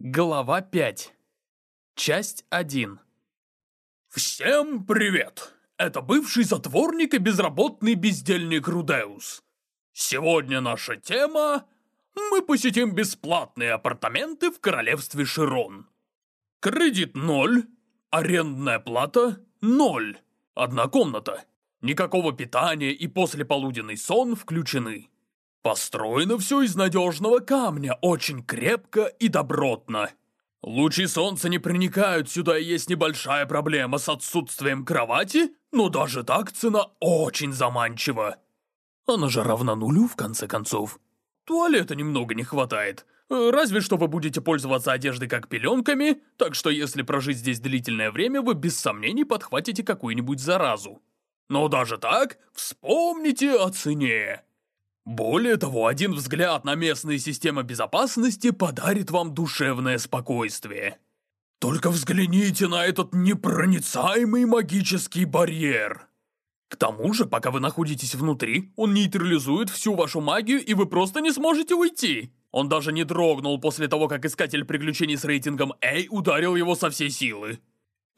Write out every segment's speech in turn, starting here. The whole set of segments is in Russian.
Глава 5. Часть 1. Всем привет! Это бывший затворник и безработный бездельник Рудеус. Сегодня наша тема... Мы посетим бесплатные апартаменты в королевстве Широн. Кредит ноль, арендная плата ноль, одна комната. Никакого питания и послеполуденный сон включены. Построено все из надежного камня, очень крепко и добротно. Лучи солнца не проникают сюда, и есть небольшая проблема с отсутствием кровати, но даже так цена очень заманчива. Она же равна нулю, в конце концов. Туалета немного не хватает. Разве что вы будете пользоваться одеждой как пеленками, так что если прожить здесь длительное время, вы без сомнений подхватите какую-нибудь заразу. Но даже так, вспомните о цене. Более того, один взгляд на местные системы безопасности подарит вам душевное спокойствие. Только взгляните на этот непроницаемый магический барьер. К тому же, пока вы находитесь внутри, он нейтрализует всю вашу магию, и вы просто не сможете уйти. Он даже не дрогнул после того, как искатель приключений с рейтингом A ударил его со всей силы.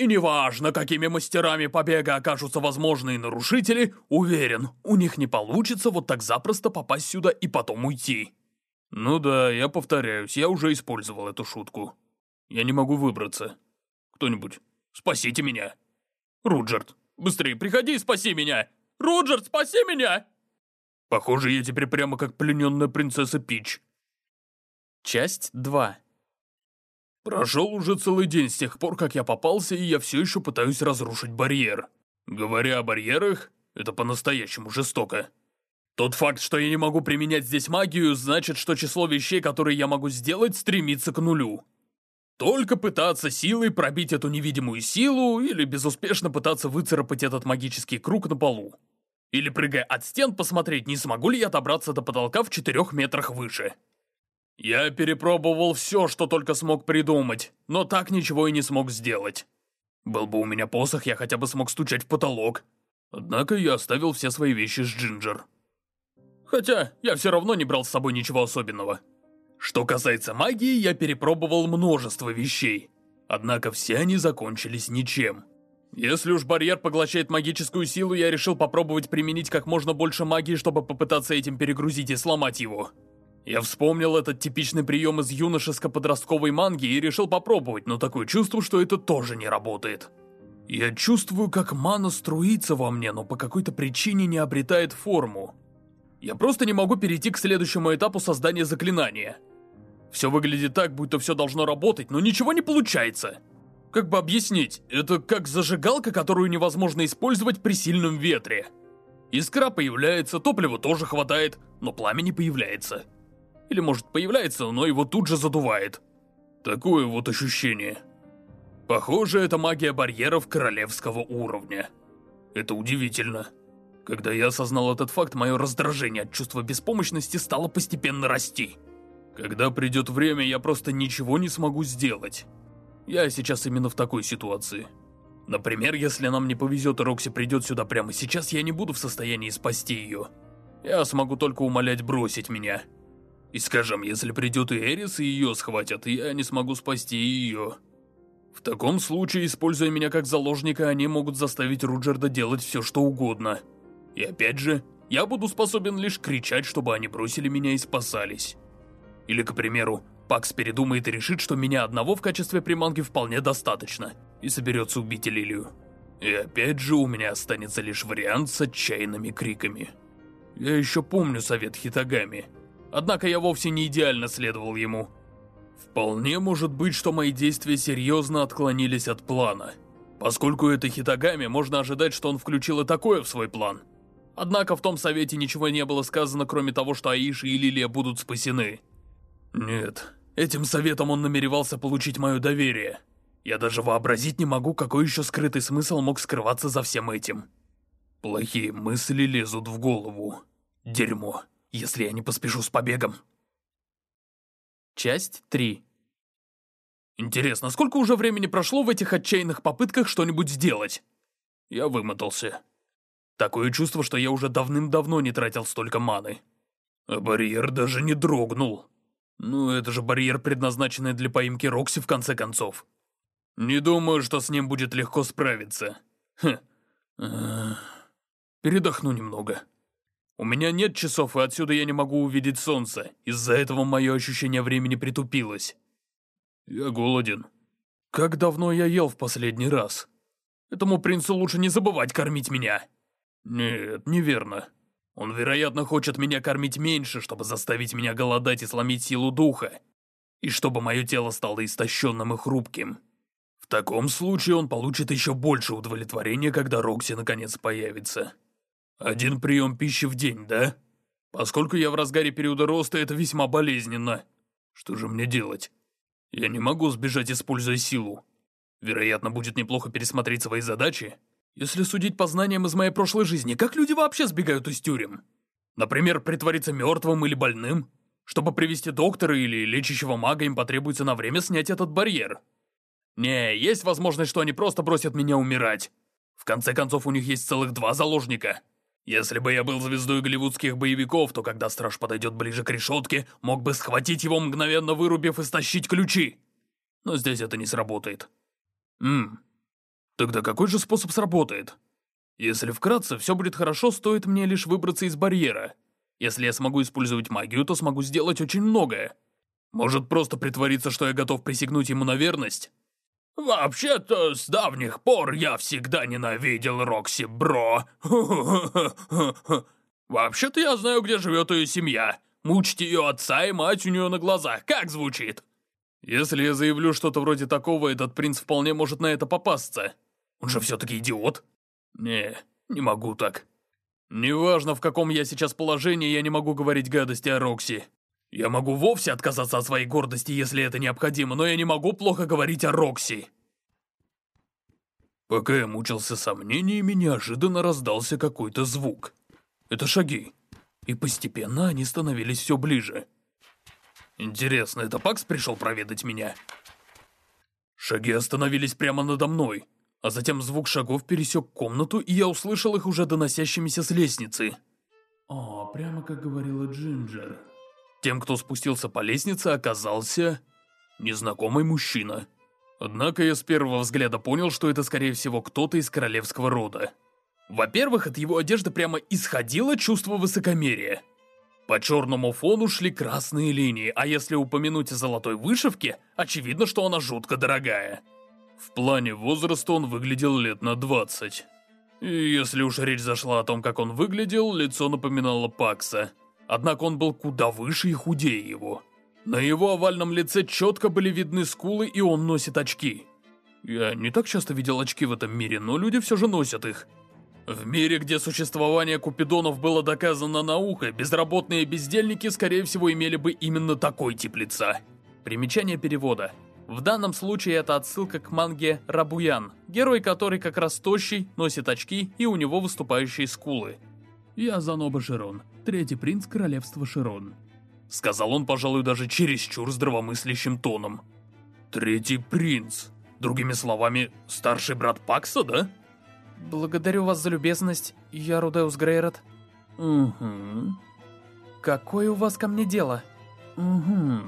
И неважно, какими мастерами побега окажутся возможные нарушители, уверен, у них не получится вот так запросто попасть сюда и потом уйти. Ну да, я повторяюсь, я уже использовал эту шутку. Я не могу выбраться. Кто-нибудь, спасите меня. Руджерт, быстрее приходи и спаси меня. Руджерт, спаси меня! Похоже, я теперь прямо как плененная принцесса Пич. Часть 2. Прошел уже целый день с тех пор, как я попался, и я все еще пытаюсь разрушить барьер. Говоря о барьерах, это по-настоящему жестоко. Тот факт, что я не могу применять здесь магию, значит, что число вещей, которые я могу сделать, стремится к нулю. Только пытаться силой пробить эту невидимую силу, или безуспешно пытаться выцарапать этот магический круг на полу. Или прыгая от стен посмотреть, не смогу ли я добраться до потолка в четырех метрах выше. Я перепробовал все, что только смог придумать, но так ничего и не смог сделать. Был бы у меня посох, я хотя бы смог стучать в потолок. Однако я оставил все свои вещи с Джинджер. Хотя, я все равно не брал с собой ничего особенного. Что касается магии, я перепробовал множество вещей. Однако все они закончились ничем. Если уж барьер поглощает магическую силу, я решил попробовать применить как можно больше магии, чтобы попытаться этим перегрузить и сломать его. Я вспомнил этот типичный прием из юношеско-подростковой манги и решил попробовать, но такое чувство, что это тоже не работает. Я чувствую, как мана струится во мне, но по какой-то причине не обретает форму. Я просто не могу перейти к следующему этапу создания заклинания. Все выглядит так, будто все должно работать, но ничего не получается. Как бы объяснить, это как зажигалка, которую невозможно использовать при сильном ветре. Искра появляется, топлива тоже хватает, но пламя не появляется. Или может появляется, но его тут же задувает. Такое вот ощущение. Похоже, это магия барьеров королевского уровня. Это удивительно. Когда я осознал этот факт, мое раздражение от чувства беспомощности стало постепенно расти. Когда придет время, я просто ничего не смогу сделать. Я сейчас именно в такой ситуации. Например, если нам не повезет и Рокси придет сюда прямо сейчас, я не буду в состоянии спасти ее. Я смогу только умолять бросить меня. И скажем, если придет Эрис, и ее схватят, я не смогу спасти ее. В таком случае, используя меня как заложника, они могут заставить Руджерда делать все, что угодно. И опять же, я буду способен лишь кричать, чтобы они бросили меня и спасались. Или, к примеру, Пакс передумает и решит, что меня одного в качестве приманки вполне достаточно, и соберется убить Лилию. И опять же, у меня останется лишь вариант с отчаянными криками. Я еще помню совет Хитагами – Однако я вовсе не идеально следовал ему. Вполне может быть, что мои действия серьезно отклонились от плана. Поскольку это Хитагами, можно ожидать, что он включил и такое в свой план. Однако в том совете ничего не было сказано, кроме того, что Аиши и Лилия будут спасены. Нет, этим советом он намеревался получить мое доверие. Я даже вообразить не могу, какой еще скрытый смысл мог скрываться за всем этим. Плохие мысли лезут в голову. Дерьмо если я не поспешу с побегом. Часть 3 Интересно, сколько уже времени прошло в этих отчаянных попытках что-нибудь сделать? Я вымотался. Такое чувство, что я уже давным-давно не тратил столько маны. А барьер даже не дрогнул. Ну, это же барьер, предназначенный для поимки Рокси, в конце концов. Не думаю, что с ним будет легко справиться. Хм. Передохну немного. У меня нет часов, и отсюда я не могу увидеть солнце. Из-за этого мое ощущение времени притупилось. Я голоден. Как давно я ел в последний раз? Этому принцу лучше не забывать кормить меня. Нет, неверно. Он, вероятно, хочет меня кормить меньше, чтобы заставить меня голодать и сломить силу духа. И чтобы мое тело стало истощенным и хрупким. В таком случае он получит еще больше удовлетворения, когда Рокси наконец появится. Один прием пищи в день, да? Поскольку я в разгаре периода роста, это весьма болезненно. Что же мне делать? Я не могу сбежать, используя силу. Вероятно, будет неплохо пересмотреть свои задачи. Если судить по знаниям из моей прошлой жизни, как люди вообще сбегают из тюрем? Например, притвориться мертвым или больным? Чтобы привести доктора или лечащего мага, им потребуется на время снять этот барьер. Не, есть возможность, что они просто бросят меня умирать. В конце концов, у них есть целых два заложника. Если бы я был звездой голливудских боевиков, то когда страж подойдет ближе к решетке, мог бы схватить его, мгновенно вырубив и стащить ключи. Но здесь это не сработает. Ммм, тогда какой же способ сработает? Если вкратце, все будет хорошо, стоит мне лишь выбраться из барьера. Если я смогу использовать магию, то смогу сделать очень многое. Может просто притвориться, что я готов присягнуть ему на верность? «Вообще-то, с давних пор я всегда ненавидел Рокси Бро. Вообще-то я знаю, где живет ее семья. Мучить ее отца и мать у нее на глазах. Как звучит?» «Если я заявлю что-то вроде такого, этот принц вполне может на это попасться. Он же все-таки идиот». «Не, не могу так. Неважно, в каком я сейчас положении, я не могу говорить гадости о Рокси. Я могу вовсе отказаться от своей гордости, если это необходимо, но я не могу плохо говорить о Рокси. Пока я мучился сомнениями, неожиданно раздался какой-то звук. Это шаги. И постепенно они становились все ближе. Интересно, это Пакс пришел проведать меня? Шаги остановились прямо надо мной, а затем звук шагов пересек комнату, и я услышал их уже доносящимися с лестницы. О, прямо как говорила Джинджер. Тем, кто спустился по лестнице, оказался... незнакомый мужчина. Однако я с первого взгляда понял, что это, скорее всего, кто-то из королевского рода. Во-первых, от его одежды прямо исходило чувство высокомерия. По черному фону шли красные линии, а если упомянуть о золотой вышивке, очевидно, что она жутко дорогая. В плане возраста он выглядел лет на 20. И если уж речь зашла о том, как он выглядел, лицо напоминало Пакса. Однако он был куда выше и худее его. На его овальном лице четко были видны скулы, и он носит очки. Я не так часто видел очки в этом мире, но люди все же носят их. В мире, где существование купидонов было доказано наукой, безработные бездельники, скорее всего, имели бы именно такой тип лица. Примечание перевода. В данном случае это отсылка к манге Рабуян, герой который как раз тощий, носит очки и у него выступающие скулы. Я Заноба Широн, третий принц королевства Широн. Сказал он, пожалуй, даже чересчур здравомыслящим тоном. Третий принц. Другими словами, старший брат Пакса, да? Благодарю вас за любезность, я Рудеус Грейрот. Угу. Какое у вас ко мне дело? Угу.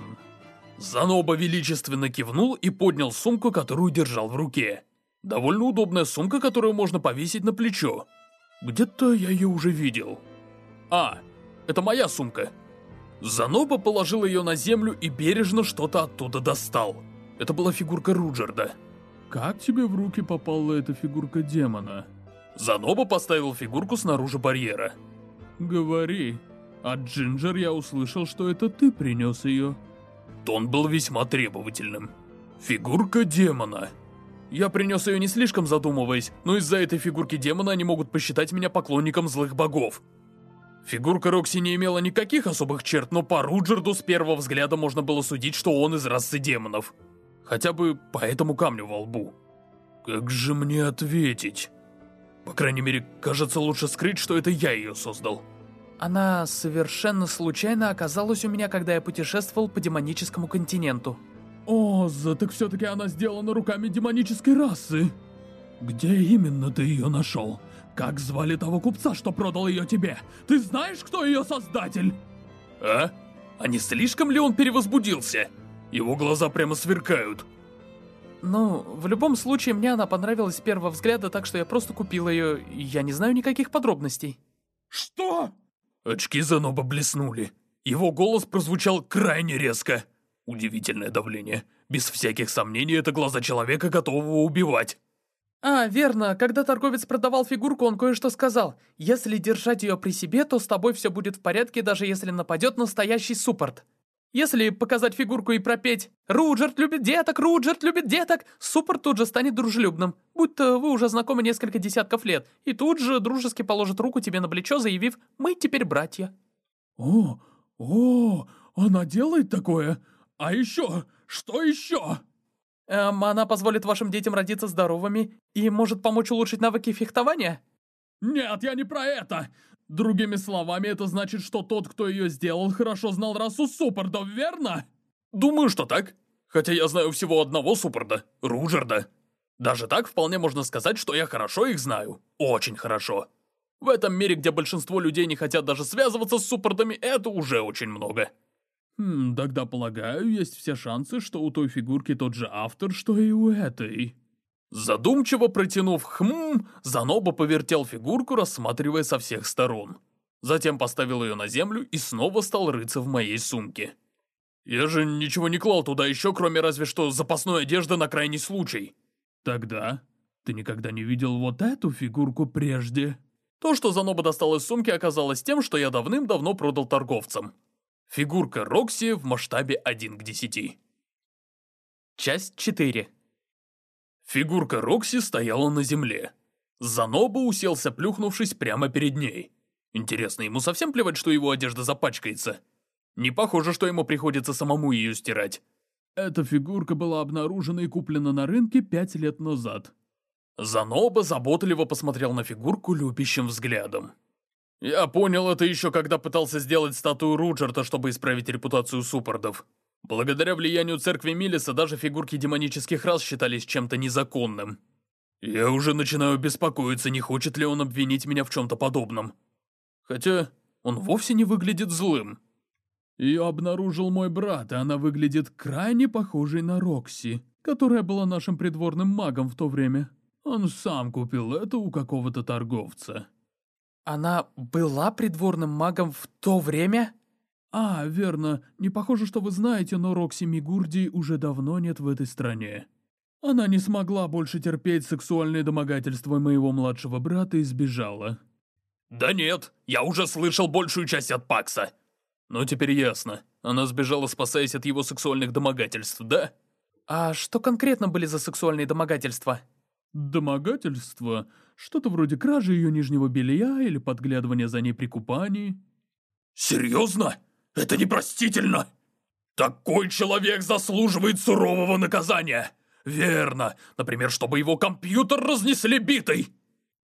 Заноба величественно кивнул и поднял сумку, которую держал в руке. Довольно удобная сумка, которую можно повесить на плечо. Где-то я ее уже видел. А, это моя сумка. Заноба положил ее на землю и бережно что-то оттуда достал. Это была фигурка Руджерда. Как тебе в руки попала эта фигурка демона? Заноба поставил фигурку снаружи барьера. Говори. От Джинджер я услышал, что это ты принес ее. Тон был весьма требовательным. Фигурка демона. Я принес ее не слишком задумываясь, но из-за этой фигурки демона они могут посчитать меня поклонником злых богов. Фигурка Рокси не имела никаких особых черт, но по Руджерду с первого взгляда можно было судить, что он из расы демонов. Хотя бы по этому камню во лбу. Как же мне ответить? По крайней мере, кажется лучше скрыть, что это я ее создал. Она совершенно случайно оказалась у меня, когда я путешествовал по демоническому континенту. Оза, так все-таки она сделана руками демонической расы. Где именно ты ее нашел? Как звали того купца, что продал ее тебе? Ты знаешь, кто ее создатель? А? А не слишком ли он перевозбудился? Его глаза прямо сверкают. Ну, в любом случае, мне она понравилась с первого взгляда, так что я просто купил ее, я не знаю никаких подробностей. Что? Очки Заноба блеснули. Его голос прозвучал крайне резко. Удивительное давление. Без всяких сомнений, это глаза человека, готового убивать. А, верно, когда торговец продавал фигурку, он кое-что сказал. Если держать ее при себе, то с тобой все будет в порядке, даже если нападет настоящий суппорт. Если показать фигурку и пропеть «Руджерт любит деток, Руджерт любит деток», суппорт тут же станет дружелюбным, будто вы уже знакомы несколько десятков лет, и тут же дружески положит руку тебе на плечо, заявив «Мы теперь братья». О, о, она делает такое? А еще, что еще? Эм, она позволит вашим детям родиться здоровыми и может помочь улучшить навыки фехтования? Нет, я не про это. Другими словами, это значит, что тот, кто ее сделал, хорошо знал расу Суппордов, верно? Думаю, что так. Хотя я знаю всего одного Суппорда, Руджерда. Даже так вполне можно сказать, что я хорошо их знаю. Очень хорошо. В этом мире, где большинство людей не хотят даже связываться с Суппордами, это уже очень много. Хм, тогда полагаю, есть все шансы, что у той фигурки тот же автор, что и у этой. Задумчиво протянув «хм», Заноба повертел фигурку, рассматривая со всех сторон. Затем поставил ее на землю и снова стал рыться в моей сумке. «Я же ничего не клал туда еще, кроме разве что запасной одежды на крайний случай». «Тогда ты никогда не видел вот эту фигурку прежде?» То, что Заноба достал из сумки, оказалось тем, что я давным-давно продал торговцам. Фигурка Рокси в масштабе 1 к 10. Часть 4 Фигурка Рокси стояла на земле. Заноба уселся, плюхнувшись прямо перед ней. Интересно, ему совсем плевать, что его одежда запачкается? Не похоже, что ему приходится самому ее стирать. Эта фигурка была обнаружена и куплена на рынке пять лет назад. Заноба заботливо посмотрел на фигурку любящим взглядом. Я понял это еще, когда пытался сделать статую Руджерта, чтобы исправить репутацию суппордов. Благодаря влиянию церкви Милиса даже фигурки демонических рас считались чем-то незаконным. Я уже начинаю беспокоиться, не хочет ли он обвинить меня в чем-то подобном. Хотя он вовсе не выглядит злым. Ее обнаружил мой брат, и она выглядит крайне похожей на Рокси, которая была нашим придворным магом в то время. Он сам купил это у какого-то торговца. Она была придворным магом в то время? «А, верно. Не похоже, что вы знаете, но Рокси Мигурди уже давно нет в этой стране. Она не смогла больше терпеть сексуальные домогательства моего младшего брата и сбежала». «Да нет, я уже слышал большую часть от Пакса. Но теперь ясно. Она сбежала, спасаясь от его сексуальных домогательств, да?» «А что конкретно были за сексуальные домогательства?» «Домогательства? Что-то вроде кражи ее нижнего белья или подглядывания за ней при купании». «Серьезно?» Это непростительно! Такой человек заслуживает сурового наказания! Верно, например, чтобы его компьютер разнесли битой!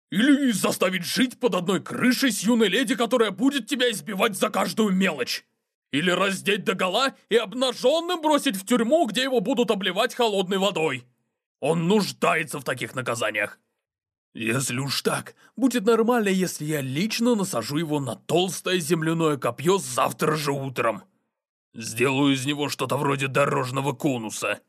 Или заставить жить под одной крышей с юной леди, которая будет тебя избивать за каждую мелочь! Или раздеть догола и обнаженным бросить в тюрьму, где его будут обливать холодной водой! Он нуждается в таких наказаниях! Если уж так, будет нормально, если я лично насажу его на толстое земляное копье завтра же утром. Сделаю из него что-то вроде дорожного конуса.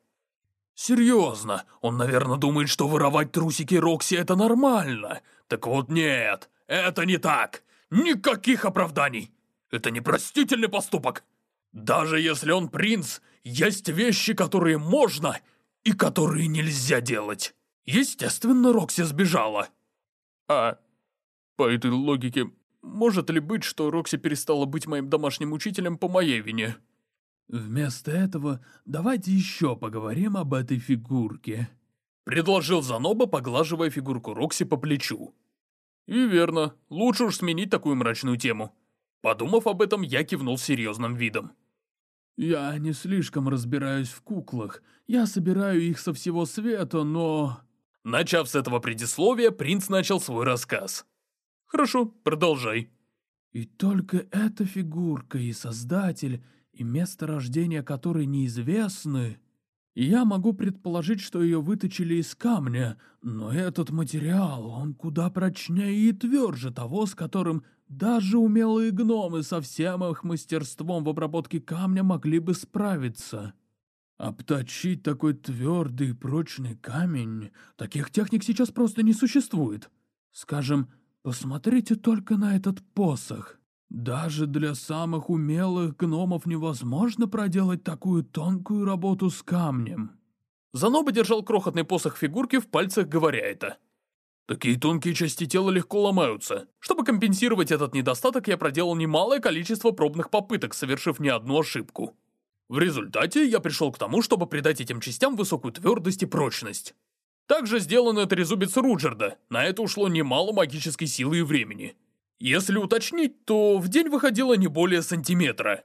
Серьезно, он, наверное, думает, что воровать трусики Рокси это нормально. Так вот нет, это не так. Никаких оправданий. Это непростительный поступок. Даже если он принц, есть вещи, которые можно и которые нельзя делать. Естественно, Рокси сбежала. А по этой логике, может ли быть, что Рокси перестала быть моим домашним учителем по моей вине? Вместо этого давайте еще поговорим об этой фигурке. Предложил Заноба, поглаживая фигурку Рокси по плечу. И верно, лучше уж сменить такую мрачную тему. Подумав об этом, я кивнул серьезным видом. «Я не слишком разбираюсь в куклах. Я собираю их со всего света, но...» Начав с этого предисловия, принц начал свой рассказ. «Хорошо, продолжай». «И только эта фигурка и создатель, и место рождения которой неизвестны...» Я могу предположить, что ее выточили из камня, но этот материал, он куда прочнее и тверже того, с которым даже умелые гномы со всем их мастерством в обработке камня могли бы справиться. Обточить такой твердый и прочный камень, таких техник сейчас просто не существует. Скажем, посмотрите только на этот посох. Даже для самых умелых гномов невозможно проделать такую тонкую работу с камнем. Заноба держал крохотный посох фигурки в пальцах, говоря это. Такие тонкие части тела легко ломаются. Чтобы компенсировать этот недостаток, я проделал немалое количество пробных попыток, совершив не одну ошибку. В результате я пришел к тому, чтобы придать этим частям высокую твердость и прочность. Также сделан это резубец Руджерда, на это ушло немало магической силы и времени. Если уточнить, то в день выходило не более сантиметра.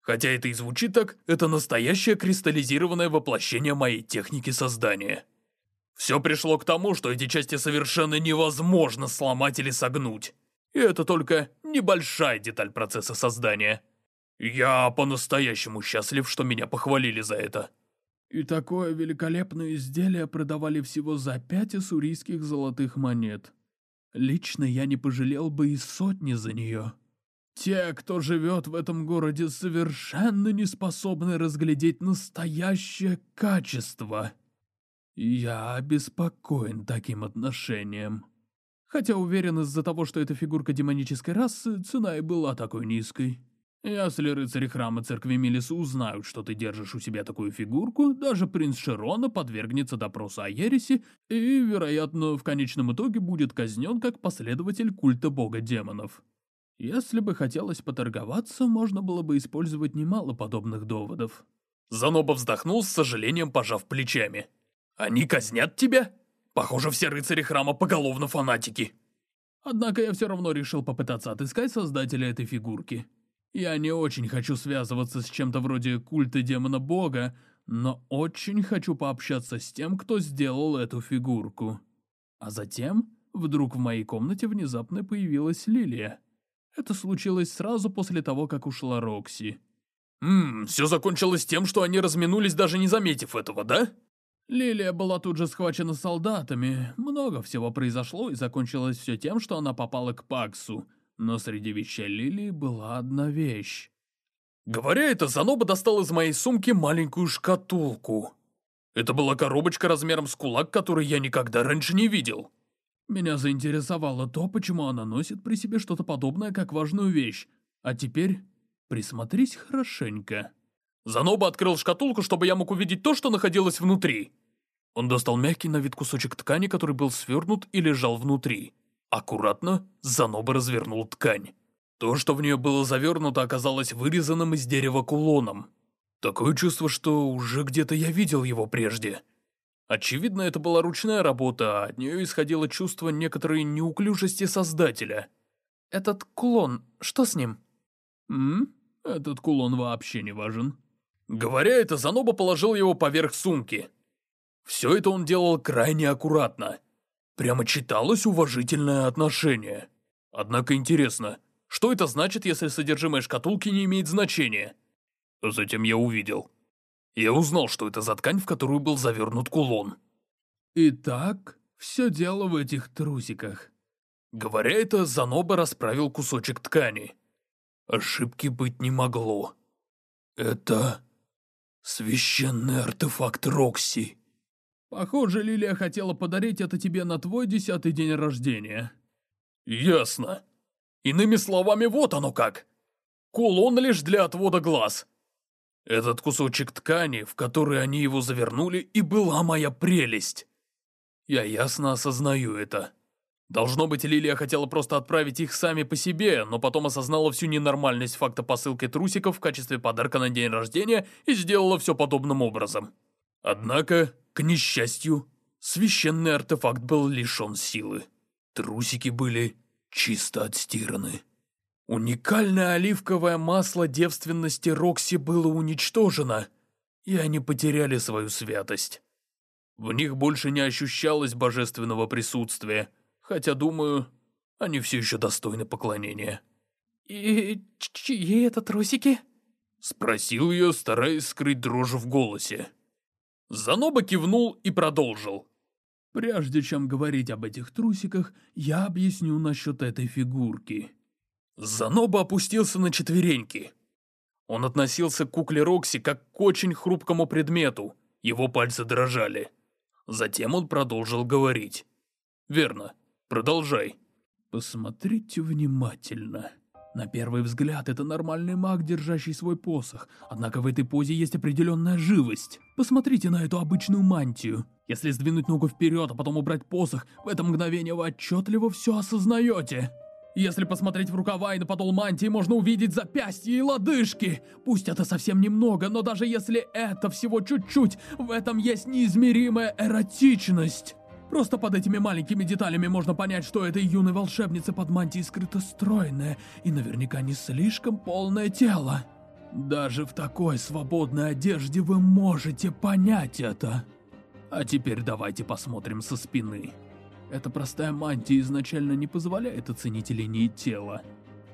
Хотя это и звучит так, это настоящее кристаллизированное воплощение моей техники создания. Все пришло к тому, что эти части совершенно невозможно сломать или согнуть. И это только небольшая деталь процесса создания. Я по-настоящему счастлив, что меня похвалили за это. И такое великолепное изделие продавали всего за пять ассурийских золотых монет. Лично я не пожалел бы и сотни за нее. Те, кто живет в этом городе, совершенно не способны разглядеть настоящее качество. Я обеспокоен таким отношением. Хотя уверен из-за того, что эта фигурка демонической расы, цена и была такой низкой. Если рыцари храма церкви Милиса узнают, что ты держишь у себя такую фигурку, даже принц Широна подвергнется допросу о ереси и, вероятно, в конечном итоге будет казнен как последователь культа бога демонов. Если бы хотелось поторговаться, можно было бы использовать немало подобных доводов. Заноба вздохнул с сожалением, пожав плечами. «Они казнят тебя? Похоже, все рыцари храма поголовно фанатики». Однако я все равно решил попытаться отыскать создателя этой фигурки. Я не очень хочу связываться с чем-то вроде культа демона-бога, но очень хочу пообщаться с тем, кто сделал эту фигурку. А затем, вдруг в моей комнате внезапно появилась Лилия. Это случилось сразу после того, как ушла Рокси. «Ммм, все закончилось тем, что они разминулись, даже не заметив этого, да?» Лилия была тут же схвачена солдатами. Много всего произошло, и закончилось все тем, что она попала к Паксу — но среди вещей Лилии была одна вещь. Говоря это, Заноба достал из моей сумки маленькую шкатулку. Это была коробочка размером с кулак, которую я никогда раньше не видел. Меня заинтересовало то, почему она носит при себе что-то подобное, как важную вещь. А теперь присмотрись хорошенько. Заноба открыл шкатулку, чтобы я мог увидеть то, что находилось внутри. Он достал мягкий на вид кусочек ткани, который был свернут и лежал внутри. Аккуратно Заноба развернул ткань. То, что в нее было завернуто, оказалось вырезанным из дерева кулоном. Такое чувство, что уже где-то я видел его прежде. Очевидно, это была ручная работа, а от нее исходило чувство некоторой неуклюжести создателя. «Этот кулон, что с ним?» «М? Этот кулон вообще не важен». Говоря это, Заноба положил его поверх сумки. Все это он делал крайне аккуратно. Прямо читалось уважительное отношение. Однако интересно, что это значит, если содержимое шкатулки не имеет значения? Затем я увидел. Я узнал, что это за ткань, в которую был завернут кулон. Итак, все дело в этих трусиках. Говоря это, Заноба расправил кусочек ткани. Ошибки быть не могло. Это священный артефакт Рокси. Похоже, Лилия хотела подарить это тебе на твой десятый день рождения. Ясно. Иными словами, вот оно как. Кулон лишь для отвода глаз. Этот кусочек ткани, в который они его завернули, и была моя прелесть. Я ясно осознаю это. Должно быть, Лилия хотела просто отправить их сами по себе, но потом осознала всю ненормальность факта посылки трусиков в качестве подарка на день рождения и сделала все подобным образом. Однако, к несчастью, священный артефакт был лишен силы. Трусики были чисто отстираны. Уникальное оливковое масло девственности Рокси было уничтожено, и они потеряли свою святость. В них больше не ощущалось божественного присутствия, хотя, думаю, они все еще достойны поклонения. «И чьи это трусики?» Спросил ее, стараясь скрыть дрожь в голосе. Заноба кивнул и продолжил. Прежде чем говорить об этих трусиках, я объясню насчет этой фигурки. Заноба опустился на четвереньки. Он относился к кукле Рокси как к очень хрупкому предмету. Его пальцы дрожали. Затем он продолжил говорить. «Верно. Продолжай». «Посмотрите внимательно». На первый взгляд, это нормальный маг, держащий свой посох. Однако в этой позе есть определенная живость. Посмотрите на эту обычную мантию. Если сдвинуть ногу вперед, а потом убрать посох, в это мгновение вы отчетливо все осознаете. Если посмотреть в рукава и на подол мантии, можно увидеть запястья и лодыжки. Пусть это совсем немного, но даже если это всего чуть-чуть, в этом есть неизмеримая эротичность. Просто под этими маленькими деталями можно понять, что этой юной волшебнице под мантией скрыто стройное и наверняка не слишком полное тело. Даже в такой свободной одежде вы можете понять это. А теперь давайте посмотрим со спины. Эта простая мантия изначально не позволяет оценить линии тела.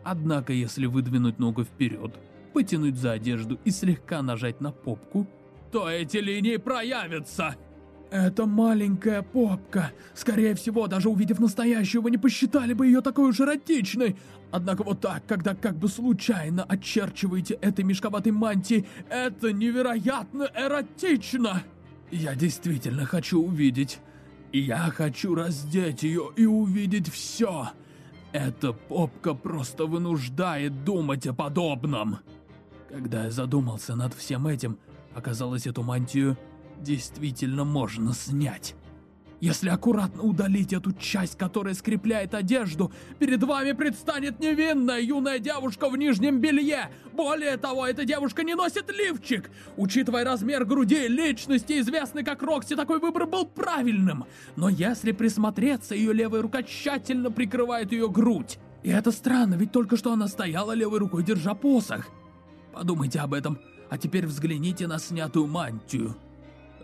Однако, если выдвинуть ногу вперед, потянуть за одежду и слегка нажать на попку, то эти линии проявятся. Это маленькая попка. Скорее всего, даже увидев настоящую, вы не посчитали бы ее такой уж эротичной. Однако вот так, когда как бы случайно очерчиваете этой мешковатой мантией, это невероятно эротично. Я действительно хочу увидеть. Я хочу раздеть ее и увидеть все. Эта попка просто вынуждает думать о подобном. Когда я задумался над всем этим, оказалось эту мантию действительно можно снять. Если аккуратно удалить эту часть, которая скрепляет одежду, перед вами предстанет невинная юная девушка в нижнем белье. Более того, эта девушка не носит лифчик. Учитывая размер груди личности, известной как Рокси, такой выбор был правильным. Но если присмотреться, ее левая рука тщательно прикрывает ее грудь. И это странно, ведь только что она стояла левой рукой, держа посох. Подумайте об этом, а теперь взгляните на снятую мантию.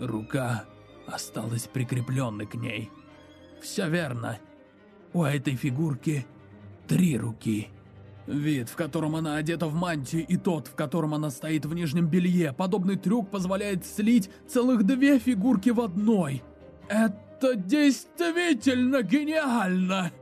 Рука осталась прикрепленной к ней. Все верно. У этой фигурки три руки. Вид, в котором она одета в мантию, и тот, в котором она стоит в нижнем белье, подобный трюк позволяет слить целых две фигурки в одной. Это действительно гениально!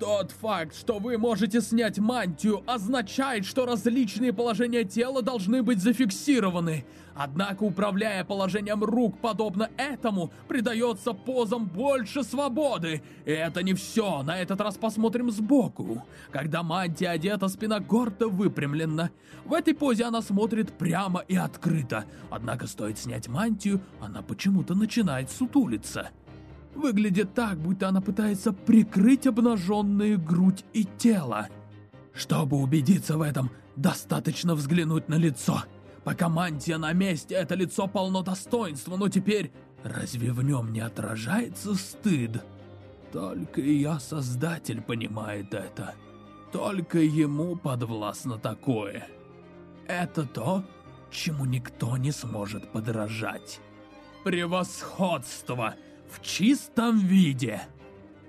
Тот факт, что вы можете снять мантию, означает, что различные положения тела должны быть зафиксированы. Однако, управляя положением рук подобно этому, придается позам больше свободы. И это не все, на этот раз посмотрим сбоку. Когда мантия одета, спина гордо выпрямлена. В этой позе она смотрит прямо и открыто. Однако стоит снять мантию, она почему-то начинает сутулиться. Выглядит так, будто она пытается прикрыть обнаженные грудь и тело. Чтобы убедиться в этом, достаточно взглянуть на лицо. Пока мантия на месте, это лицо полно достоинства, но теперь разве в нем не отражается стыд? Только я, Создатель, понимает это. Только ему подвластно такое. Это то, чему никто не сможет подражать. Превосходство! в чистом виде.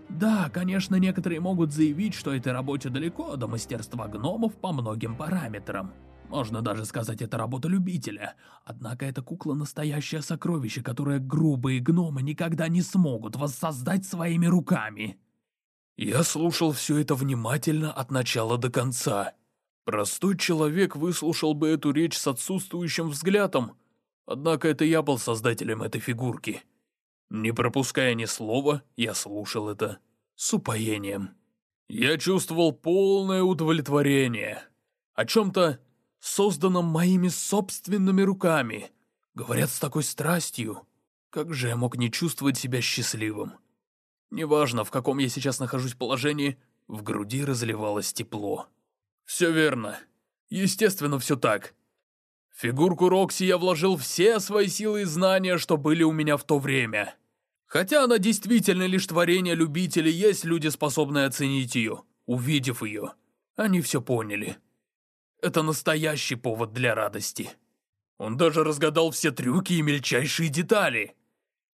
Да, конечно, некоторые могут заявить, что этой работе далеко до мастерства гномов по многим параметрам. Можно даже сказать, это работа любителя. Однако эта кукла настоящее сокровище, которое грубые гномы никогда не смогут воссоздать своими руками. Я слушал все это внимательно от начала до конца. Простой человек выслушал бы эту речь с отсутствующим взглядом. Однако это я был создателем этой фигурки. Не пропуская ни слова, я слушал это с упоением. Я чувствовал полное удовлетворение. О чем-то, созданном моими собственными руками. Говорят с такой страстью. Как же я мог не чувствовать себя счастливым? Неважно, в каком я сейчас нахожусь положении, в груди разливалось тепло. Все верно. Естественно, все так. Фигурку Рокси я вложил все свои силы и знания, что были у меня в то время. Хотя она действительно лишь творение любителей, есть люди, способные оценить ее, увидев ее. Они все поняли. Это настоящий повод для радости. Он даже разгадал все трюки и мельчайшие детали.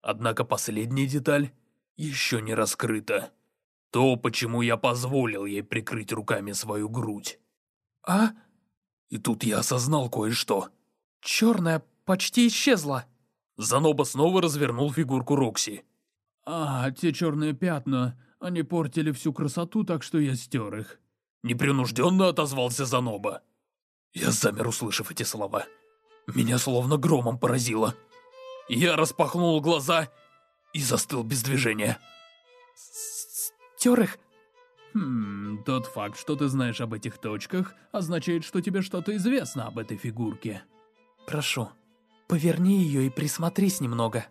Однако последняя деталь еще не раскрыта. То, почему я позволил ей прикрыть руками свою грудь. А? И тут я осознал кое-что. Черная почти исчезла. Заноба снова развернул фигурку Рокси. А, те черные пятна, они портили всю красоту, так что я стер их. Непринужденно отозвался Заноба. Я замер, услышав эти слова. Меня словно громом поразило. Я распахнул глаза и застыл без движения. Стер их? Хм, тот факт, что ты знаешь об этих точках, означает, что тебе что-то известно об этой фигурке. Прошу, поверни ее и присмотрись немного.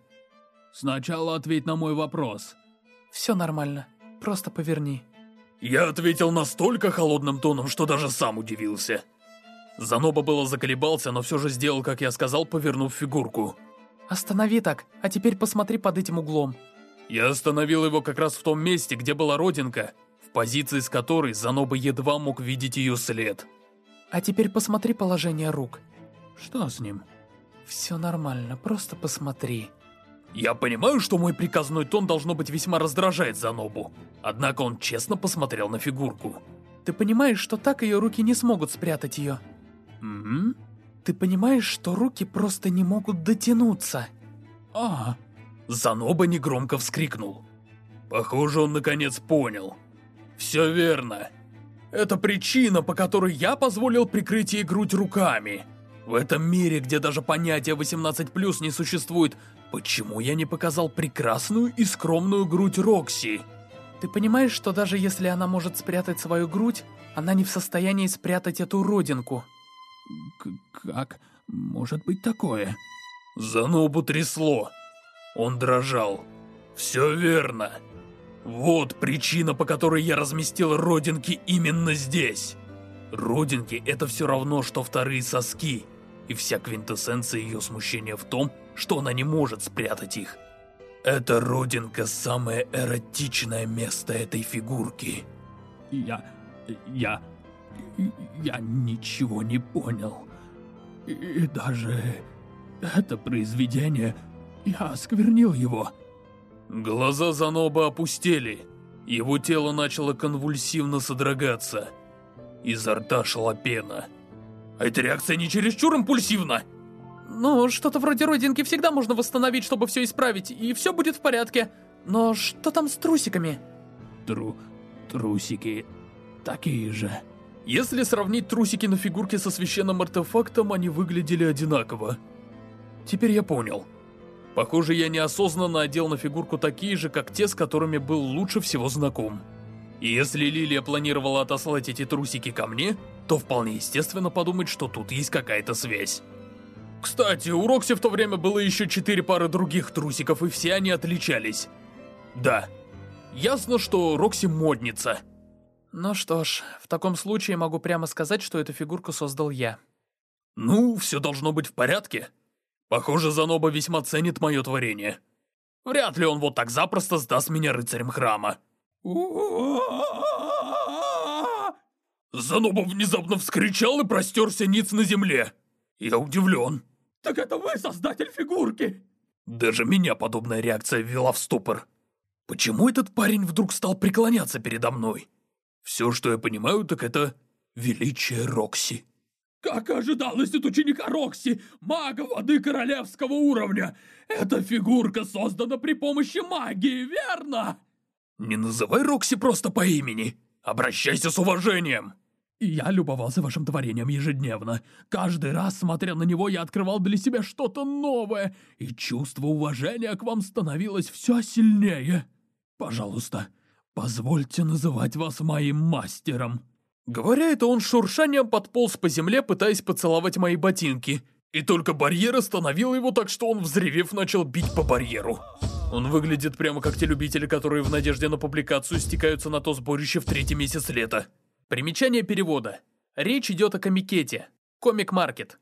Сначала ответь на мой вопрос. Все нормально, просто поверни. Я ответил настолько холодным тоном, что даже сам удивился. Заноба было заколебался, но все же сделал, как я сказал, повернув фигурку. Останови так, а теперь посмотри под этим углом. Я остановил его как раз в том месте, где была родинка, в позиции с которой Заноба едва мог видеть ее след. А теперь посмотри положение рук. Что с ним? Все нормально, просто посмотри. Я понимаю, что мой приказной тон должно быть весьма раздражает Занобу, однако он честно посмотрел на фигурку. Ты понимаешь, что так ее руки не смогут спрятать ее? Угу. Ты понимаешь, что руки просто не могут дотянуться? А, Заноба негромко вскрикнул. Похоже, он наконец понял. Все верно. Это причина, по которой я позволил прикрыть ей грудь руками. В этом мире, где даже понятия 18+, не существует, почему я не показал прекрасную и скромную грудь Рокси? Ты понимаешь, что даже если она может спрятать свою грудь, она не в состоянии спрятать эту родинку? Как может быть такое? Занобу трясло. Он дрожал. Все верно. Вот причина, по которой я разместил родинки именно здесь. Родинки — это все равно, что вторые соски. И вся квинтэссенция ее смущения в том, что она не может спрятать их. Эта родинка — самое эротичное место этой фигурки. Я... я... я ничего не понял. И даже... это произведение... я осквернил его. Глаза Заноба опустели. Его тело начало конвульсивно содрогаться. Изо рта шла пена. А эта реакция не чересчур импульсивна? Ну, что-то вроде родинки всегда можно восстановить, чтобы все исправить, и все будет в порядке. Но что там с трусиками? Тру... трусики... такие же. Если сравнить трусики на фигурке со священным артефактом, они выглядели одинаково. Теперь я понял. Похоже, я неосознанно одел на фигурку такие же, как те, с которыми был лучше всего знаком. И если Лилия планировала отослать эти трусики ко мне, то вполне естественно подумать, что тут есть какая-то связь. Кстати, у Рокси в то время было еще четыре пары других трусиков, и все они отличались. Да, ясно, что Рокси модница. Ну что ж, в таком случае могу прямо сказать, что эту фигурку создал я. Ну, все должно быть в порядке. Похоже, Заноба весьма ценит мое творение. Вряд ли он вот так запросто сдаст меня рыцарем храма. Заноба внезапно вскричал и простерся ниц на земле. Я удивлен. Так это вы создатель фигурки? Даже меня подобная реакция ввела в ступор. Почему этот парень вдруг стал преклоняться передо мной? Все, что я понимаю, так это величие Рокси. Как и ожидалось от ученика Рокси, мага воды королевского уровня. Эта фигурка создана при помощи магии, верно? Не называй Рокси просто по имени. Обращайся с уважением. Я любовался вашим творением ежедневно. Каждый раз, смотря на него, я открывал для себя что-то новое, и чувство уважения к вам становилось все сильнее. Пожалуйста, позвольте называть вас моим мастером. Говоря это, он шуршанием подполз по земле, пытаясь поцеловать мои ботинки. И только барьер остановил его так, что он, взревев, начал бить по барьеру. Он выглядит прямо как те любители, которые в надежде на публикацию стекаются на то сборище в третий месяц лета. Примечание перевода. Речь идет о комикете. Комик-маркет.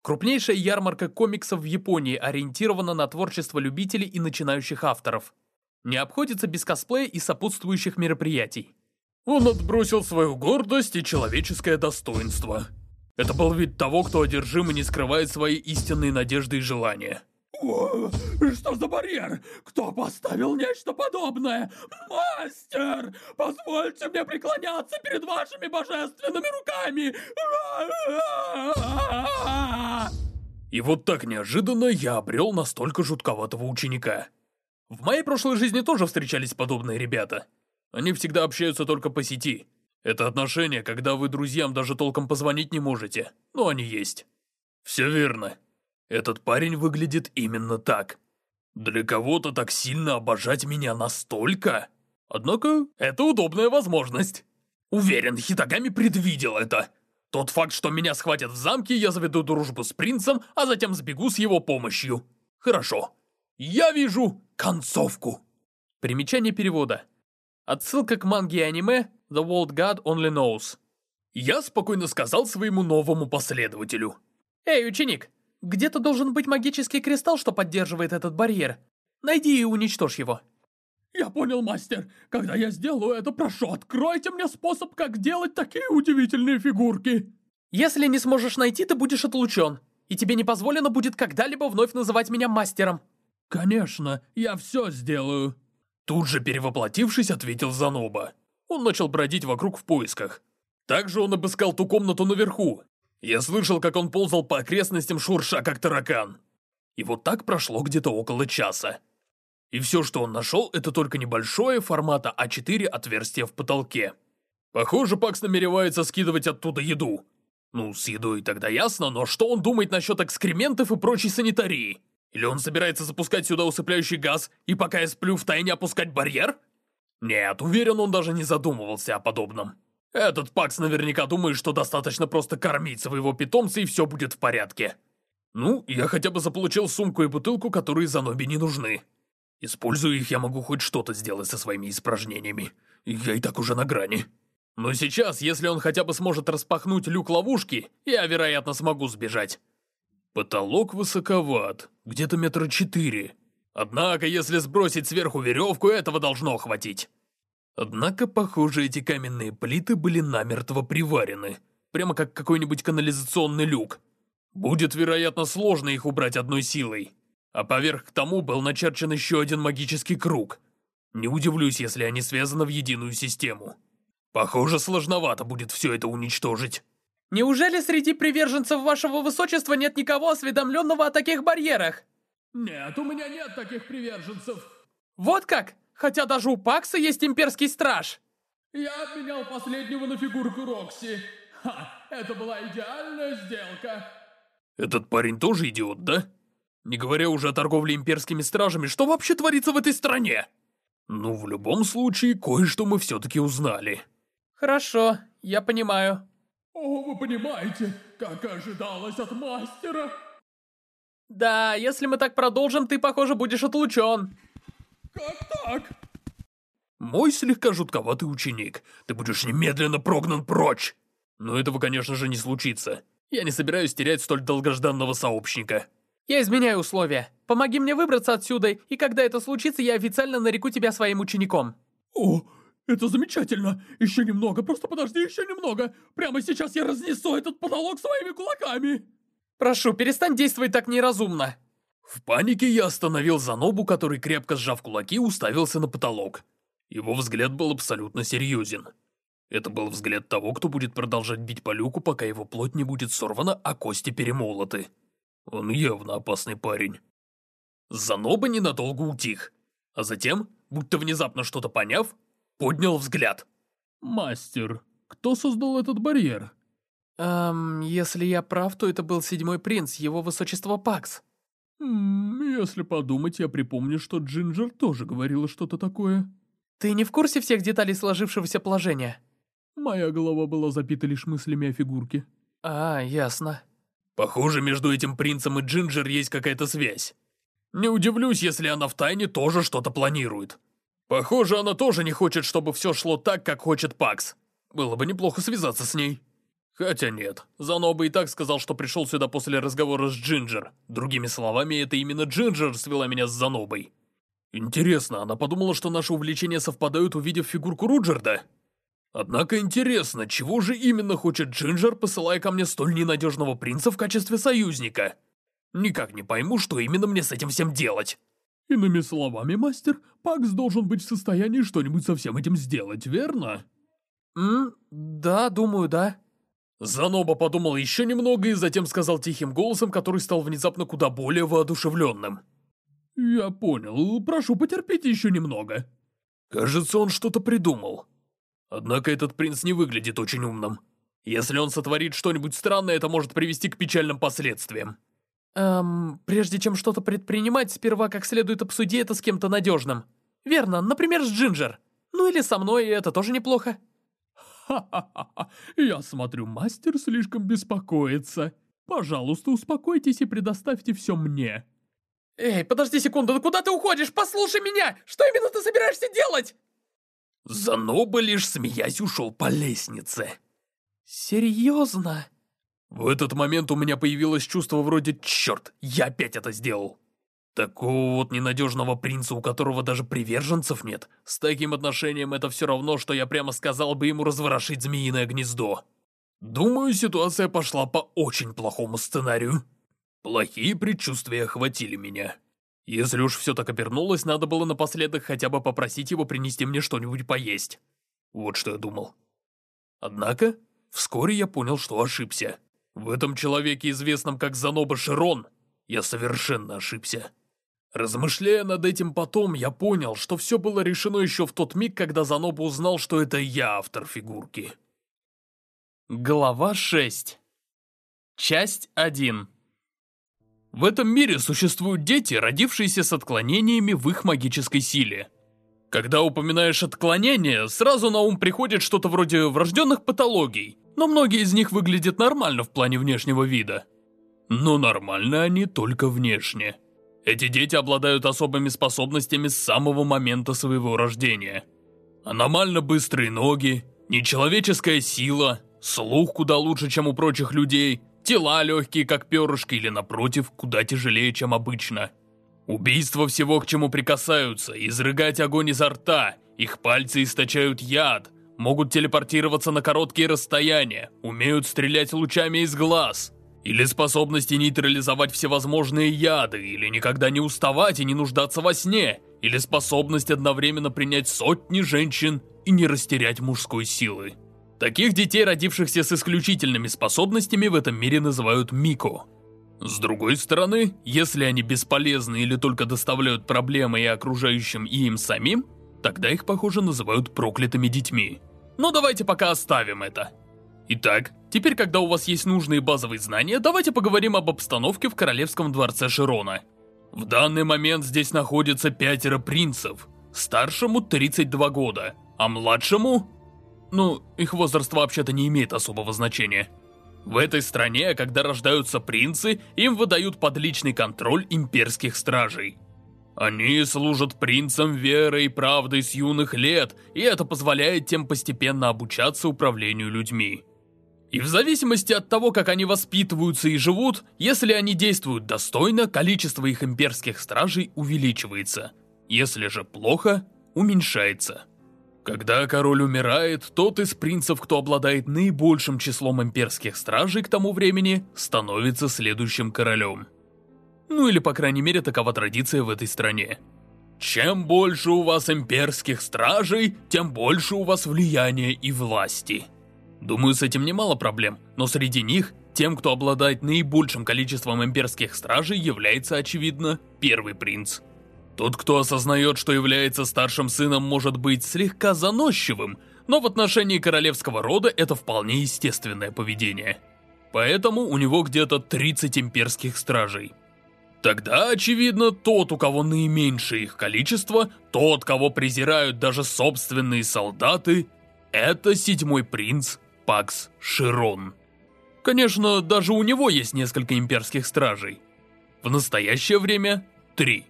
Крупнейшая ярмарка комиксов в Японии ориентирована на творчество любителей и начинающих авторов. Не обходится без косплея и сопутствующих мероприятий. Он отбросил свою гордость и человеческое достоинство. Это был вид того, кто одержим и не скрывает свои истинные надежды и желания. О, что за барьер? Кто поставил нечто подобное? Мастер! Позвольте мне преклоняться перед вашими божественными руками! И вот так неожиданно я обрел настолько жутковатого ученика. В моей прошлой жизни тоже встречались подобные ребята. Они всегда общаются только по сети. Это отношения, когда вы друзьям даже толком позвонить не можете, но они есть. Все верно. Этот парень выглядит именно так. Для кого-то так сильно обожать меня настолько? Однако, это удобная возможность. Уверен, Хитагами предвидел это. Тот факт, что меня схватят в замке, я заведу дружбу с принцем, а затем сбегу с его помощью. Хорошо. Я вижу концовку. Примечание перевода. Отсылка к манге и аниме The World God Only Knows. Я спокойно сказал своему новому последователю. Эй, ученик, где-то должен быть магический кристалл, что поддерживает этот барьер. Найди и уничтожь его. Я понял, мастер. Когда я сделаю это, прошу, откройте мне способ, как делать такие удивительные фигурки. Если не сможешь найти, ты будешь отлучен. И тебе не позволено будет когда-либо вновь называть меня мастером. Конечно, я все сделаю. Тут же перевоплотившись, ответил Заноба. Он начал бродить вокруг в поисках. Также он обыскал ту комнату наверху. Я слышал, как он ползал по окрестностям, шурша как таракан. И вот так прошло где-то около часа. И все, что он нашел, это только небольшое формата А4 отверстие в потолке. Похоже, Пакс намеревается скидывать оттуда еду. Ну, с едой тогда ясно, но что он думает насчет экскрементов и прочей санитарии? Или он собирается запускать сюда усыпляющий газ и пока я сплю в тайне опускать барьер? Нет, уверен, он даже не задумывался о подобном. Этот Пакс наверняка думает, что достаточно просто кормить своего питомца и все будет в порядке. Ну, я хотя бы заполучил сумку и бутылку, которые Заноби не нужны. Используя их, я могу хоть что-то сделать со своими испражнениями. Я и так уже на грани. Но сейчас, если он хотя бы сможет распахнуть люк ловушки, я, вероятно, смогу сбежать. Потолок высоковат, где-то метра четыре. Однако, если сбросить сверху веревку, этого должно хватить. Однако, похоже, эти каменные плиты были намертво приварены. Прямо как какой-нибудь канализационный люк. Будет, вероятно, сложно их убрать одной силой а поверх к тому был начерчен еще один магический круг. Не удивлюсь, если они связаны в единую систему. Похоже, сложновато будет все это уничтожить. Неужели среди приверженцев вашего высочества нет никого осведомленного о таких барьерах? Нет, у меня нет таких приверженцев. Вот как? Хотя даже у Пакса есть имперский страж. Я обменял последнего на фигурку Рокси. Ха, это была идеальная сделка. Этот парень тоже идиот, да? Не говоря уже о торговле имперскими стражами, что вообще творится в этой стране? Ну, в любом случае, кое-что мы все-таки узнали. Хорошо, я понимаю. О, вы понимаете, как ожидалось от мастера. Да, если мы так продолжим, ты, похоже, будешь отлучен. Как так? Мой слегка жутковатый ученик. Ты будешь немедленно прогнан прочь. Но этого, конечно же, не случится. Я не собираюсь терять столь долгожданного сообщника. Я изменяю условия. Помоги мне выбраться отсюда, и когда это случится, я официально нареку тебя своим учеником. О, это замечательно. Еще немного, просто подожди еще немного. Прямо сейчас я разнесу этот потолок своими кулаками. Прошу, перестань действовать так неразумно. В панике я остановил Занобу, который, крепко сжав кулаки, уставился на потолок. Его взгляд был абсолютно серьезен. Это был взгляд того, кто будет продолжать бить по люку, пока его плоть не будет сорвана, а кости перемолоты. Он явно опасный парень. Заноба ненадолго утих, а затем, будто внезапно что-то поняв, поднял взгляд. «Мастер, кто создал этот барьер?» «Эм, если я прав, то это был седьмой принц, его высочество Пакс». Если подумать, я припомню, что Джинджер тоже говорила что-то такое. Ты не в курсе всех деталей сложившегося положения? Моя голова была запита лишь мыслями о фигурке. А, ясно. Похоже, между этим принцем и Джинджер есть какая-то связь. Не удивлюсь, если она втайне тоже что-то планирует. Похоже, она тоже не хочет, чтобы все шло так, как хочет Пакс. Было бы неплохо связаться с ней. Хотя нет, Заноба и так сказал, что пришел сюда после разговора с Джинджер. Другими словами, это именно Джинджер свела меня с Занобой. Интересно, она подумала, что наши увлечения совпадают, увидев фигурку Руджерда? Однако интересно, чего же именно хочет Джинджер, посылая ко мне столь ненадежного принца в качестве союзника? Никак не пойму, что именно мне с этим всем делать. Иными словами, мастер, Пакс должен быть в состоянии что-нибудь со всем этим сделать, верно? М, да, думаю, да. Заноба подумал еще немного и затем сказал тихим голосом, который стал внезапно куда более воодушевленным. «Я понял. Прошу, потерпите еще немного». Кажется, он что-то придумал. Однако этот принц не выглядит очень умным. Если он сотворит что-нибудь странное, это может привести к печальным последствиям. Эм, прежде чем что-то предпринимать, сперва как следует обсуди это с кем-то надежным. Верно, например, с Джинджер. Ну или со мной, это тоже неплохо. Ха-ха-ха, я смотрю, мастер слишком беспокоится. Пожалуйста, успокойтесь и предоставьте все мне. Эй, подожди секунду, ну куда ты уходишь? Послушай меня! Что именно ты собираешься делать? Заноба лишь смеясь ушел по лестнице. Серьезно? В этот момент у меня появилось чувство вроде «Черт, я опять это сделал!» Такого вот ненадежного принца, у которого даже приверженцев нет, с таким отношением это все равно, что я прямо сказал бы ему разворошить змеиное гнездо. Думаю, ситуация пошла по очень плохому сценарию. Плохие предчувствия охватили меня. Если уж все так обернулось, надо было напоследок хотя бы попросить его принести мне что-нибудь поесть. Вот что я думал. Однако, вскоре я понял, что ошибся. В этом человеке, известном как Заноба Широн, я совершенно ошибся. Размышляя над этим потом, я понял, что все было решено еще в тот миг, когда Заноба узнал, что это я автор фигурки. Глава 6 Часть 1 В этом мире существуют дети, родившиеся с отклонениями в их магической силе. Когда упоминаешь отклонения, сразу на ум приходит что-то вроде врожденных патологий, но многие из них выглядят нормально в плане внешнего вида. Но нормально они только внешне. Эти дети обладают особыми способностями с самого момента своего рождения. Аномально быстрые ноги, нечеловеческая сила, слух куда лучше, чем у прочих людей, тела легкие, как перышки, или напротив, куда тяжелее, чем обычно – Убийство всего, к чему прикасаются, изрыгать огонь изо рта, их пальцы источают яд, могут телепортироваться на короткие расстояния, умеют стрелять лучами из глаз. Или способности нейтрализовать всевозможные яды, или никогда не уставать и не нуждаться во сне, или способность одновременно принять сотни женщин и не растерять мужской силы. Таких детей, родившихся с исключительными способностями, в этом мире называют Мико. С другой стороны, если они бесполезны или только доставляют проблемы и окружающим, и им самим, тогда их, похоже, называют проклятыми детьми. Но давайте пока оставим это. Итак, теперь, когда у вас есть нужные базовые знания, давайте поговорим об обстановке в Королевском дворце Широна. В данный момент здесь находится пятеро принцев. Старшему 32 года, а младшему... Ну, их возраст вообще-то не имеет особого значения. В этой стране, когда рождаются принцы, им выдают под личный контроль имперских стражей. Они служат принцам верой и правдой с юных лет, и это позволяет тем постепенно обучаться управлению людьми. И в зависимости от того, как они воспитываются и живут, если они действуют достойно, количество их имперских стражей увеличивается. Если же плохо, уменьшается. Когда король умирает, тот из принцев, кто обладает наибольшим числом имперских стражей к тому времени, становится следующим королем. Ну или, по крайней мере, такова традиция в этой стране. Чем больше у вас имперских стражей, тем больше у вас влияния и власти. Думаю, с этим немало проблем, но среди них, тем, кто обладает наибольшим количеством имперских стражей, является, очевидно, первый принц – тот, кто осознает, что является старшим сыном, может быть слегка заносчивым, но в отношении королевского рода это вполне естественное поведение. Поэтому у него где-то 30 имперских стражей. Тогда, очевидно, тот, у кого наименьшее их количество, тот, кого презирают даже собственные солдаты, это седьмой принц Пакс Широн. Конечно, даже у него есть несколько имперских стражей. В настоящее время три.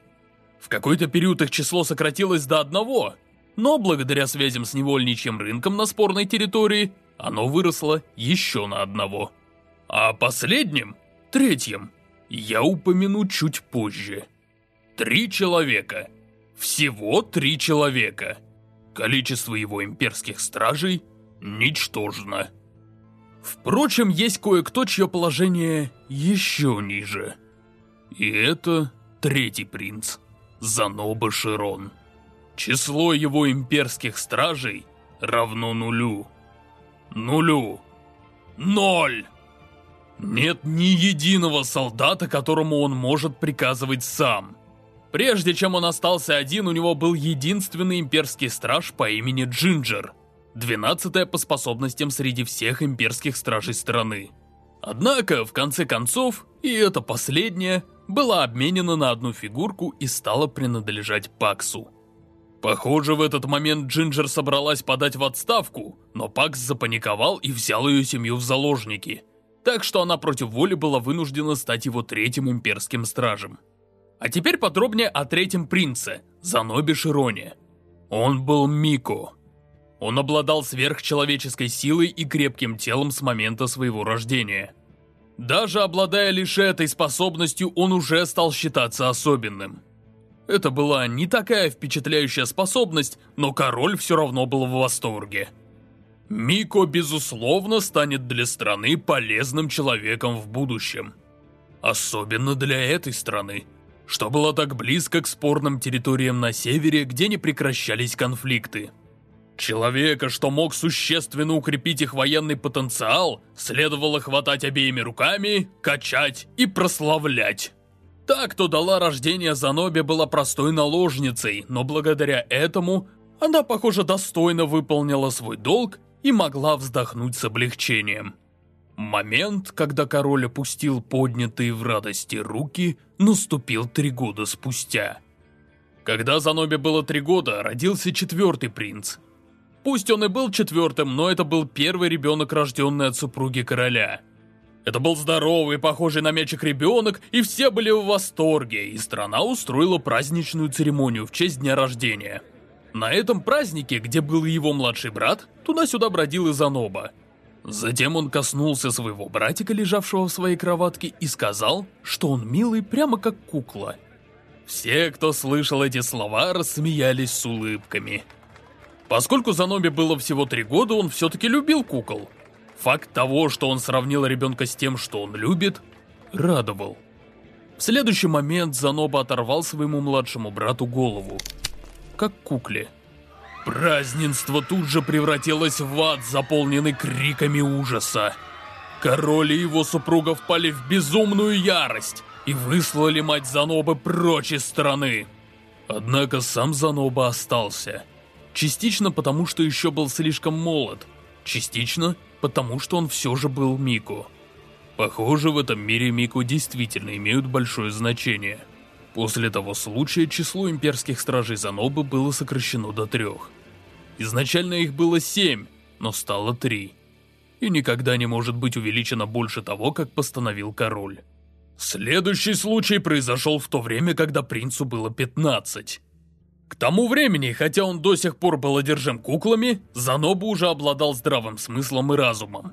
В какой-то период их число сократилось до одного, но благодаря связям с невольничьим рынком на спорной территории, оно выросло еще на одного. А последним, третьим, я упомяну чуть позже. Три человека. Всего три человека. Количество его имперских стражей ничтожно. Впрочем, есть кое-кто, чье положение еще ниже. И это третий принц. Заноба Широн. Число его имперских стражей равно нулю. Нулю. Ноль! Нет ни единого солдата, которому он может приказывать сам. Прежде чем он остался один, у него был единственный имперский страж по имени Джинджер. Двенадцатая по способностям среди всех имперских стражей страны. Однако, в конце концов, и это последнее, была обменена на одну фигурку и стала принадлежать Паксу. Похоже, в этот момент Джинджер собралась подать в отставку, но Пакс запаниковал и взял ее семью в заложники. Так что она против воли была вынуждена стать его третьим имперским стражем. А теперь подробнее о третьем принце, Занобе Широне. Он был Мико. Он обладал сверхчеловеческой силой и крепким телом с момента своего рождения. Даже обладая лишь этой способностью, он уже стал считаться особенным. Это была не такая впечатляющая способность, но король все равно был в восторге. Мико, безусловно, станет для страны полезным человеком в будущем. Особенно для этой страны, что было так близко к спорным территориям на севере, где не прекращались конфликты. Человека, что мог существенно укрепить их военный потенциал, следовало хватать обеими руками, качать и прославлять. Та, кто дала рождение Занобе, была простой наложницей, но благодаря этому она, похоже, достойно выполнила свой долг и могла вздохнуть с облегчением. Момент, когда король опустил поднятые в радости руки, наступил три года спустя. Когда Занобе было три года, родился четвертый принц. Пусть он и был четвертым, но это был первый ребенок, рожденный от супруги короля – это был здоровый, похожий на мячик ребенок, и все были в восторге, и страна устроила праздничную церемонию в честь дня рождения. На этом празднике, где был его младший брат, туда-сюда бродил Изаноба. Затем он коснулся своего братика, лежавшего в своей кроватке, и сказал, что он милый прямо как кукла. Все, кто слышал эти слова, рассмеялись с улыбками. Поскольку Занобе было всего три года, он все-таки любил кукол – Факт того, что он сравнил ребенка с тем, что он любит, радовал. В следующий момент Заноба оторвал своему младшему брату голову, как кукле. Праздненство тут же превратилось в ад, заполненный криками ужаса. Король и его супруга впали в безумную ярость и выслали мать Занобы прочь из страны. Однако сам Заноба остался. Частично потому, что еще был слишком молод. Частично потому что он все же был Мику. Похоже, в этом мире Мику действительно имеют большое значение. После того случая число имперских стражей Занобы было сокращено до трех. Изначально их было семь, но стало три. И никогда не может быть увеличено больше того, как постановил король. Следующий случай произошел в то время, когда принцу было 15. К тому времени, хотя он до сих пор был одержим куклами, Занобу уже обладал здравым смыслом и разумом.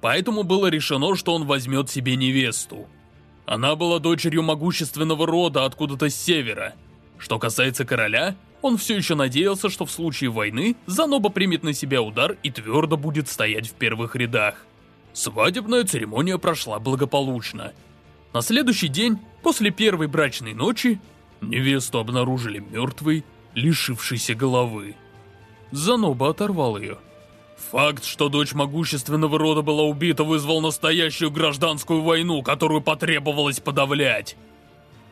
Поэтому было решено, что он возьмет себе невесту. Она была дочерью могущественного рода откуда-то с севера. Что касается короля, он все еще надеялся, что в случае войны Заноба примет на себя удар и твердо будет стоять в первых рядах. Свадебная церемония прошла благополучно. На следующий день, после первой брачной ночи, невесту обнаружили мертвой лишившейся головы. Заноба оторвал ее. Факт, что дочь могущественного рода была убита, вызвал настоящую гражданскую войну, которую потребовалось подавлять.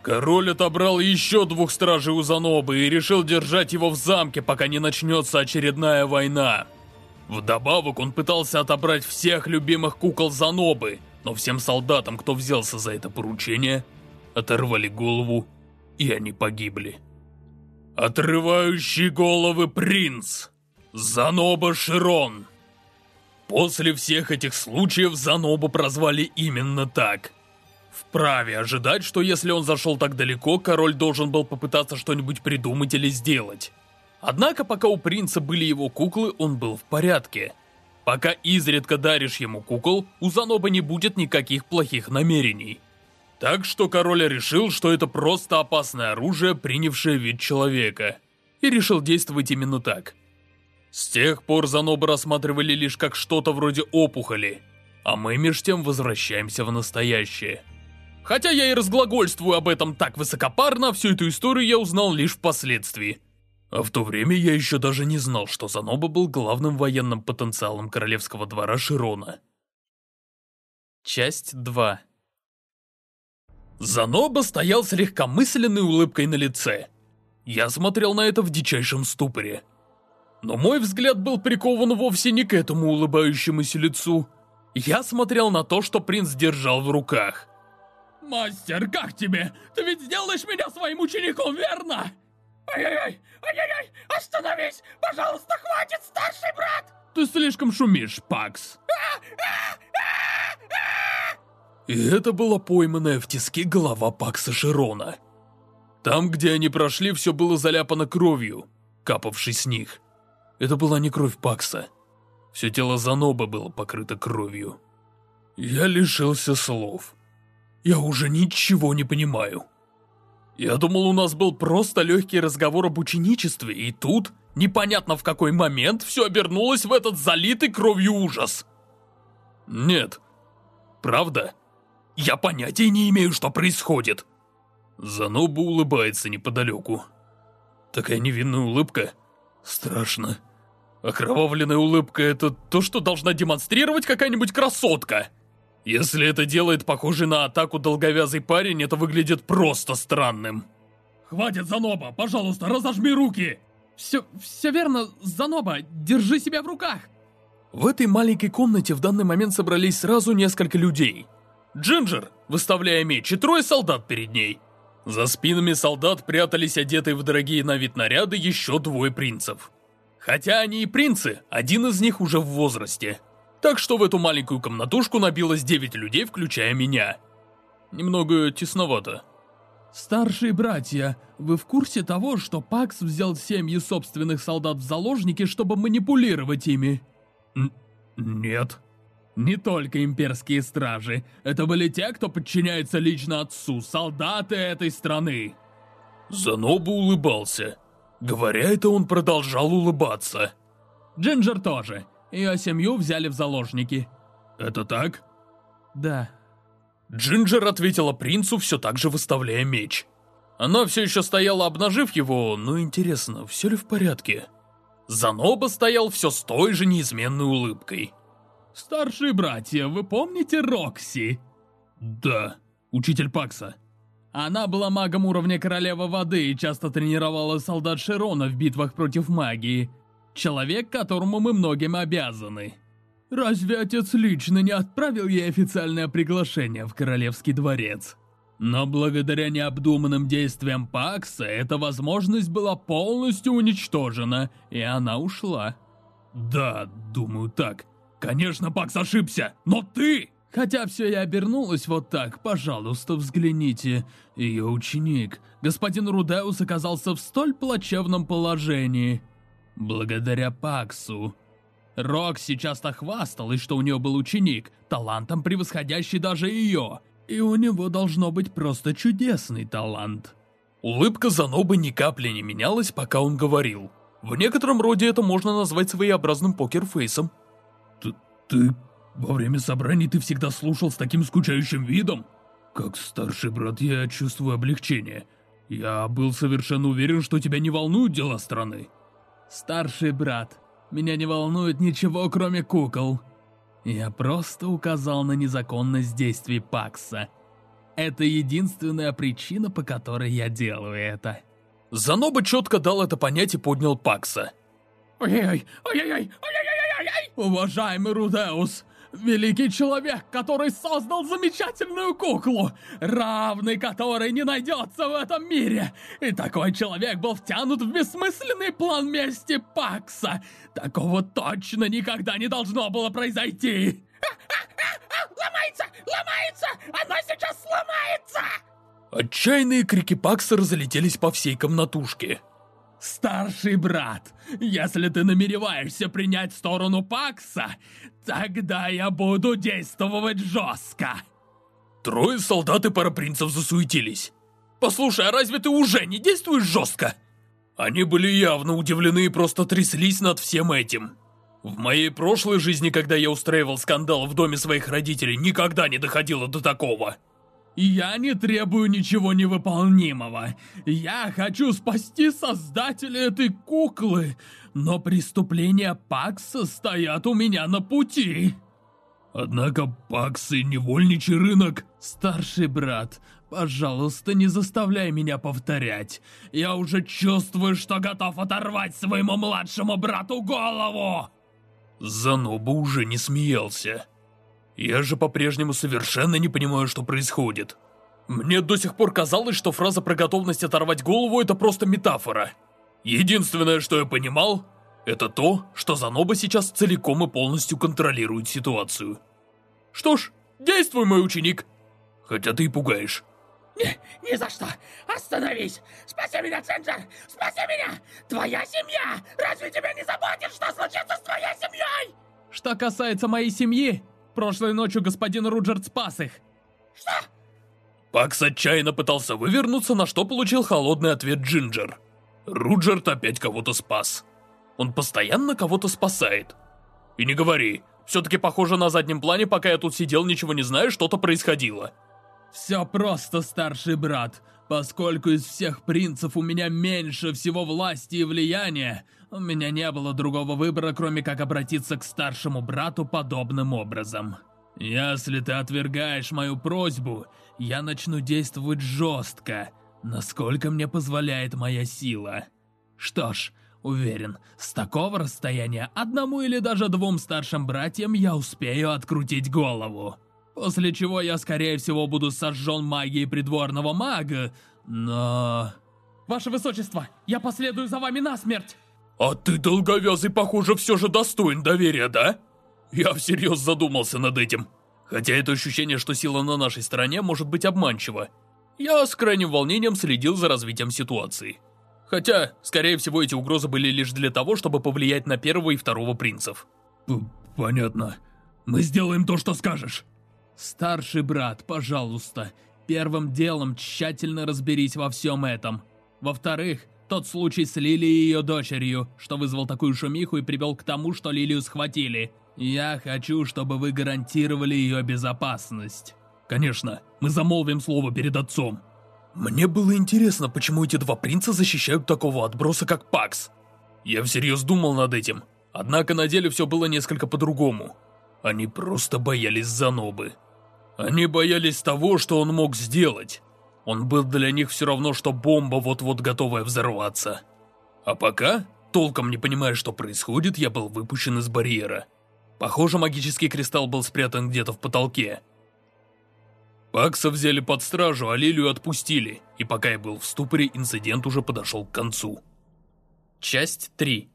Король отобрал еще двух стражей у Занобы и решил держать его в замке, пока не начнется очередная война. Вдобавок он пытался отобрать всех любимых кукол Занобы, но всем солдатам, кто взялся за это поручение, оторвали голову, и они погибли. Отрывающий головы принц. Заноба Широн. После всех этих случаев Занобу прозвали именно так. Вправе ожидать, что если он зашел так далеко, король должен был попытаться что-нибудь придумать или сделать. Однако, пока у принца были его куклы, он был в порядке. Пока изредка даришь ему кукол, у Заноба не будет никаких плохих намерений. Так что король решил, что это просто опасное оружие, принявшее вид человека. И решил действовать именно так. С тех пор Занобы рассматривали лишь как что-то вроде опухоли, а мы меж тем возвращаемся в настоящее. Хотя я и разглагольствую об этом так высокопарно, всю эту историю я узнал лишь впоследствии. А в то время я еще даже не знал, что Заноба был главным военным потенциалом королевского двора Широна. Часть 2 Заноба стоял с легкомысленной улыбкой на лице. Я смотрел на это в дичайшем ступоре. Но мой взгляд был прикован вовсе не к этому улыбающемуся лицу. Я смотрел на то, что принц держал в руках. «Мастер, как тебе? Ты ведь сделаешь меня своим учеником, верно?» «Ай-яй-яй! Ай-яй-яй! Остановись! Пожалуйста, хватит, старший брат!» «Ты слишком шумишь, Пакс!» И это была пойманная в тиске голова Пакса Широна. Там, где они прошли, все было заляпано кровью, капавшей с них. Это была не кровь Пакса. Все тело Заноба было покрыто кровью. Я лишился слов. Я уже ничего не понимаю. Я думал, у нас был просто легкий разговор об ученичестве, и тут, непонятно в какой момент, все обернулось в этот залитый кровью ужас. Нет. Правда? Я понятия не имею, что происходит. Занобу улыбается неподалеку. Такая невинная улыбка. Страшно. Окровавленная улыбка — это то, что должна демонстрировать какая-нибудь красотка. Если это делает похожий на атаку долговязый парень, это выглядит просто странным. Хватит, Заноба! Пожалуйста, разожми руки! Все, все верно, Заноба, держи себя в руках! В этой маленькой комнате в данный момент собрались сразу несколько людей. Джинджер, выставляя меч, и трое солдат перед ней. За спинами солдат прятались одетые в дорогие на вид наряды еще двое принцев. Хотя они и принцы, один из них уже в возрасте. Так что в эту маленькую комнатушку набилось 9 людей, включая меня. Немного тесновато. Старшие братья, вы в курсе того, что Пакс взял семьи собственных солдат в заложники, чтобы манипулировать ими? Н нет. Не только имперские стражи. Это были те, кто подчиняется лично отцу, солдаты этой страны. Занобу улыбался. Говоря это, он продолжал улыбаться. Джинджер тоже. Ее семью взяли в заложники. Это так? Да. Джинджер ответила принцу, все так же выставляя меч. Она все еще стояла, обнажив его, но интересно, все ли в порядке? Заноба стоял все с той же неизменной улыбкой. «Старшие братья, вы помните Рокси?» «Да, учитель Пакса». Она была магом уровня Королевы Воды и часто тренировала солдат Широна в битвах против магии. Человек, которому мы многим обязаны. Разве отец лично не отправил ей официальное приглашение в Королевский дворец? Но благодаря необдуманным действиям Пакса, эта возможность была полностью уничтожена, и она ушла. Да, думаю так. Конечно, Пакс ошибся, но ты... Хотя все и обернулось вот так, пожалуйста, взгляните. Ее ученик, господин Рудеус, оказался в столь плачевном положении. Благодаря Паксу. Рокси часто хвасталась, что у нее был ученик, талантом превосходящий даже ее. И у него должно быть просто чудесный талант. Улыбка Занобы ни капли не менялась, пока он говорил. В некотором роде это можно назвать своеобразным покерфейсом. Ты... ты... во время собраний ты всегда слушал с таким скучающим видом? Как старший брат я чувствую облегчение. Я был совершенно уверен, что тебя не волнуют дела страны. Старший брат, меня не волнует ничего, кроме кукол. Я просто указал на незаконность действий Пакса. Это единственная причина, по которой я делаю это. Заноба четко дал это понять и поднял Пакса. Ой-ой-ой, ой-ой-ой, ой-ой-ой-ой-ой! Уважаемый Рудеус, Великий человек, который создал замечательную куклу, равный которой не найдется в этом мире. И такой человек был втянут в бессмысленный план мести Пакса. Такого точно никогда не должно было произойти. Ломается! Ломается! Оно сейчас сломается! Отчаянные крики Пакса разлетелись по всей комнатушке. «Старший брат, если ты намереваешься принять сторону Пакса, тогда я буду действовать жестко!» Трое солдат и пара принцев засуетились. «Послушай, а разве ты уже не действуешь жестко?» Они были явно удивлены и просто тряслись над всем этим. В моей прошлой жизни, когда я устраивал скандал в доме своих родителей, никогда не доходило до такого. Я не требую ничего невыполнимого. Я хочу спасти создателя этой куклы, но преступления Пакса стоят у меня на пути. Однако Пакс и невольничий рынок... Старший брат, пожалуйста, не заставляй меня повторять. Я уже чувствую, что готов оторвать своему младшему брату голову. Заноба уже не смеялся. Я же по-прежнему совершенно не понимаю, что происходит. Мне до сих пор казалось, что фраза про готовность оторвать голову это просто метафора. Единственное, что я понимал, это то, что Заноба сейчас целиком и полностью контролирует ситуацию. Что ж, действуй, мой ученик. Хотя ты и пугаешь. Ни, ни за что! Остановись! Спаси меня, Ценджер! Спаси меня! Твоя семья! Разве тебя не заботит, что случится с твоей семьей? Что касается моей семьи, прошлой ночью господин Руджерд спас их. Что? Пакс отчаянно пытался вывернуться, на что получил холодный ответ Джинджер. Руджерд опять кого-то спас. Он постоянно кого-то спасает. И не говори, все-таки похоже на заднем плане, пока я тут сидел, ничего не знаю, что-то происходило. Все просто, старший брат. Поскольку из всех принцев у меня меньше всего власти и влияния, у меня не было другого выбора, кроме как обратиться к старшему брату подобным образом. Если ты отвергаешь мою просьбу, я начну действовать жестко, насколько мне позволяет моя сила. Что ж, уверен, с такого расстояния одному или даже двум старшим братьям я успею открутить голову. После чего я, скорее всего, буду сожжен магией придворного мага, но... Ваше Высочество, я последую за вами на смерть! А ты, долговязый, похоже, все же достоин доверия, да? Я всерьез задумался над этим. Хотя это ощущение, что сила на нашей стороне, может быть обманчиво. Я с крайним волнением следил за развитием ситуации. Хотя, скорее всего, эти угрозы были лишь для того, чтобы повлиять на первого и второго принцев. П понятно. Мы сделаем то, что скажешь. Старший брат, пожалуйста, первым делом тщательно разберись во всем этом. Во-вторых, тот случай с Лилией и ее дочерью, что вызвал такую шумиху и привел к тому, что Лилию схватили. Я хочу, чтобы вы гарантировали ее безопасность. Конечно, мы замолвим слово перед отцом. Мне было интересно, почему эти два принца защищают такого отброса, как Пакс. Я всерьез думал над этим, однако на деле все было несколько по-другому. Они просто боялись Занобы. Они боялись того, что он мог сделать. Он был для них все равно, что бомба, вот-вот готовая взорваться. А пока, толком не понимая, что происходит, я был выпущен из барьера. Похоже, магический кристалл был спрятан где-то в потолке. Пакса взяли под стражу, а Лилию отпустили, и пока я был в ступоре, инцидент уже подошел к концу. Часть 3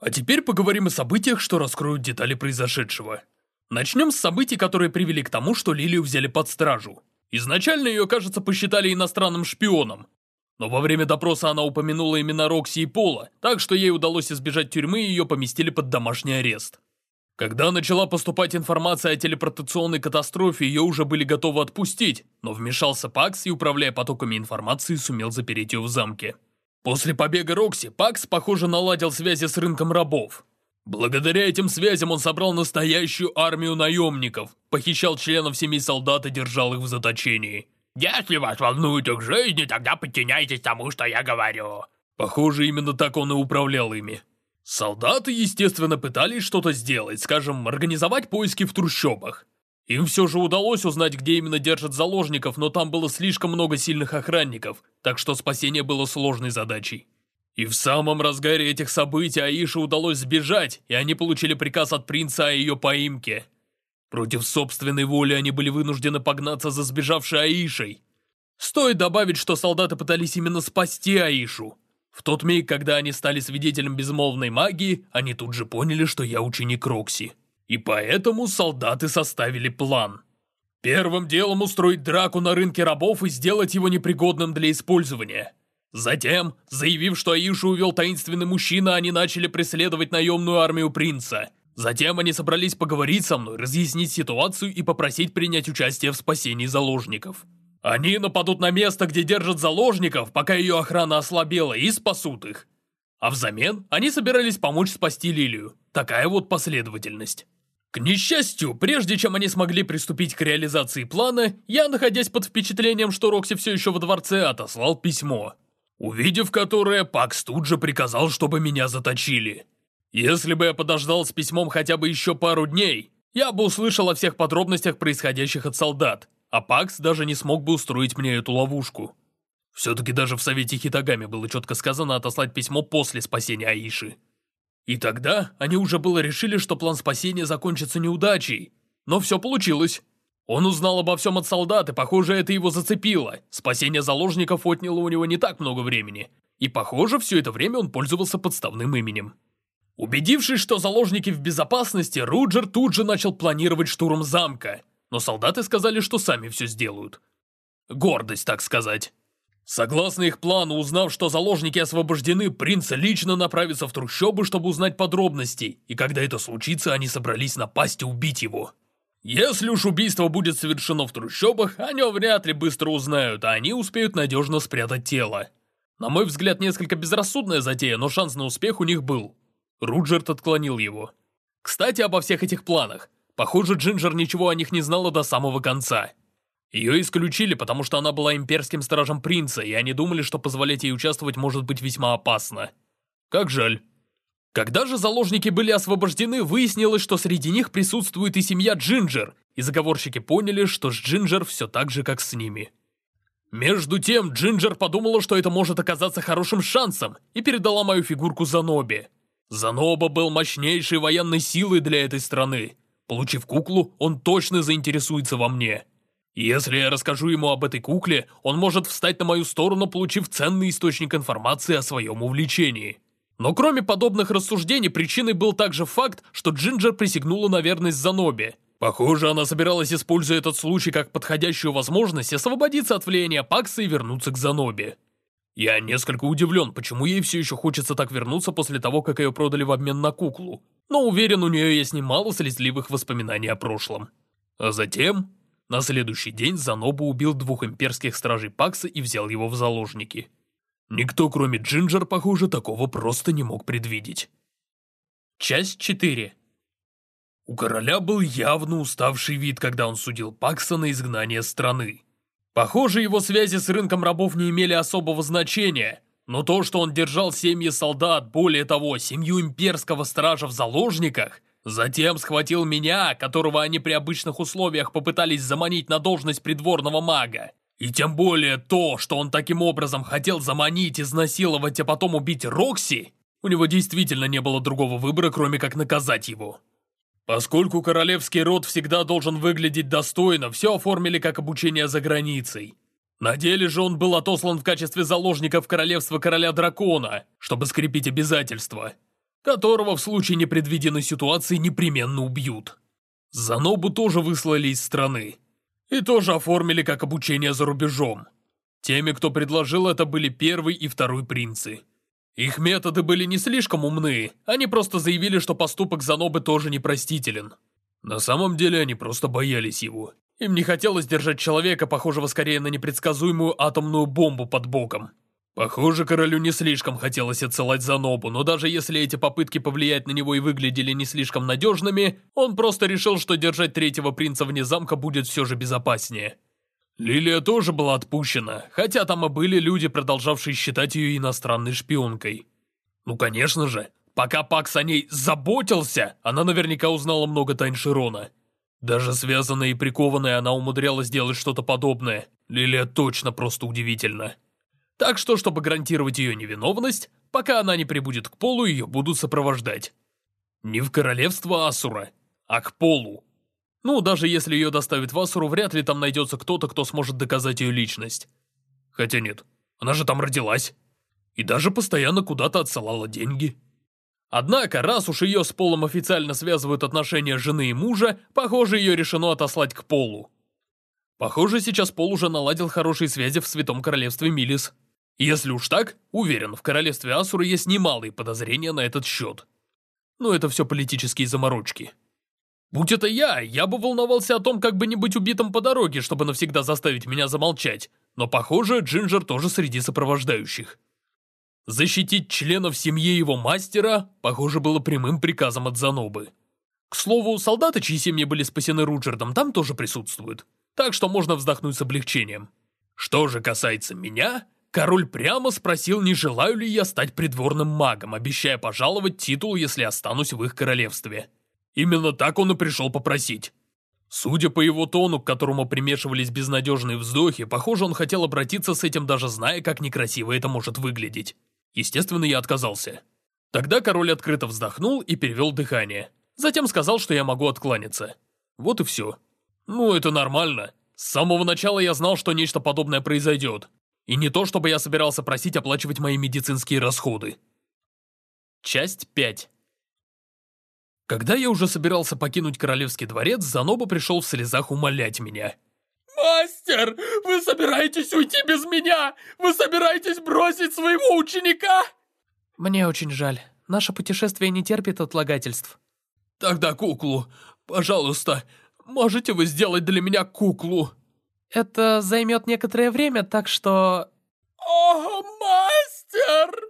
А теперь поговорим о событиях, что раскроют детали произошедшего. Начнем с событий, которые привели к тому, что Лилию взяли под стражу. Изначально ее, кажется, посчитали иностранным шпионом. Но во время допроса она упомянула имена Рокси и Пола, так что ей удалось избежать тюрьмы и ее поместили под домашний арест. Когда начала поступать информация о телепортационной катастрофе, ее уже были готовы отпустить, но вмешался Пакс и, управляя потоками информации, сумел запереть ее в замке. После побега Рокси, Пакс, похоже, наладил связи с рынком рабов. Благодаря этим связям он собрал настоящую армию наемников, похищал членов семей солдат и держал их в заточении. Если вас волнует их жизни, тогда подчиняйтесь тому, что я говорю. Похоже, именно так он и управлял ими. Солдаты, естественно, пытались что-то сделать, скажем, организовать поиски в трущобах. Им все же удалось узнать, где именно держат заложников, но там было слишком много сильных охранников, так что спасение было сложной задачей. И в самом разгаре этих событий Аише удалось сбежать, и они получили приказ от принца о ее поимке. Против собственной воли они были вынуждены погнаться за сбежавшей Аишей. Стоит добавить, что солдаты пытались именно спасти Аишу. В тот миг, когда они стали свидетелем безмолвной магии, они тут же поняли, что я ученик Рокси. И поэтому солдаты составили план. Первым делом устроить драку на рынке рабов и сделать его непригодным для использования – Затем, заявив, что Аишу увел таинственный мужчина, они начали преследовать наемную армию принца. Затем они собрались поговорить со мной, разъяснить ситуацию и попросить принять участие в спасении заложников. Они нападут на место, где держат заложников, пока ее охрана ослабела, и спасут их. А взамен они собирались помочь спасти Лилию. Такая вот последовательность. К несчастью, прежде чем они смогли приступить к реализации плана, я, находясь под впечатлением, что Рокси все еще во дворце, отослал письмо. Увидев которое, Пакс тут же приказал, чтобы меня заточили. Если бы я подождал с письмом хотя бы еще пару дней, я бы услышал о всех подробностях, происходящих от солдат, а Пакс даже не смог бы устроить мне эту ловушку. Все-таки даже в Совете Хитагами было четко сказано отослать письмо после спасения Аиши. И тогда они уже было решили, что план спасения закончится неудачей. Но все получилось. Он узнал обо всем от солдат, и, похоже, это его зацепило. Спасение заложников отняло у него не так много времени. И, похоже, все это время он пользовался подставным именем. Убедившись, что заложники в безопасности, Руджер тут же начал планировать штурм замка. Но солдаты сказали, что сами все сделают. Гордость, так сказать. Согласно их плану, узнав, что заложники освобождены, принц лично направится в трущобы, чтобы узнать подробности, и когда это случится, они собрались напасть и убить его. Если уж убийство будет совершено в трущобах, о нем вряд ли быстро узнают, а они успеют надежно спрятать тело. На мой взгляд, несколько безрассудная затея, но шанс на успех у них был. Руджерт отклонил его. Кстати, обо всех этих планах. Похоже, Джинджер ничего о них не знала до самого конца. Ее исключили, потому что она была имперским стражем принца, и они думали, что позволять ей участвовать может быть весьма опасно. Как жаль. Когда же заложники были освобождены, выяснилось, что среди них присутствует и семья Джинджер, и заговорщики поняли, что с Джинджер все так же, как с ними. Между тем, Джинджер подумала, что это может оказаться хорошим шансом, и передала мою фигурку Заноби. Заноба был мощнейшей военной силой для этой страны. Получив куклу, он точно заинтересуется во мне. Если я расскажу ему об этой кукле, он может встать на мою сторону, получив ценный источник информации о своем увлечении. Но кроме подобных рассуждений, причиной был также факт, что Джинджер присягнула на верность Заноби. Похоже, она собиралась, используя этот случай как подходящую возможность, освободиться от влияния Пакса и вернуться к Заноби. Я несколько удивлен, почему ей все еще хочется так вернуться после того, как ее продали в обмен на куклу. Но уверен, у нее есть немало слезливых воспоминаний о прошлом. А затем на следующий день Занобу убил двух имперских стражей Пакса и взял его в заложники. Никто, кроме Джинджер, похоже, такого просто не мог предвидеть. Часть 4 У короля был явно уставший вид, когда он судил Пакса на изгнание страны. Похоже, его связи с рынком рабов не имели особого значения, но то, что он держал семьи солдат, более того, семью имперского стража в заложниках, Затем схватил меня, которого они при обычных условиях попытались заманить на должность придворного мага. И тем более то, что он таким образом хотел заманить, изнасиловать, а потом убить Рокси, у него действительно не было другого выбора, кроме как наказать его. Поскольку королевский род всегда должен выглядеть достойно, все оформили как обучение за границей. На деле же он был отослан в качестве заложника в королевство короля дракона, чтобы скрепить обязательства которого в случае непредвиденной ситуации непременно убьют. Занобу тоже выслали из страны. И тоже оформили как обучение за рубежом. Теми, кто предложил это, были первый и второй принцы. Их методы были не слишком умные, они просто заявили, что поступок Занобы тоже непростителен. На самом деле они просто боялись его. Им не хотелось держать человека, похожего скорее на непредсказуемую атомную бомбу под боком. Похоже, королю не слишком хотелось отсылать Занобу, но даже если эти попытки повлиять на него и выглядели не слишком надежными, он просто решил, что держать третьего принца вне замка будет все же безопаснее. Лилия тоже была отпущена, хотя там и были люди, продолжавшие считать ее иностранной шпионкой. Ну конечно же, пока Пакс о ней заботился, она наверняка узнала много тайн Широна. Даже связанная и прикованная она умудрялась делать что-то подобное. Лилия точно просто удивительна. Так что, чтобы гарантировать ее невиновность, пока она не прибудет к полу, ее будут сопровождать. Не в королевство Асура, а к полу. Ну, даже если ее доставят в Асуру, вряд ли там найдется кто-то, кто сможет доказать ее личность. Хотя нет, она же там родилась. И даже постоянно куда-то отсылала деньги. Однако, раз уж ее с Полом официально связывают отношения жены и мужа, похоже, ее решено отослать к Полу. Похоже, сейчас Пол уже наладил хорошие связи в Святом Королевстве Милис. Если уж так, уверен, в королевстве Асура есть немалые подозрения на этот счет. Но это все политические заморочки. Будь это я, я бы волновался о том, как бы не быть убитым по дороге, чтобы навсегда заставить меня замолчать. Но, похоже, Джинджер тоже среди сопровождающих. Защитить членов семьи его мастера, похоже, было прямым приказом от Занобы. К слову, солдаты, чьи семьи были спасены Руджердом, там тоже присутствуют. Так что можно вздохнуть с облегчением. Что же касается меня, Король прямо спросил, не желаю ли я стать придворным магом, обещая пожаловать титул, если останусь в их королевстве. Именно так он и пришел попросить. Судя по его тону, к которому примешивались безнадежные вздохи, похоже, он хотел обратиться с этим, даже зная, как некрасиво это может выглядеть. Естественно, я отказался. Тогда король открыто вздохнул и перевел дыхание. Затем сказал, что я могу откланяться. Вот и все. Ну, это нормально. С самого начала я знал, что нечто подобное произойдет. И не то, чтобы я собирался просить оплачивать мои медицинские расходы. Часть 5 Когда я уже собирался покинуть королевский дворец, Заноба пришел в слезах умолять меня. «Мастер, вы собираетесь уйти без меня? Вы собираетесь бросить своего ученика?» Мне очень жаль. Наше путешествие не терпит отлагательств. «Тогда куклу. Пожалуйста, можете вы сделать для меня куклу?» Это займет некоторое время, так что... «О, мастер!»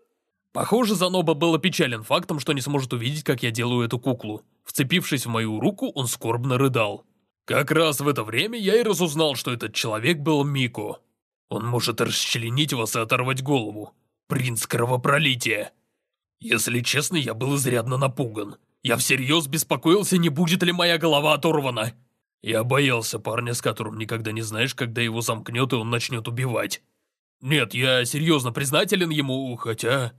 Похоже, Заноба был опечален фактом, что не сможет увидеть, как я делаю эту куклу. Вцепившись в мою руку, он скорбно рыдал. Как раз в это время я и разузнал, что этот человек был Мико. Он может расчленить вас и оторвать голову. Принц кровопролития. Если честно, я был изрядно напуган. Я всерьез беспокоился, не будет ли моя голова оторвана. Я боялся парня, с которым никогда не знаешь, когда его замкнет и он начнет убивать. Нет, я серьезно признателен ему, хотя...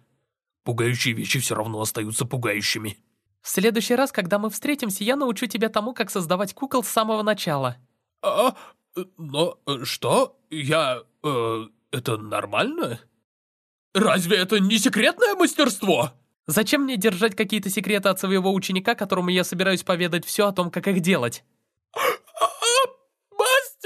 Пугающие вещи все равно остаются пугающими. В следующий раз, когда мы встретимся, я научу тебя тому, как создавать кукол с самого начала. А, но что? Я... Э, это нормально? Разве это не секретное мастерство? Зачем мне держать какие-то секреты от своего ученика, которому я собираюсь поведать все о том, как их делать?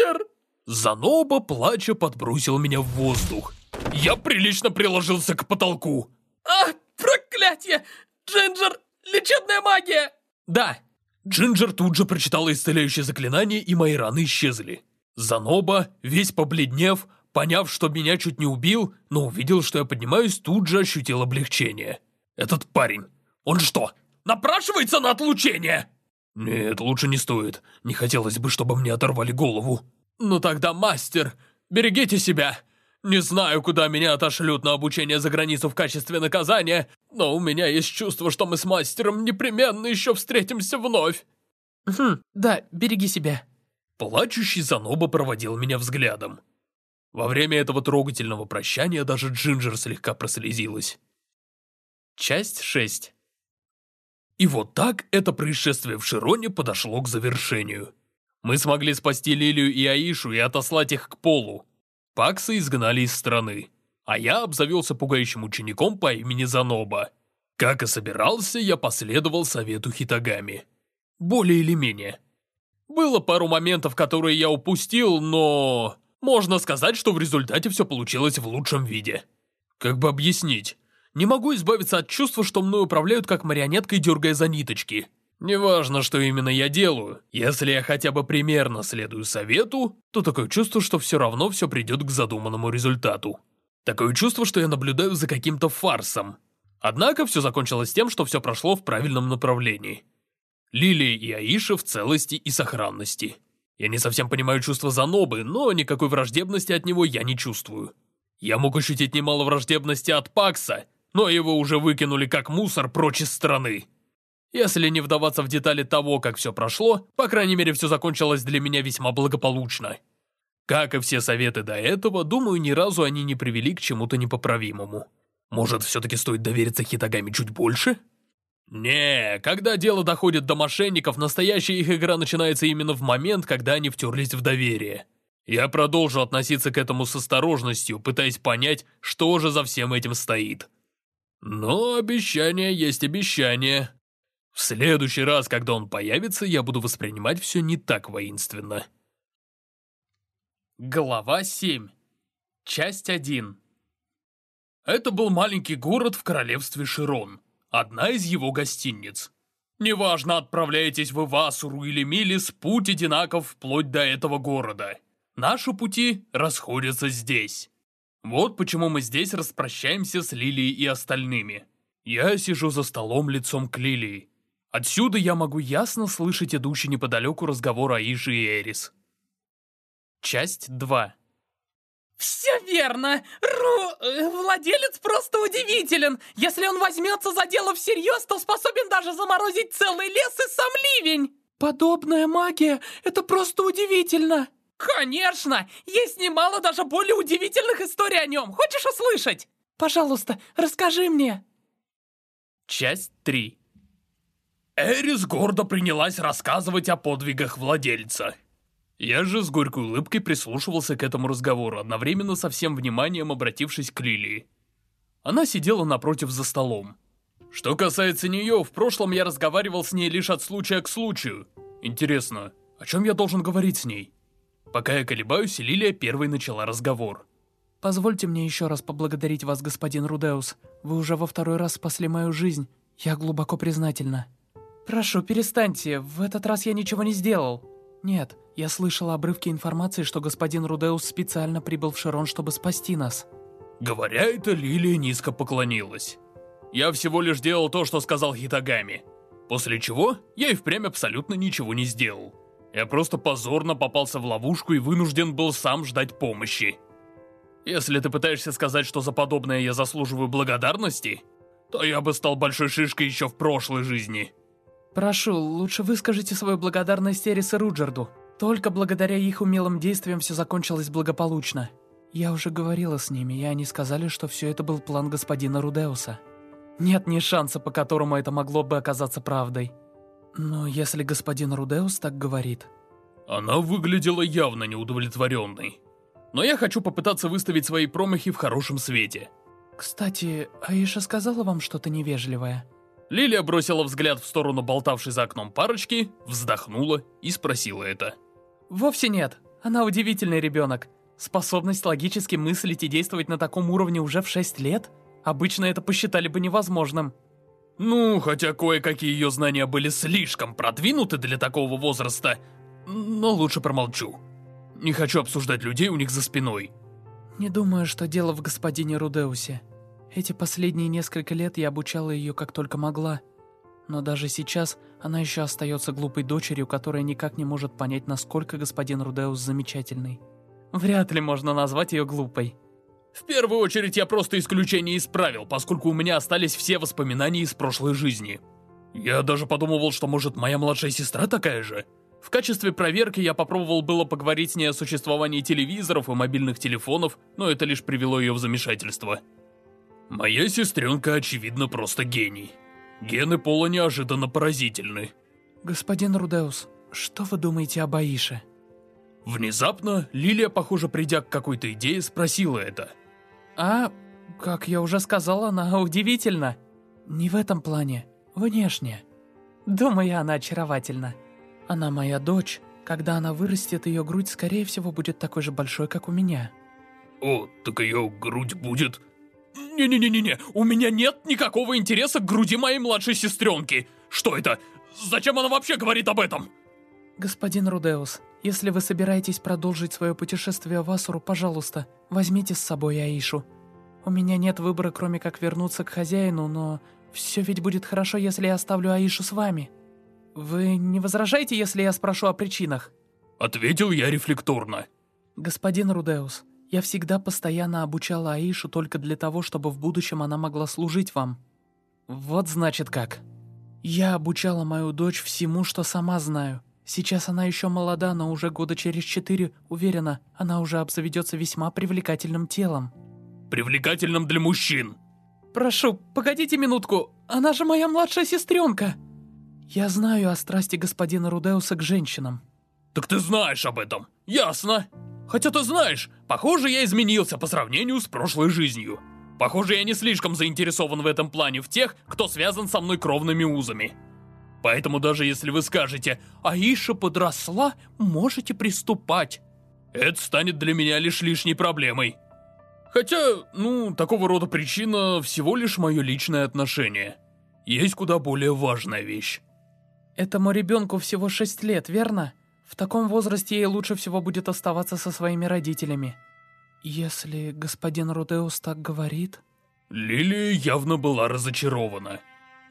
Мастер! Заноба, плача, подбросил меня в воздух. Я прилично приложился к потолку. А, проклятие! Джинджер, лечебная магия! Да. Джинджер тут же прочитала исцеляющее заклинание, и мои раны исчезли. Заноба, весь побледнев, поняв, что меня чуть не убил, но увидел, что я поднимаюсь, тут же ощутил облегчение. Этот парень, он что, напрашивается на отлучение? Нет, лучше не стоит. Не хотелось бы, чтобы мне оторвали голову. Ну тогда, мастер, берегите себя. Не знаю, куда меня отошлют на обучение за границу в качестве наказания, но у меня есть чувство, что мы с мастером непременно еще встретимся вновь. Хм, да, береги себя. Плачущий Заноба проводил меня взглядом. Во время этого трогательного прощания даже Джинджер слегка прослезилась. Часть 6 И вот так это происшествие в Широне подошло к завершению. Мы смогли спасти Лилию и Аишу и отослать их к полу. Пакса изгнали из страны, а я обзавелся пугающим учеником по имени Заноба. Как и собирался, я последовал совету Хитагами. Более или менее. Было пару моментов, которые я упустил, но... Можно сказать, что в результате все получилось в лучшем виде. Как бы объяснить? Не могу избавиться от чувства, что мной управляют как марионеткой, дергая за ниточки. Неважно, что именно я делаю. Если я хотя бы примерно следую совету, то такое чувство, что все равно все придет к задуманному результату. Такое чувство, что я наблюдаю за каким-то фарсом. Однако все закончилось тем, что все прошло в правильном направлении. Лилия и Аиша в целости и сохранности. Я не совсем понимаю чувство Занобы, но никакой враждебности от него я не чувствую. Я мог ощутить немало враждебности от Пакса, но его уже выкинули как мусор прочь из страны. Если не вдаваться в детали того, как все прошло, по крайней мере, все закончилось для меня весьма благополучно. Как и все советы до этого, думаю, ни разу они не привели к чему-то непоправимому. Может, все-таки стоит довериться Хитагами чуть больше? Не, когда дело доходит до мошенников, настоящая их игра начинается именно в момент, когда они втерлись в доверие. Я продолжу относиться к этому с осторожностью, пытаясь понять, что же за всем этим стоит. Но обещание есть обещание. В следующий раз, когда он появится, я буду воспринимать все не так воинственно. Глава 7 Часть 1 Это был маленький город в королевстве Широн одна из его гостиниц. Неважно, отправляетесь вы в Асуру или Милис, путь одинаков вплоть до этого города. Наши пути расходятся здесь. Вот почему мы здесь распрощаемся с Лилией и остальными. Я сижу за столом лицом к Лилии. Отсюда я могу ясно слышать идущий неподалеку разговор Аиши и Эрис. Часть 2 Все верно. Ру... э, Владелец просто удивителен. Если он возьмется за дело всерьез, то способен даже заморозить целый лес и сам ливень. Подобная магия — это просто удивительно. Конечно! Есть немало даже более удивительных историй о нем. Хочешь услышать? Пожалуйста, расскажи мне. Часть 3 Эрис гордо принялась рассказывать о подвигах владельца. Я же с горькой улыбкой прислушивался к этому разговору, одновременно со всем вниманием обратившись к Лилии. Она сидела напротив за столом. Что касается нее, в прошлом я разговаривал с ней лишь от случая к случаю. Интересно, о чем я должен говорить с ней? Пока я колебаюсь, Лилия первой начала разговор. Позвольте мне еще раз поблагодарить вас, господин Рудеус. Вы уже во второй раз спасли мою жизнь. Я глубоко признательна. Прошу, перестаньте. В этот раз я ничего не сделал. Нет, я слышала обрывки информации, что господин Рудеус специально прибыл в Широн, чтобы спасти нас. Говоря это, Лилия низко поклонилась. Я всего лишь делал то, что сказал Хитагами. После чего я и впрямь абсолютно ничего не сделал. Я просто позорно попался в ловушку и вынужден был сам ждать помощи. Если ты пытаешься сказать, что за подобное я заслуживаю благодарности, то я бы стал большой шишкой еще в прошлой жизни. Прошу, лучше выскажите свою благодарность Эрис Руджерду. Только благодаря их умелым действиям все закончилось благополучно. Я уже говорила с ними, и они сказали, что все это был план господина Рудеуса. Нет ни шанса, по которому это могло бы оказаться правдой. Но если господин Рудеус так говорит... Она выглядела явно неудовлетворенной. Но я хочу попытаться выставить свои промахи в хорошем свете. Кстати, Аиша сказала вам что-то невежливое? Лилия бросила взгляд в сторону болтавшей за окном парочки, вздохнула и спросила это. Вовсе нет. Она удивительный ребенок. Способность логически мыслить и действовать на таком уровне уже в 6 лет? Обычно это посчитали бы невозможным. Ну, хотя кое-какие ее знания были слишком продвинуты для такого возраста, но лучше промолчу. Не хочу обсуждать людей у них за спиной. Не думаю, что дело в господине Рудеусе. Эти последние несколько лет я обучала ее как только могла. Но даже сейчас она еще остается глупой дочерью, которая никак не может понять, насколько господин Рудеус замечательный. Вряд ли можно назвать ее глупой. В первую очередь я просто исключение исправил, поскольку у меня остались все воспоминания из прошлой жизни. Я даже подумывал, что может моя младшая сестра такая же. В качестве проверки я попробовал было поговорить с ней о существовании телевизоров и мобильных телефонов, но это лишь привело ее в замешательство. Моя сестренка, очевидно, просто гений. Гены Пола неожиданно поразительны. Господин Рудеус, что вы думаете об Аише? Внезапно Лилия, похоже, придя к какой-то идее, спросила это. А, как я уже сказала, она удивительна. Не в этом плане, внешне. Думаю, она очаровательна. Она моя дочь. Когда она вырастет, ее грудь, скорее всего, будет такой же большой, как у меня. О, так ее грудь будет... Не-не-не-не-не, у меня нет никакого интереса к груди моей младшей сестренки. Что это? Зачем она вообще говорит об этом? Господин Рудеус, если вы собираетесь продолжить свое путешествие в Асуру, пожалуйста, возьмите с собой Аишу. У меня нет выбора, кроме как вернуться к хозяину, но все ведь будет хорошо, если я оставлю Аишу с вами. Вы не возражаете, если я спрошу о причинах? Ответил я рефлекторно. Господин Рудеус, я всегда постоянно обучала Аишу только для того, чтобы в будущем она могла служить вам. Вот значит как. Я обучала мою дочь всему, что сама знаю. Сейчас она еще молода, но уже года через четыре, уверена, она уже обзаведется весьма привлекательным телом. Привлекательным для мужчин. Прошу, погодите минутку, она же моя младшая сестренка. Я знаю о страсти господина Рудеуса к женщинам. Так ты знаешь об этом, ясно. Хотя ты знаешь, похоже, я изменился по сравнению с прошлой жизнью. Похоже, я не слишком заинтересован в этом плане в тех, кто связан со мной кровными узами. Поэтому даже если вы скажете «Аиша подросла, можете приступать», это станет для меня лишь лишней проблемой. Хотя, ну, такого рода причина всего лишь мое личное отношение. Есть куда более важная вещь. Этому ребенку всего 6 лет, верно? В таком возрасте ей лучше всего будет оставаться со своими родителями. Если господин Рудеус так говорит... Лилия явно была разочарована.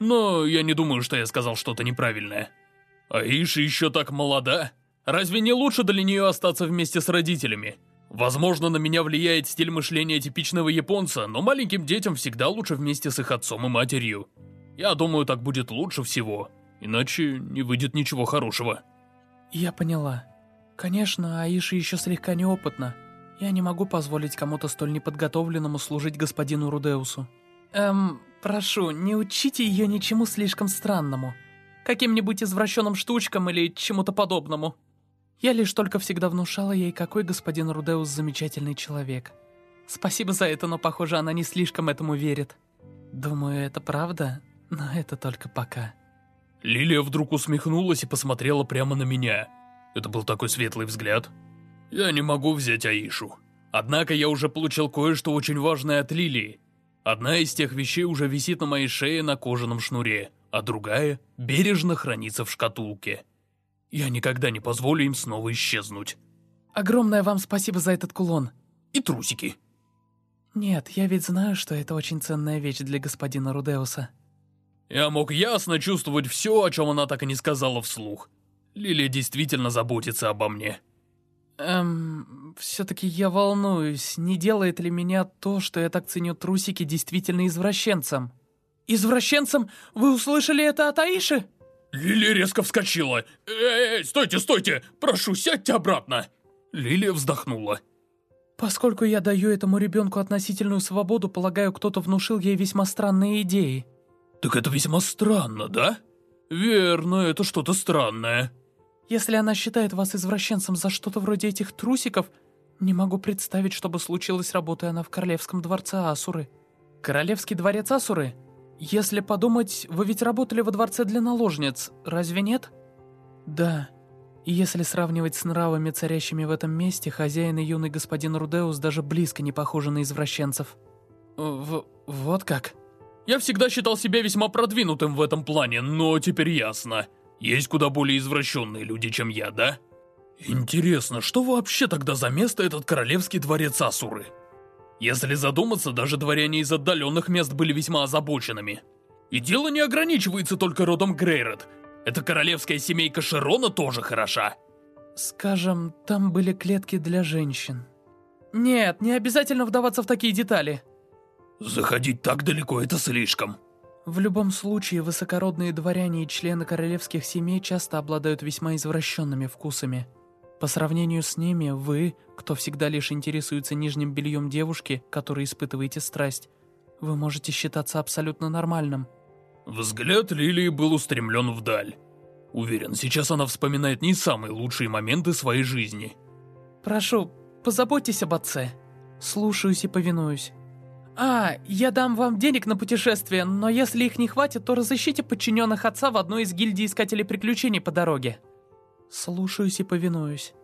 Но я не думаю, что я сказал что-то неправильное. Аиша еще так молода. Разве не лучше для нее остаться вместе с родителями? Возможно, на меня влияет стиль мышления типичного японца, но маленьким детям всегда лучше вместе с их отцом и матерью. Я думаю, так будет лучше всего, иначе не выйдет ничего хорошего. Я поняла. Конечно, Аиша еще слегка неопытна. Я не могу позволить кому-то столь неподготовленному служить господину Рудеусу. Эм, прошу, не учите ее ничему слишком странному. Каким-нибудь извращенным штучкам или чему-то подобному. Я лишь только всегда внушала ей, какой господин Рудеус замечательный человек. Спасибо за это, но, похоже, она не слишком этому верит. Думаю, это правда, но это только пока. Лилия вдруг усмехнулась и посмотрела прямо на меня. Это был такой светлый взгляд. Я не могу взять Аишу. Однако я уже получил кое-что очень важное от Лилии. Одна из тех вещей уже висит на моей шее на кожаном шнуре, а другая бережно хранится в шкатулке. Я никогда не позволю им снова исчезнуть. Огромное вам спасибо за этот кулон. И трусики. Нет, я ведь знаю, что это очень ценная вещь для господина Рудеуса. Я мог ясно чувствовать все, о чем она так и не сказала вслух. Лилия действительно заботится обо мне. Эм, все-таки я волнуюсь, не делает ли меня то, что я так ценю трусики, действительно извращенцем? Извращенцем? Вы услышали это от Аиши? Лилия резко вскочила. «Эй, стойте, стойте! Прошу, сядьте обратно!» Лилия вздохнула. Поскольку я даю этому ребенку относительную свободу, полагаю, кто-то внушил ей весьма странные идеи. Так это весьма странно, да? Верно, это что-то странное. Если она считает вас извращенцем за что-то вроде этих трусиков, не могу представить, что бы случилось, работая она в Королевском дворце Асуры. Королевский дворец Асуры? Если подумать, вы ведь работали во дворце для наложниц, разве нет? Да. И если сравнивать с нравами, царящими в этом месте, хозяин и юный господин Рудеус даже близко не похожи на извращенцев. В вот как? Я всегда считал себя весьма продвинутым в этом плане, но теперь ясно. Есть куда более извращенные люди, чем я, да? Интересно, что вообще тогда за место этот королевский дворец Асуры? Если задуматься, даже дворяне из отдаленных мест были весьма озабоченными. И дело не ограничивается только родом Грейрот. Эта королевская семейка Широна тоже хороша. Скажем, там были клетки для женщин. Нет, не обязательно вдаваться в такие детали. Заходить так далеко это слишком. В любом случае, высокородные дворяне и члены королевских семей часто обладают весьма извращенными вкусами. По сравнению с ними, вы, кто всегда лишь интересуется нижним бельем девушки, которой испытываете страсть, вы можете считаться абсолютно нормальным. Взгляд Лилии был устремлен вдаль. Уверен, сейчас она вспоминает не самые лучшие моменты своей жизни. Прошу, позаботьтесь об отце. Слушаюсь и повинуюсь. «А, я дам вам денег на путешествие, но если их не хватит, то разыщите подчиненных отца в одной из гильдий искателей приключений по дороге». «Слушаюсь и повинуюсь».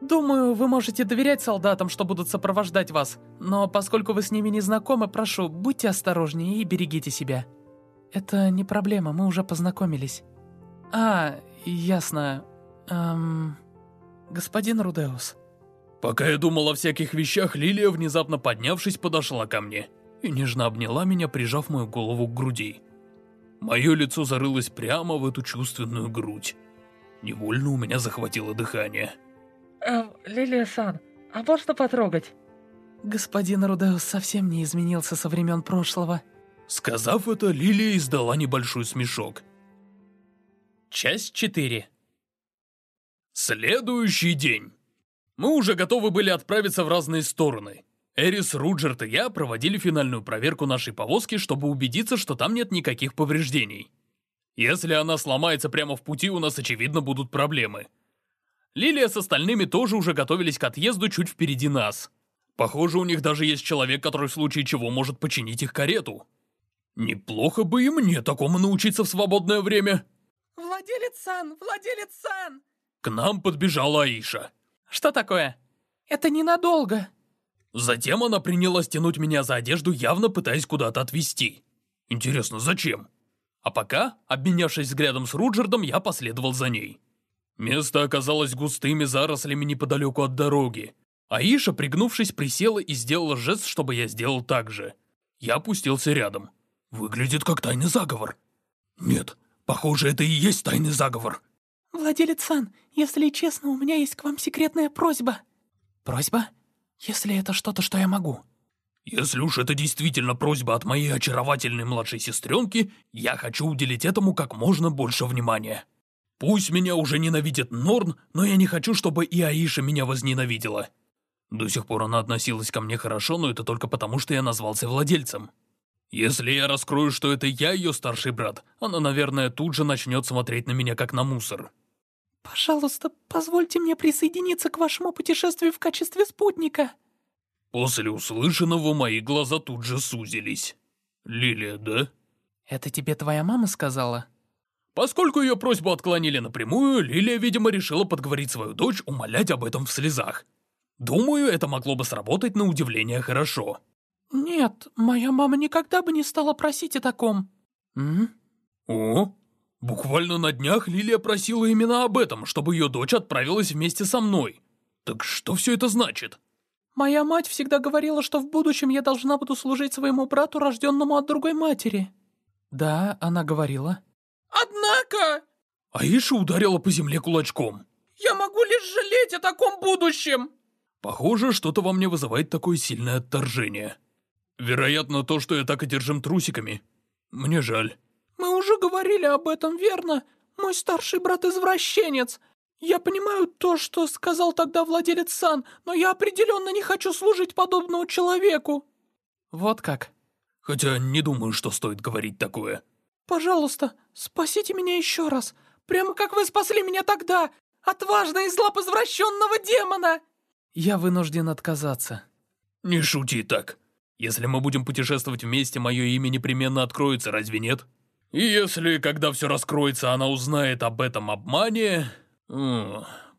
«Думаю, вы можете доверять солдатам, что будут сопровождать вас, но поскольку вы с ними не знакомы, прошу, будьте осторожнее и берегите себя». «Это не проблема, мы уже познакомились». «А, ясно. Эм... Господин Рудеус». Пока я думал о всяких вещах, Лилия, внезапно поднявшись, подошла ко мне и нежно обняла меня, прижав мою голову к груди. Мое лицо зарылось прямо в эту чувственную грудь. Невольно у меня захватило дыхание. Эм, Лилия-сан, а можно потрогать? Господин Рудеус совсем не изменился со времен прошлого. Сказав это, Лилия издала небольшой смешок. Часть 4 Следующий день. Мы уже готовы были отправиться в разные стороны. Эрис, Руджерт и я проводили финальную проверку нашей повозки, чтобы убедиться, что там нет никаких повреждений. Если она сломается прямо в пути, у нас, очевидно, будут проблемы. Лилия с остальными тоже уже готовились к отъезду чуть впереди нас. Похоже, у них даже есть человек, который в случае чего может починить их карету. Неплохо бы и мне такому научиться в свободное время. Владелец Сан, владелец Сан! К нам подбежала Аиша. Что такое? Это ненадолго. Затем она принялась тянуть меня за одежду, явно пытаясь куда-то отвезти. Интересно, зачем? А пока, обменявшись взглядом с Руджердом, я последовал за ней. Место оказалось густыми зарослями неподалеку от дороги. Аиша, пригнувшись, присела и сделала жест, чтобы я сделал так же. Я опустился рядом. Выглядит как тайный заговор. Нет, похоже, это и есть тайный заговор. Владелец Сан, если честно, у меня есть к вам секретная просьба. Просьба? Если это что-то, что я могу. Если уж это действительно просьба от моей очаровательной младшей сестренки, я хочу уделить этому как можно больше внимания. Пусть меня уже ненавидит Норн, но я не хочу, чтобы и Аиша меня возненавидела. До сих пор она относилась ко мне хорошо, но это только потому, что я назвался владельцем. Если я раскрою, что это я ее старший брат, она, наверное, тут же начнет смотреть на меня как на мусор. «Пожалуйста, позвольте мне присоединиться к вашему путешествию в качестве спутника». После услышанного мои глаза тут же сузились. «Лилия, да?» «Это тебе твоя мама сказала?» Поскольку ее просьбу отклонили напрямую, Лилия, видимо, решила подговорить свою дочь умолять об этом в слезах. Думаю, это могло бы сработать на удивление хорошо. «Нет, моя мама никогда бы не стала просить о таком». «М? О, буквально на днях Лилия просила именно об этом, чтобы ее дочь отправилась вместе со мной. Так что все это значит?» Моя мать всегда говорила, что в будущем я должна буду служить своему брату, рожденному от другой матери. Да, она говорила. Однако... Аиша ударила по земле кулачком. Я могу лишь жалеть о таком будущем. Похоже, что-то во мне вызывает такое сильное отторжение. Вероятно, то, что я так и держим трусиками. Мне жаль. Мы уже говорили об этом, верно? Мой старший брат извращенец. «Я понимаю то, что сказал тогда владелец Сан, но я определенно не хочу служить подобному человеку». «Вот как?» «Хотя не думаю, что стоит говорить такое». «Пожалуйста, спасите меня еще раз, прямо как вы спасли меня тогда, отважно из лап извращенного демона!» «Я вынужден отказаться». «Не шути так. Если мы будем путешествовать вместе, мое имя непременно откроется, разве нет? И если, когда все раскроется, она узнает об этом обмане...»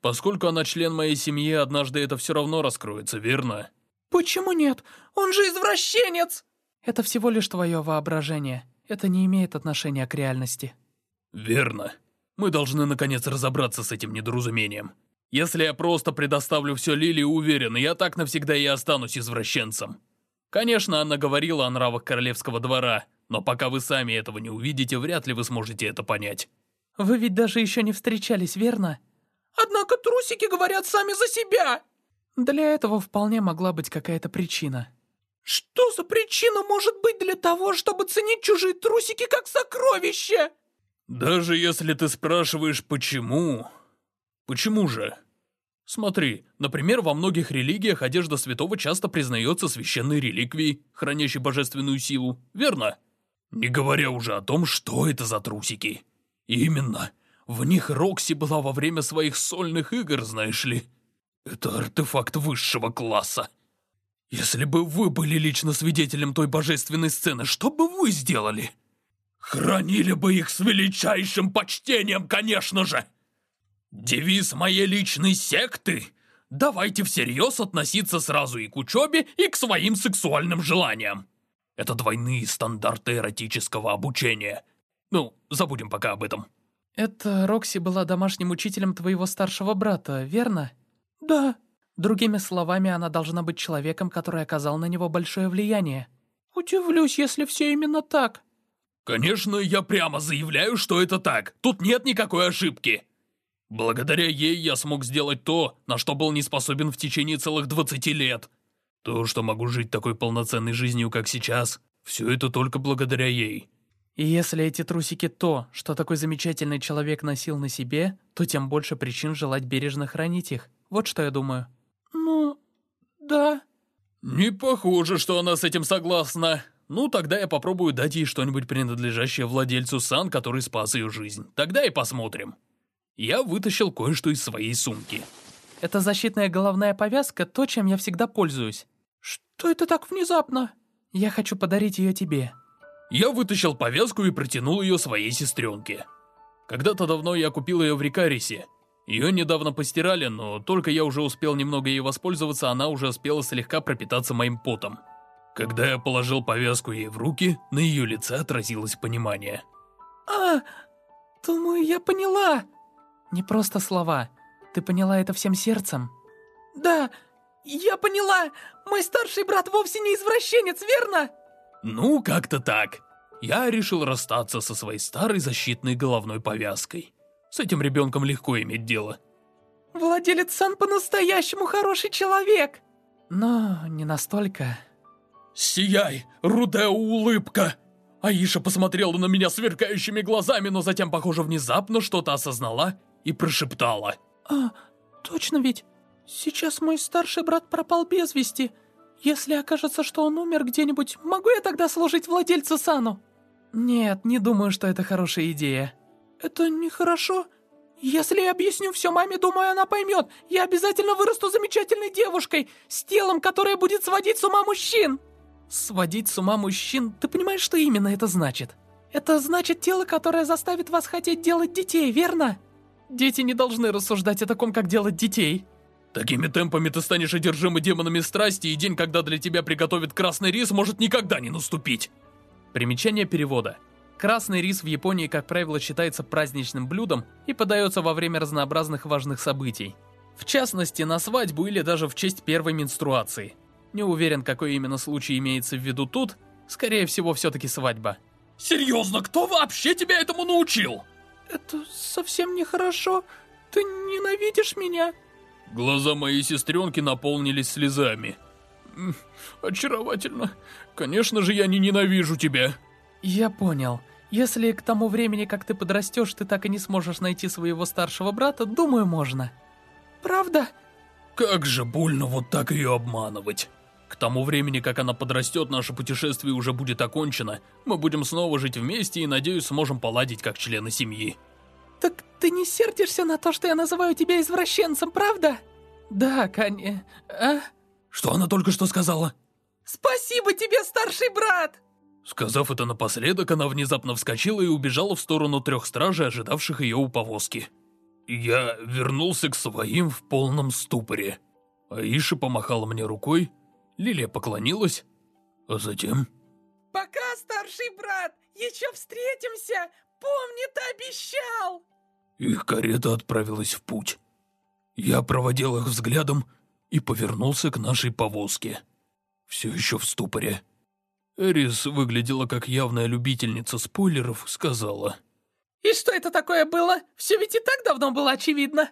поскольку она член моей семьи, однажды это все равно раскроется, верно? Почему нет? Он же извращенец! Это всего лишь твое воображение. Это не имеет отношения к реальности. Верно. Мы должны наконец разобраться с этим недоразумением. Если я просто предоставлю все Лили, уверен, я так навсегда и останусь извращенцем. Конечно, она говорила о нравах королевского двора, но пока вы сами этого не увидите, вряд ли вы сможете это понять. Вы ведь даже еще не встречались, верно? Однако трусики говорят сами за себя. Для этого вполне могла быть какая-то причина. Что за причина может быть для того, чтобы ценить чужие трусики как сокровище? Даже если ты спрашиваешь, почему... Почему же? Смотри, например, во многих религиях одежда святого часто признается священной реликвией, хранящей божественную силу, верно? Не говоря уже о том, что это за трусики. Именно. В них Рокси была во время своих сольных игр, знаешь ли. Это артефакт высшего класса. Если бы вы были лично свидетелем той божественной сцены, что бы вы сделали? Хранили бы их с величайшим почтением, конечно же! Девиз моей личной секты — давайте всерьез относиться сразу и к учебе, и к своим сексуальным желаниям. Это двойные стандарты эротического обучения — ну, забудем пока об этом. Это Рокси была домашним учителем твоего старшего брата, верно? Да. Другими словами, она должна быть человеком, который оказал на него большое влияние. Удивлюсь, если все именно так. Конечно, я прямо заявляю, что это так. Тут нет никакой ошибки. Благодаря ей я смог сделать то, на что был не способен в течение целых 20 лет. То, что могу жить такой полноценной жизнью, как сейчас, все это только благодаря ей. И если эти трусики то, что такой замечательный человек носил на себе, то тем больше причин желать бережно хранить их. Вот что я думаю. Ну, да. Не похоже, что она с этим согласна. Ну, тогда я попробую дать ей что-нибудь принадлежащее владельцу Сан, который спас ее жизнь. Тогда и посмотрим. Я вытащил кое-что из своей сумки. Это защитная головная повязка, то, чем я всегда пользуюсь. Что это так внезапно? Я хочу подарить ее тебе. Я вытащил повязку и протянул ее своей сестренке. Когда-то давно я купил ее в Рикарисе. Ее недавно постирали, но только я уже успел немного ей воспользоваться, она уже успела слегка пропитаться моим потом. Когда я положил повязку ей в руки, на ее лице отразилось понимание. «А, думаю, я поняла». «Не просто слова. Ты поняла это всем сердцем?» «Да, я поняла. Мой старший брат вовсе не извращенец, верно?» Ну, как-то так. Я решил расстаться со своей старой защитной головной повязкой. С этим ребенком легко иметь дело. Владелец Сан по-настоящему хороший человек. Но не настолько. «Сияй, Рудео улыбка!» Аиша посмотрела на меня сверкающими глазами, но затем, похоже, внезапно что-то осознала и прошептала. «А, точно ведь? Сейчас мой старший брат пропал без вести. Если окажется, что он умер где-нибудь, могу я тогда служить владельцу Сану?» «Нет, не думаю, что это хорошая идея». «Это нехорошо. Если я объясню все маме, думаю, она поймет. Я обязательно вырасту замечательной девушкой, с телом, которое будет сводить с ума мужчин». «Сводить с ума мужчин? Ты понимаешь, что именно это значит?» «Это значит тело, которое заставит вас хотеть делать детей, верно?» «Дети не должны рассуждать о таком, как делать детей». Такими темпами ты станешь одержимой демонами страсти, и день, когда для тебя приготовят красный рис, может никогда не наступить. Примечание перевода. Красный рис в Японии, как правило, считается праздничным блюдом и подается во время разнообразных важных событий. В частности, на свадьбу или даже в честь первой менструации. Не уверен, какой именно случай имеется в виду тут, скорее всего, все-таки свадьба. Серьезно, кто вообще тебя этому научил? Это совсем нехорошо. Ты ненавидишь меня? Глаза моей сестренки наполнились слезами. «Очаровательно. Конечно же, я не ненавижу тебя». «Я понял. Если к тому времени, как ты подрастешь, ты так и не сможешь найти своего старшего брата, думаю, можно». «Правда?» «Как же больно вот так ее обманывать». К тому времени, как она подрастет, наше путешествие уже будет окончено. Мы будем снова жить вместе и, надеюсь, сможем поладить как члены семьи. «Так ты не сердишься на то, что я называю тебя извращенцем, правда?» «Да, Каня... А?» Что она только что сказала? «Спасибо тебе, старший брат!» Сказав это напоследок, она внезапно вскочила и убежала в сторону трех стражей, ожидавших ее у повозки. Я вернулся к своим в полном ступоре. Аиша помахала мне рукой, Лилия поклонилась, а затем... «Пока, старший брат! Еще встретимся! Помни, ты обещал!» Их карета отправилась в путь. Я проводил их взглядом и повернулся к нашей повозке. Все еще в ступоре. Эрис выглядела как явная любительница спойлеров, сказала. «И что это такое было? Все ведь и так давно было очевидно!»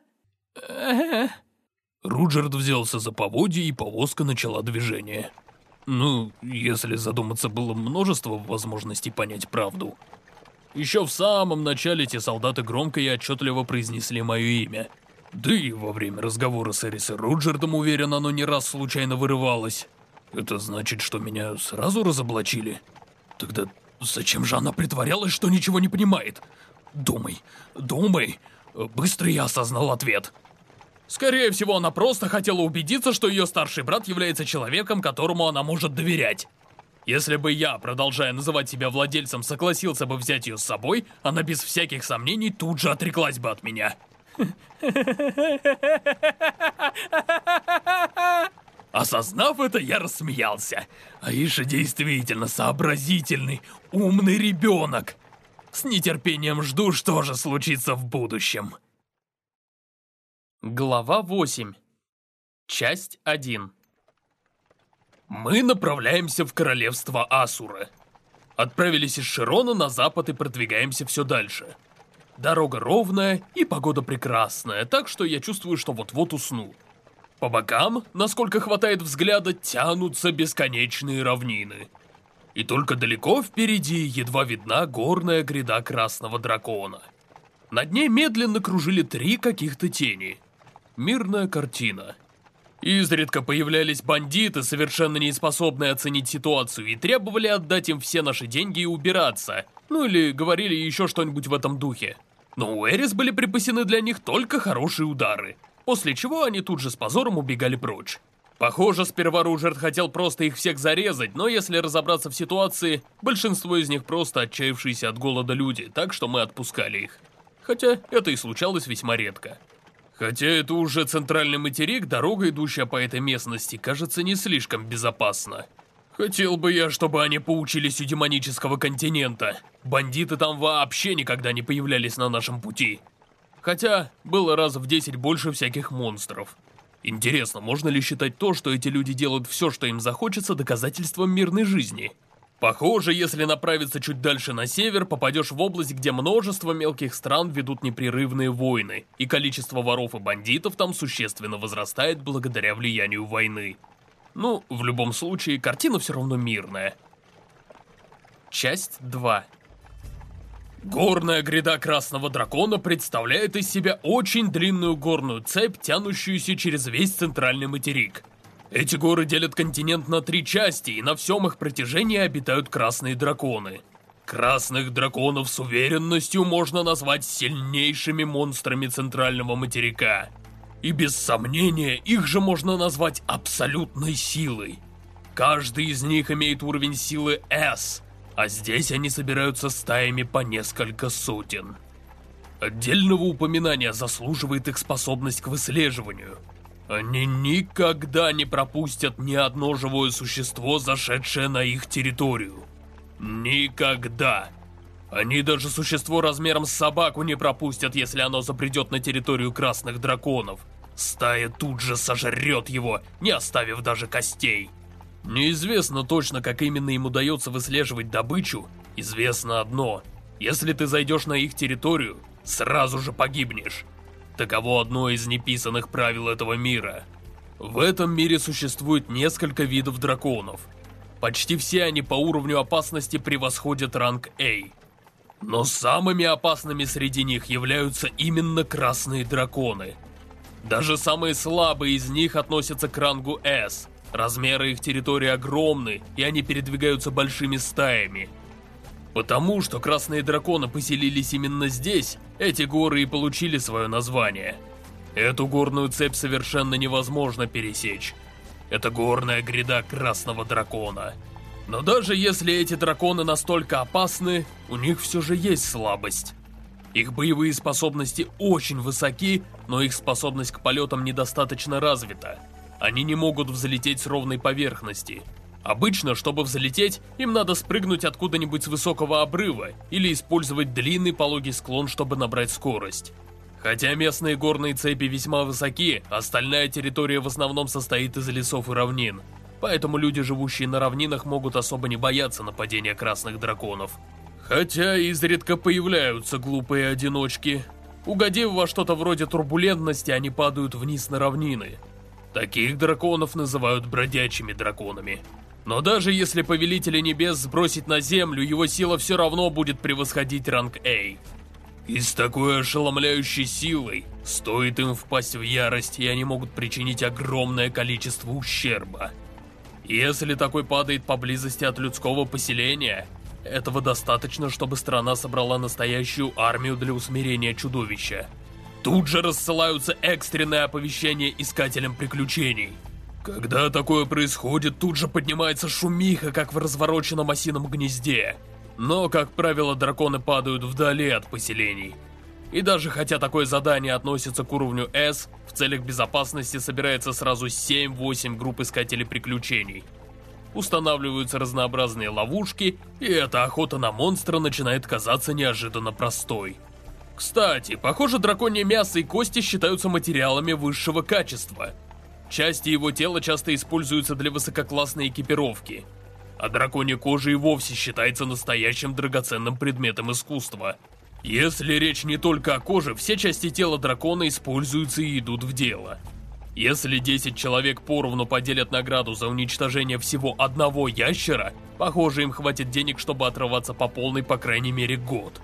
Руджерд взялся за поводья, и повозка начала движение. Ну, если задуматься, было множество возможностей понять правду. Еще в самом начале те солдаты громко и отчетливо произнесли мое имя. Да и во время разговора с Эрис Руджердом, уверен, оно не раз случайно вырывалось. Это значит, что меня сразу разоблачили? Тогда зачем же она притворялась, что ничего не понимает? Думай, думай. Быстро я осознал ответ. Скорее всего, она просто хотела убедиться, что ее старший брат является человеком, которому она может доверять. Если бы я, продолжая называть себя владельцем, согласился бы взять ее с собой, она без всяких сомнений тут же отреклась бы от меня. Осознав это, я рассмеялся. Аиша действительно сообразительный, умный ребенок. С нетерпением жду, что же случится в будущем. Глава 8 Часть 1 мы направляемся в королевство Асура. Отправились из Широна на запад и продвигаемся все дальше. Дорога ровная и погода прекрасная, так что я чувствую, что вот-вот усну. По бокам, насколько хватает взгляда, тянутся бесконечные равнины. И только далеко впереди едва видна горная гряда Красного Дракона. Над ней медленно кружили три каких-то тени. Мирная картина. Изредка появлялись бандиты, совершенно не способные оценить ситуацию, и требовали отдать им все наши деньги и убираться. Ну или говорили еще что-нибудь в этом духе. Но у Эрис были припасены для них только хорошие удары, после чего они тут же с позором убегали прочь. Похоже, сперва Руджерт хотел просто их всех зарезать, но если разобраться в ситуации, большинство из них просто отчаявшиеся от голода люди, так что мы отпускали их. Хотя это и случалось весьма редко. Хотя это уже центральный материк, дорога, идущая по этой местности, кажется не слишком безопасна. Хотел бы я, чтобы они поучились у демонического континента. Бандиты там вообще никогда не появлялись на нашем пути. Хотя, было раз в десять больше всяких монстров. Интересно, можно ли считать то, что эти люди делают все, что им захочется, доказательством мирной жизни? Похоже, если направиться чуть дальше на север, попадешь в область, где множество мелких стран ведут непрерывные войны, и количество воров и бандитов там существенно возрастает благодаря влиянию войны. Ну, в любом случае, картина все равно мирная. Часть 2 Горная гряда Красного Дракона представляет из себя очень длинную горную цепь, тянущуюся через весь центральный материк. Эти горы делят континент на три части, и на всем их протяжении обитают красные драконы. Красных драконов с уверенностью можно назвать сильнейшими монстрами центрального материка. И без сомнения, их же можно назвать абсолютной силой. Каждый из них имеет уровень силы S, а здесь они собираются стаями по несколько сотен. Отдельного упоминания заслуживает их способность к выслеживанию. Они никогда не пропустят ни одно живое существо, зашедшее на их территорию. Никогда. Они даже существо размером с собаку не пропустят, если оно запредет на территорию красных драконов. Стая тут же сожрет его, не оставив даже костей. Неизвестно точно, как именно им удается выслеживать добычу. Известно одно. Если ты зайдешь на их территорию, сразу же погибнешь. Таково одно из неписанных правил этого мира. В этом мире существует несколько видов драконов. Почти все они по уровню опасности превосходят ранг A. Но самыми опасными среди них являются именно красные драконы. Даже самые слабые из них относятся к рангу S – Размеры их территории огромны, и они передвигаются большими стаями. Потому что красные драконы поселились именно здесь, эти горы и получили свое название. Эту горную цепь совершенно невозможно пересечь. Это горная гряда красного дракона. Но даже если эти драконы настолько опасны, у них все же есть слабость. Их боевые способности очень высоки, но их способность к полетам недостаточно развита. Они не могут взлететь с ровной поверхности. Обычно, чтобы взлететь, им надо спрыгнуть откуда-нибудь с высокого обрыва или использовать длинный пологий склон, чтобы набрать скорость. Хотя местные горные цепи весьма высоки, остальная территория в основном состоит из лесов и равнин. Поэтому люди, живущие на равнинах, могут особо не бояться нападения красных драконов. Хотя изредка появляются глупые одиночки. Угодив во что-то вроде турбулентности, они падают вниз на равнины. Таких драконов называют бродячими драконами. Но даже если Повелителя Небес сбросить на Землю, его сила все равно будет превосходить ранг A. И с такой ошеломляющей силой, стоит им впасть в ярость, и они могут причинить огромное количество ущерба. Если такой падает поблизости от людского поселения, этого достаточно, чтобы страна собрала настоящую армию для усмирения чудовища. Тут же рассылаются экстренные оповещения искателям приключений. Когда такое происходит, тут же поднимается шумиха, как в развороченном осином гнезде. Но, как правило, драконы падают вдали от поселений. И даже хотя такое задание относится к уровню S, в целях безопасности собирается сразу 7-8 групп искателей приключений. Устанавливаются разнообразные ловушки, и эта охота на монстра начинает казаться неожиданно простой. Кстати, похоже, драконье мясо и кости считаются материалами высшего качества. Части его тела часто используются для высококлассной экипировки. А драконья кожа и вовсе считается настоящим драгоценным предметом искусства. Если речь не только о коже, все части тела дракона используются и идут в дело. Если 10 человек поровну поделят награду за уничтожение всего одного ящера, похоже, им хватит денег, чтобы отрываться по полной по крайней мере год.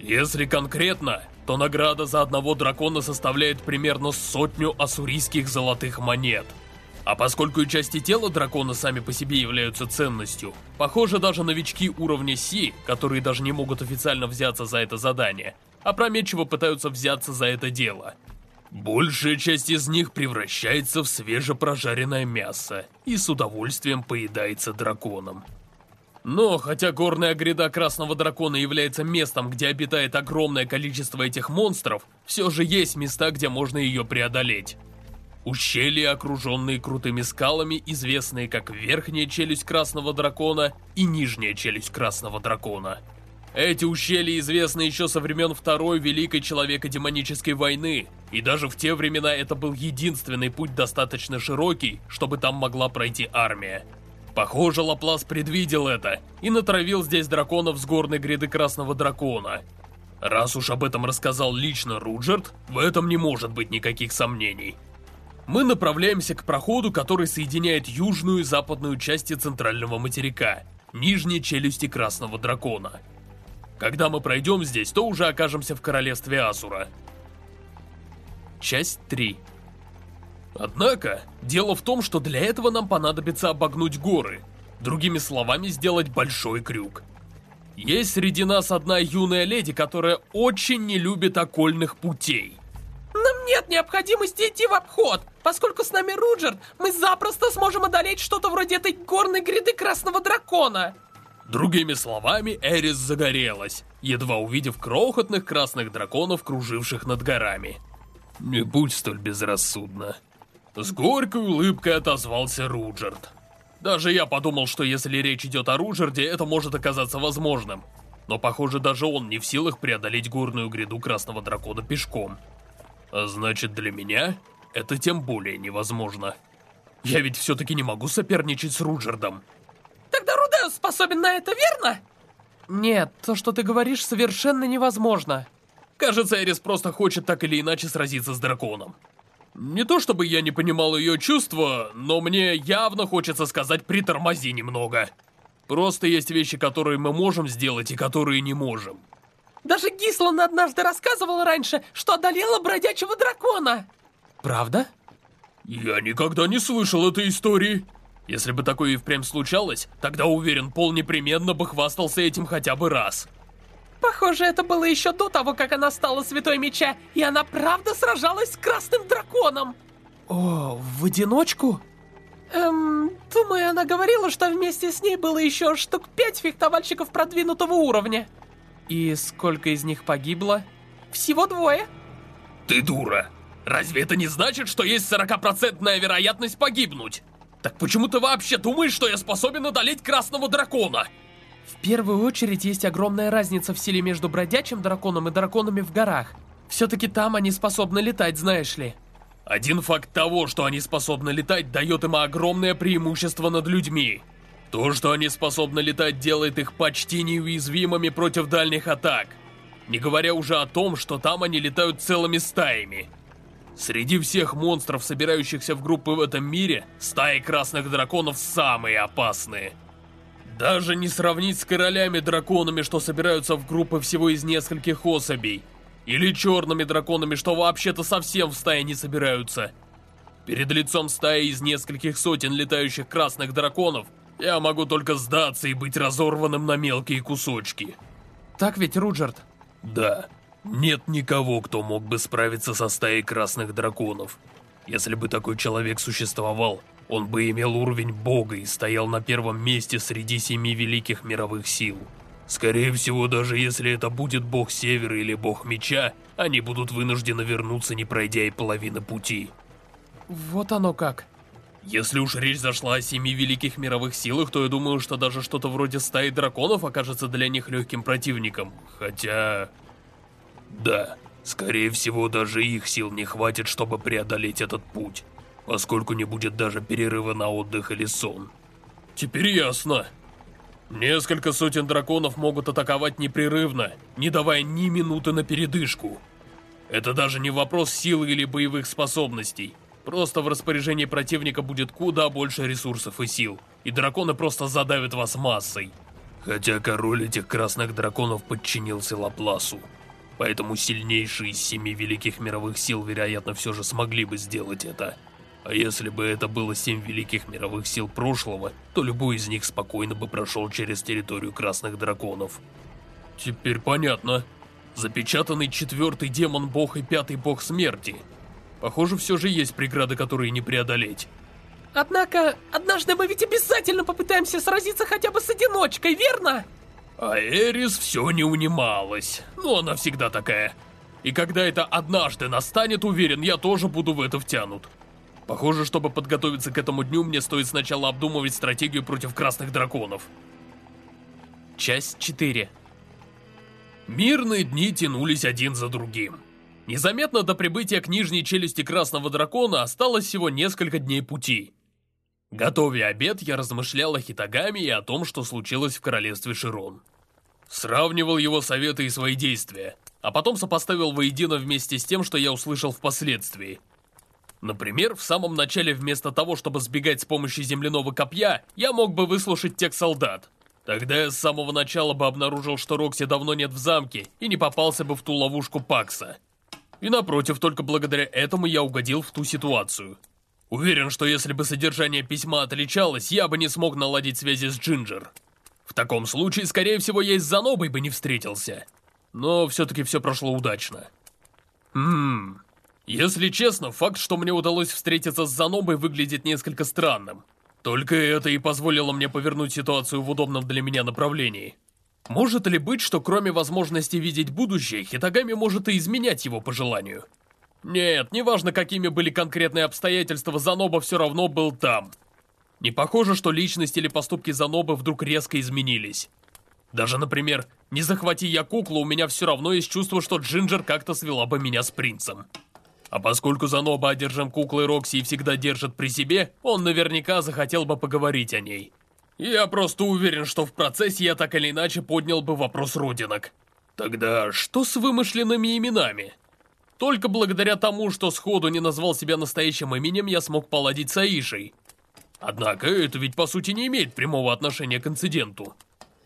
Если конкретно, то награда за одного дракона составляет примерно сотню ассурийских золотых монет. А поскольку и части тела дракона сами по себе являются ценностью, похоже даже новички уровня Си, которые даже не могут официально взяться за это задание, опрометчиво пытаются взяться за это дело. Большая часть из них превращается в свежепрожаренное мясо и с удовольствием поедается драконом. Но, хотя горная гряда Красного Дракона является местом, где обитает огромное количество этих монстров, все же есть места, где можно ее преодолеть. Ущелья, окруженные крутыми скалами, известные как Верхняя Челюсть Красного Дракона и Нижняя Челюсть Красного Дракона. Эти ущелья известны еще со времен Второй Великой Человеко-Демонической войны, и даже в те времена это был единственный путь достаточно широкий, чтобы там могла пройти армия. Похоже, Лаплас предвидел это и натравил здесь драконов с горной гряды Красного Дракона. Раз уж об этом рассказал лично Руджерт, в этом не может быть никаких сомнений. Мы направляемся к проходу, который соединяет южную и западную части центрального материка, нижней челюсти Красного Дракона. Когда мы пройдем здесь, то уже окажемся в королевстве Асура. Часть 3 Однако, дело в том, что для этого нам понадобится обогнуть горы. Другими словами, сделать большой крюк. Есть среди нас одна юная леди, которая очень не любит окольных путей. Нам нет необходимости идти в обход. Поскольку с нами Руджер, мы запросто сможем одолеть что-то вроде этой горной гряды Красного Дракона. Другими словами, Эрис загорелась, едва увидев крохотных красных драконов, круживших над горами. «Не будь столь безрассудна». С горькой улыбкой отозвался Руджерд. Даже я подумал, что если речь идет о Руджерде, это может оказаться возможным. Но, похоже, даже он не в силах преодолеть горную гряду Красного Дракона пешком. А значит, для меня это тем более невозможно. Я ведь все-таки не могу соперничать с Руджердом. Тогда Рудеус способен на это, верно? Нет, то, что ты говоришь, совершенно невозможно. Кажется, Эрис просто хочет так или иначе сразиться с драконом. Не то чтобы я не понимал ее чувства, но мне явно хочется сказать «притормози немного». Просто есть вещи, которые мы можем сделать и которые не можем. Даже Гислан однажды рассказывал раньше, что одолела бродячего дракона. Правда? Я никогда не слышал этой истории. Если бы такое и впрямь случалось, тогда уверен, Пол непременно бы хвастался этим хотя бы раз. Похоже, это было еще до того, как она стала Святой Меча, и она правда сражалась с Красным Драконом. О, в одиночку? Эм, думаю, она говорила, что вместе с ней было еще штук пять фехтовальщиков продвинутого уровня. И сколько из них погибло? Всего двое. Ты дура. Разве это не значит, что есть 40% вероятность погибнуть? Так почему ты вообще думаешь, что я способен одолеть Красного Дракона? В первую очередь есть огромная разница в силе между бродячим драконом и драконами в горах. Все-таки там они способны летать, знаешь ли. Один факт того, что они способны летать, дает им огромное преимущество над людьми. То, что они способны летать, делает их почти неуязвимыми против дальних атак. Не говоря уже о том, что там они летают целыми стаями. Среди всех монстров, собирающихся в группы в этом мире, стаи красных драконов самые опасные. Даже не сравнить с королями-драконами, что собираются в группы всего из нескольких особей. Или черными драконами, что вообще-то совсем в стае не собираются. Перед лицом стаи из нескольких сотен летающих красных драконов я могу только сдаться и быть разорванным на мелкие кусочки. Так ведь, Руджерт? Да. Нет никого, кто мог бы справиться со стаей красных драконов. Если бы такой человек существовал, он бы имел уровень бога и стоял на первом месте среди семи великих мировых сил. Скорее всего, даже если это будет бог севера или бог меча, они будут вынуждены вернуться, не пройдя и половины пути. Вот оно как. Если уж речь зашла о семи великих мировых силах, то я думаю, что даже что-то вроде стаи драконов окажется для них легким противником. Хотя... Да, скорее всего, даже их сил не хватит, чтобы преодолеть этот путь поскольку не будет даже перерыва на отдых или сон. Теперь ясно. Несколько сотен драконов могут атаковать непрерывно, не давая ни минуты на передышку. Это даже не вопрос силы или боевых способностей. Просто в распоряжении противника будет куда больше ресурсов и сил, и драконы просто задавят вас массой. Хотя король этих красных драконов подчинился Лапласу. Поэтому сильнейшие из семи великих мировых сил, вероятно, все же смогли бы сделать это. А если бы это было семь великих мировых сил прошлого, то любой из них спокойно бы прошел через территорию Красных Драконов. Теперь понятно. Запечатанный четвертый демон-бог и пятый бог смерти. Похоже, все же есть преграды, которые не преодолеть. Однако, однажды мы ведь обязательно попытаемся сразиться хотя бы с одиночкой, верно? А Эрис все не унималась. Ну, она всегда такая. И когда это однажды настанет, уверен, я тоже буду в это втянут. Похоже, чтобы подготовиться к этому дню, мне стоит сначала обдумывать стратегию против красных драконов. Часть 4 Мирные дни тянулись один за другим. Незаметно до прибытия к нижней челюсти красного дракона осталось всего несколько дней пути. Готовя обед, я размышлял о Хитагаме и о том, что случилось в королевстве Широн. Сравнивал его советы и свои действия, а потом сопоставил воедино вместе с тем, что я услышал впоследствии – Например, в самом начале вместо того, чтобы сбегать с помощью земляного копья, я мог бы выслушать тех солдат. Тогда я с самого начала бы обнаружил, что Рокси давно нет в замке и не попался бы в ту ловушку Пакса. И напротив, только благодаря этому я угодил в ту ситуацию. Уверен, что если бы содержание письма отличалось, я бы не смог наладить связи с Джинджер. В таком случае, скорее всего, я и с Занобой бы не встретился. Но все-таки все прошло удачно. Ммм... Если честно, факт, что мне удалось встретиться с Занобой, выглядит несколько странным. Только это и позволило мне повернуть ситуацию в удобном для меня направлении. Может ли быть, что кроме возможности видеть будущее, Хитагами может и изменять его по желанию? Нет, неважно, какими были конкретные обстоятельства, Заноба все равно был там. Не похоже, что личность или поступки Занобы вдруг резко изменились. Даже, например, не захвати я куклу, у меня все равно есть чувство, что Джинджер как-то свела бы меня с принцем. А поскольку Заноба одержим куклой Рокси и всегда держит при себе, он наверняка захотел бы поговорить о ней. Я просто уверен, что в процессе я так или иначе поднял бы вопрос родинок. Тогда что с вымышленными именами? Только благодаря тому, что сходу не назвал себя настоящим именем, я смог поладить с Аишей. Однако это ведь по сути не имеет прямого отношения к инциденту.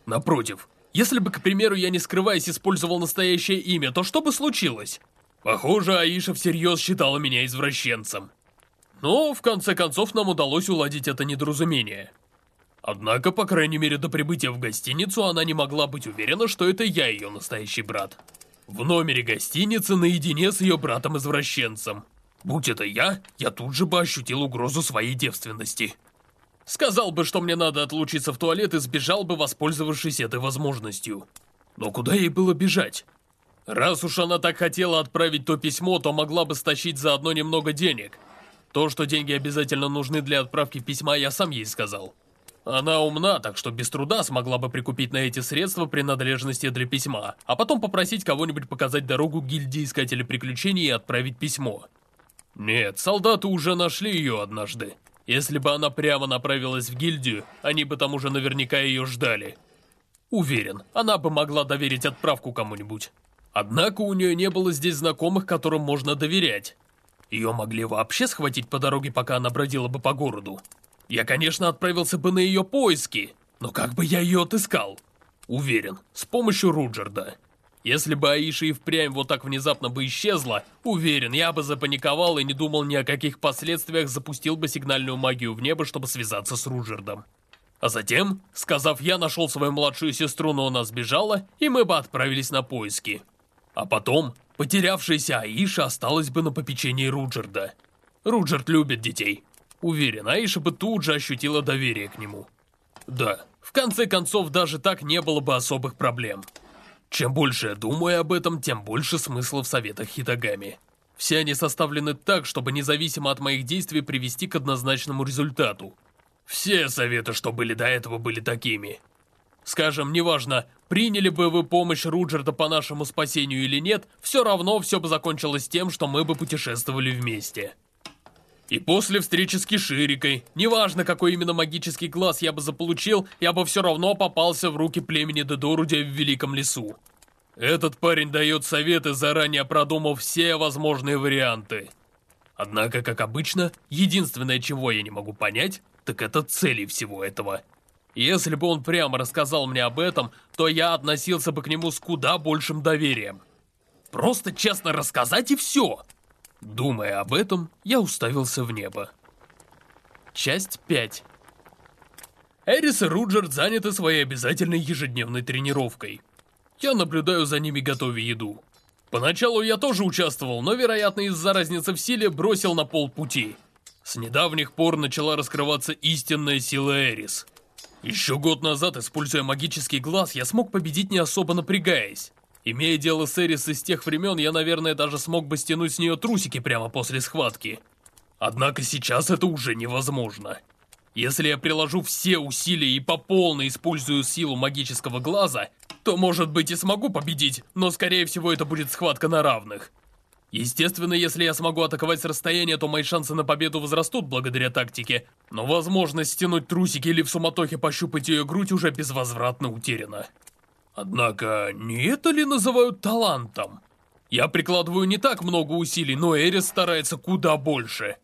Напротив, если бы, к примеру, я не скрываясь использовал настоящее имя, то что бы случилось? Похоже, Аиша всерьез считала меня извращенцем. Но, в конце концов, нам удалось уладить это недоразумение. Однако, по крайней мере, до прибытия в гостиницу она не могла быть уверена, что это я ее настоящий брат. В номере гостиницы наедине с ее братом-извращенцем. Будь это я, я тут же бы ощутил угрозу своей девственности. Сказал бы, что мне надо отлучиться в туалет и сбежал бы, воспользовавшись этой возможностью. Но куда ей было бежать? Раз уж она так хотела отправить то письмо, то могла бы стащить заодно немного денег. То, что деньги обязательно нужны для отправки письма, я сам ей сказал. Она умна, так что без труда смогла бы прикупить на эти средства принадлежности для письма, а потом попросить кого-нибудь показать дорогу гильдии Искателей Приключений и отправить письмо. Нет, солдаты уже нашли ее однажды. Если бы она прямо направилась в гильдию, они бы там уже наверняка ее ждали. Уверен, она бы могла доверить отправку кому-нибудь. Однако у нее не было здесь знакомых, которым можно доверять. Ее могли вообще схватить по дороге, пока она бродила бы по городу. Я, конечно, отправился бы на ее поиски, но как бы я ее отыскал? Уверен, с помощью Руджерда. Если бы Аиша и впрямь вот так внезапно бы исчезла, уверен, я бы запаниковал и не думал ни о каких последствиях, запустил бы сигнальную магию в небо, чтобы связаться с Руджердом. А затем, сказав «я нашел свою младшую сестру, но она сбежала», и мы бы отправились на поиски. А потом, потерявшаяся Аиша осталась бы на попечении Руджерда. Руджерд любит детей. Уверен, Аиша бы тут же ощутила доверие к нему. Да, в конце концов, даже так не было бы особых проблем. Чем больше я думаю об этом, тем больше смысла в советах Хитагами. Все они составлены так, чтобы независимо от моих действий привести к однозначному результату. Все советы, что были до этого, были такими. Скажем, неважно, приняли бы вы помощь Руджерда по нашему спасению или нет, все равно все бы закончилось тем, что мы бы путешествовали вместе. И после встречи с Киширикой, неважно какой именно магический глаз я бы заполучил, я бы все равно попался в руки племени Дедорудя в Великом Лесу. Этот парень дает советы, заранее продумав все возможные варианты. Однако, как обычно, единственное, чего я не могу понять, так это цели всего этого – если бы он прямо рассказал мне об этом, то я относился бы к нему с куда большим доверием. Просто честно рассказать и все. Думая об этом, я уставился в небо. Часть 5 Эрис и Руджерд заняты своей обязательной ежедневной тренировкой. Я наблюдаю за ними, готовя еду. Поначалу я тоже участвовал, но, вероятно, из-за разницы в силе бросил на полпути. С недавних пор начала раскрываться истинная сила Эрис — еще год назад, используя магический глаз, я смог победить не особо напрягаясь. Имея дело с Эрис из тех времен, я, наверное, даже смог бы стянуть с нее трусики прямо после схватки. Однако сейчас это уже невозможно. Если я приложу все усилия и по полной использую силу магического глаза, то, может быть, и смогу победить, но, скорее всего, это будет схватка на равных. Естественно, если я смогу атаковать с расстояния, то мои шансы на победу возрастут благодаря тактике, но возможность стянуть трусики или в суматохе пощупать ее грудь уже безвозвратно утеряна. Однако, не это ли называют талантом? Я прикладываю не так много усилий, но Эрис старается куда больше.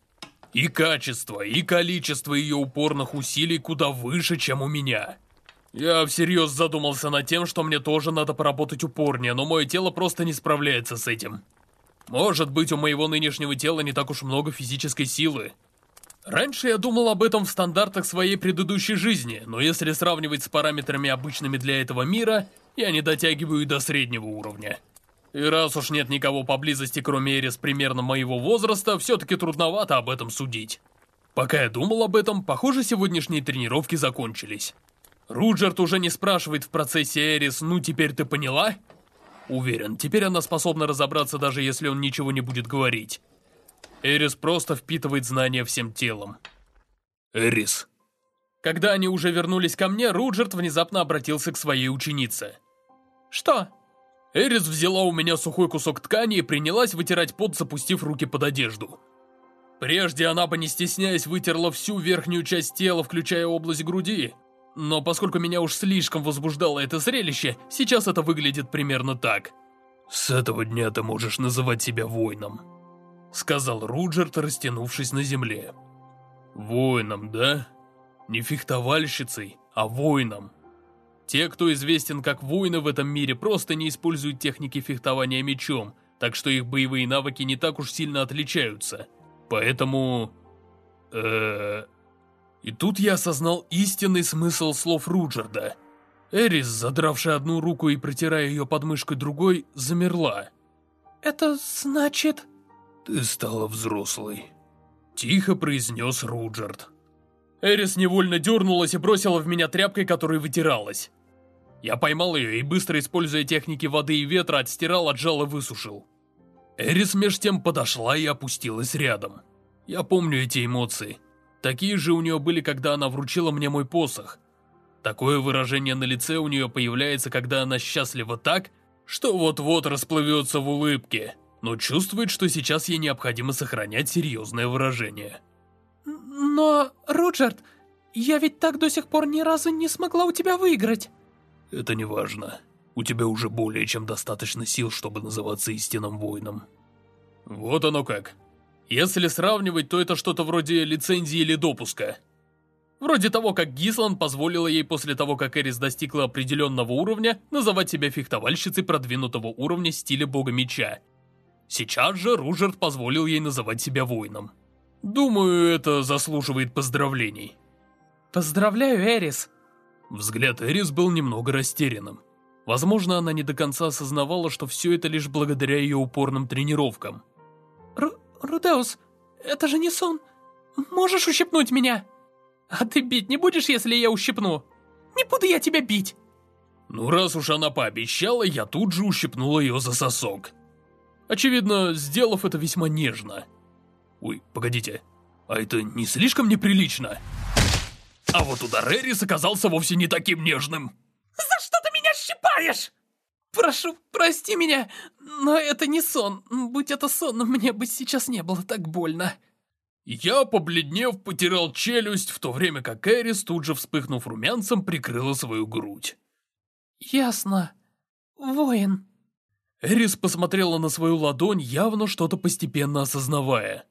И качество, и количество ее упорных усилий куда выше, чем у меня. Я всерьез задумался над тем, что мне тоже надо поработать упорнее, но мое тело просто не справляется с этим. Может быть, у моего нынешнего тела не так уж много физической силы. Раньше я думал об этом в стандартах своей предыдущей жизни, но если сравнивать с параметрами обычными для этого мира, я не дотягиваю до среднего уровня. И раз уж нет никого поблизости, кроме Эрис примерно моего возраста, все-таки трудновато об этом судить. Пока я думал об этом, похоже, сегодняшние тренировки закончились. Руджерт уже не спрашивает в процессе Эрис «Ну, теперь ты поняла?» Уверен, теперь она способна разобраться, даже если он ничего не будет говорить. Эрис просто впитывает знания всем телом. Эрис. Когда они уже вернулись ко мне, Руджерт внезапно обратился к своей ученице. Что? Эрис взяла у меня сухой кусок ткани и принялась вытирать пот, запустив руки под одежду. Прежде она бы, не стесняясь, вытерла всю верхнюю часть тела, включая область груди. Но поскольку меня уж слишком возбуждало это зрелище, сейчас это выглядит примерно так. «С этого дня ты можешь называть себя воином», — сказал Руджерт, растянувшись на земле. «Воином, да? Не фехтовальщицей, а воином. Те, кто известен как воины в этом мире, просто не используют техники фехтования мечом, так что их боевые навыки не так уж сильно отличаются. Поэтому... Э и тут я осознал истинный смысл слов Руджерда. Эрис, задравшая одну руку и протирая ее подмышкой другой, замерла. «Это значит...» «Ты стала взрослой», — тихо произнес Руджерд. Эрис невольно дернулась и бросила в меня тряпкой, которой вытиралась. Я поймал ее и, быстро используя техники воды и ветра, отстирал, отжал и высушил. Эрис меж тем подошла и опустилась рядом. Я помню эти эмоции. Такие же у нее были, когда она вручила мне мой посох. Такое выражение на лице у нее появляется, когда она счастлива так, что вот-вот расплывется в улыбке, но чувствует, что сейчас ей необходимо сохранять серьезное выражение. Но, Руджерт, я ведь так до сих пор ни разу не смогла у тебя выиграть. Это не важно. У тебя уже более чем достаточно сил, чтобы называться истинным воином. Вот оно как. Если сравнивать, то это что-то вроде лицензии или допуска. Вроде того, как Гислан позволила ей после того, как Эрис достигла определенного уровня, называть себя фехтовальщицей продвинутого уровня стиля бога меча. Сейчас же Ружерт позволил ей называть себя воином. Думаю, это заслуживает поздравлений. Поздравляю, Эрис. Взгляд Эрис был немного растерянным. Возможно, она не до конца осознавала, что все это лишь благодаря ее упорным тренировкам. Рудеус, это же не сон. Можешь ущипнуть меня? А ты бить не будешь, если я ущипну? Не буду я тебя бить. Ну, раз уж она пообещала, я тут же ущипнул ее за сосок. Очевидно, сделав это весьма нежно. Ой, погодите, а это не слишком неприлично? А вот удар Эрис оказался вовсе не таким нежным. За что ты меня щипаешь? Прошу, прости меня, но это не сон. Будь это сон, мне бы сейчас не было так больно. Я, побледнев, потерял челюсть, в то время как Эрис, тут же вспыхнув румянцем, прикрыла свою грудь. Ясно. Воин. Эрис посмотрела на свою ладонь, явно что-то постепенно осознавая.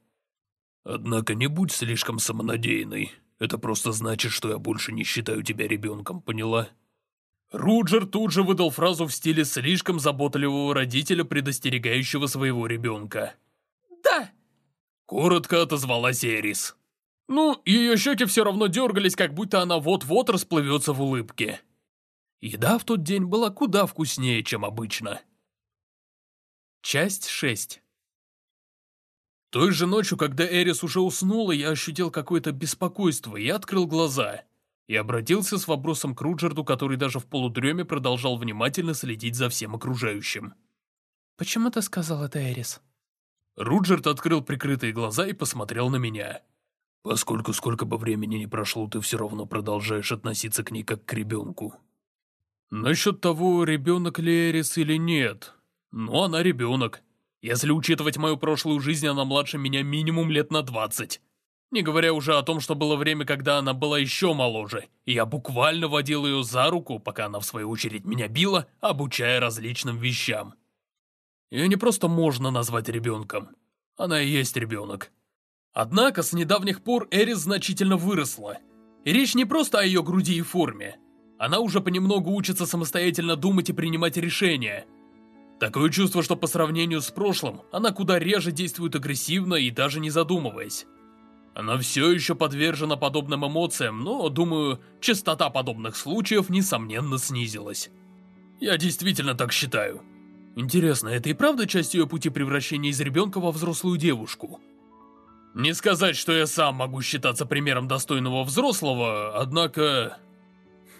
Однако не будь слишком самонадеянной. Это просто значит, что я больше не считаю тебя ребенком, поняла? Руджер тут же выдал фразу в стиле слишком заботливого родителя, предостерегающего своего ребенка. «Да!» Коротко отозвалась Эрис. Ну, ее щеки все равно дергались, как будто она вот-вот расплывется в улыбке. Еда в тот день была куда вкуснее, чем обычно. Часть 6 Той же ночью, когда Эрис уже уснула, я ощутил какое-то беспокойство и открыл глаза и обратился с вопросом к Руджерду, который даже в полудреме продолжал внимательно следить за всем окружающим. «Почему ты сказал это, Эрис?» Руджерд открыл прикрытые глаза и посмотрел на меня. «Поскольку сколько бы времени ни прошло, ты все равно продолжаешь относиться к ней как к ребенку». «Насчет того, ребенок ли Эрис или нет. Ну, она ребенок. Если учитывать мою прошлую жизнь, она младше меня минимум лет на двадцать. Не говоря уже о том, что было время, когда она была еще моложе, и я буквально водил ее за руку, пока она в свою очередь меня била, обучая различным вещам. Ее не просто можно назвать ребенком. Она и есть ребенок. Однако с недавних пор Эрис значительно выросла. И речь не просто о ее груди и форме. Она уже понемногу учится самостоятельно думать и принимать решения. Такое чувство, что по сравнению с прошлым, она куда реже действует агрессивно и даже не задумываясь. Она все еще подвержена подобным эмоциям, но, думаю, частота подобных случаев, несомненно, снизилась. Я действительно так считаю. Интересно, это и правда часть ее пути превращения из ребенка во взрослую девушку? Не сказать, что я сам могу считаться примером достойного взрослого, однако...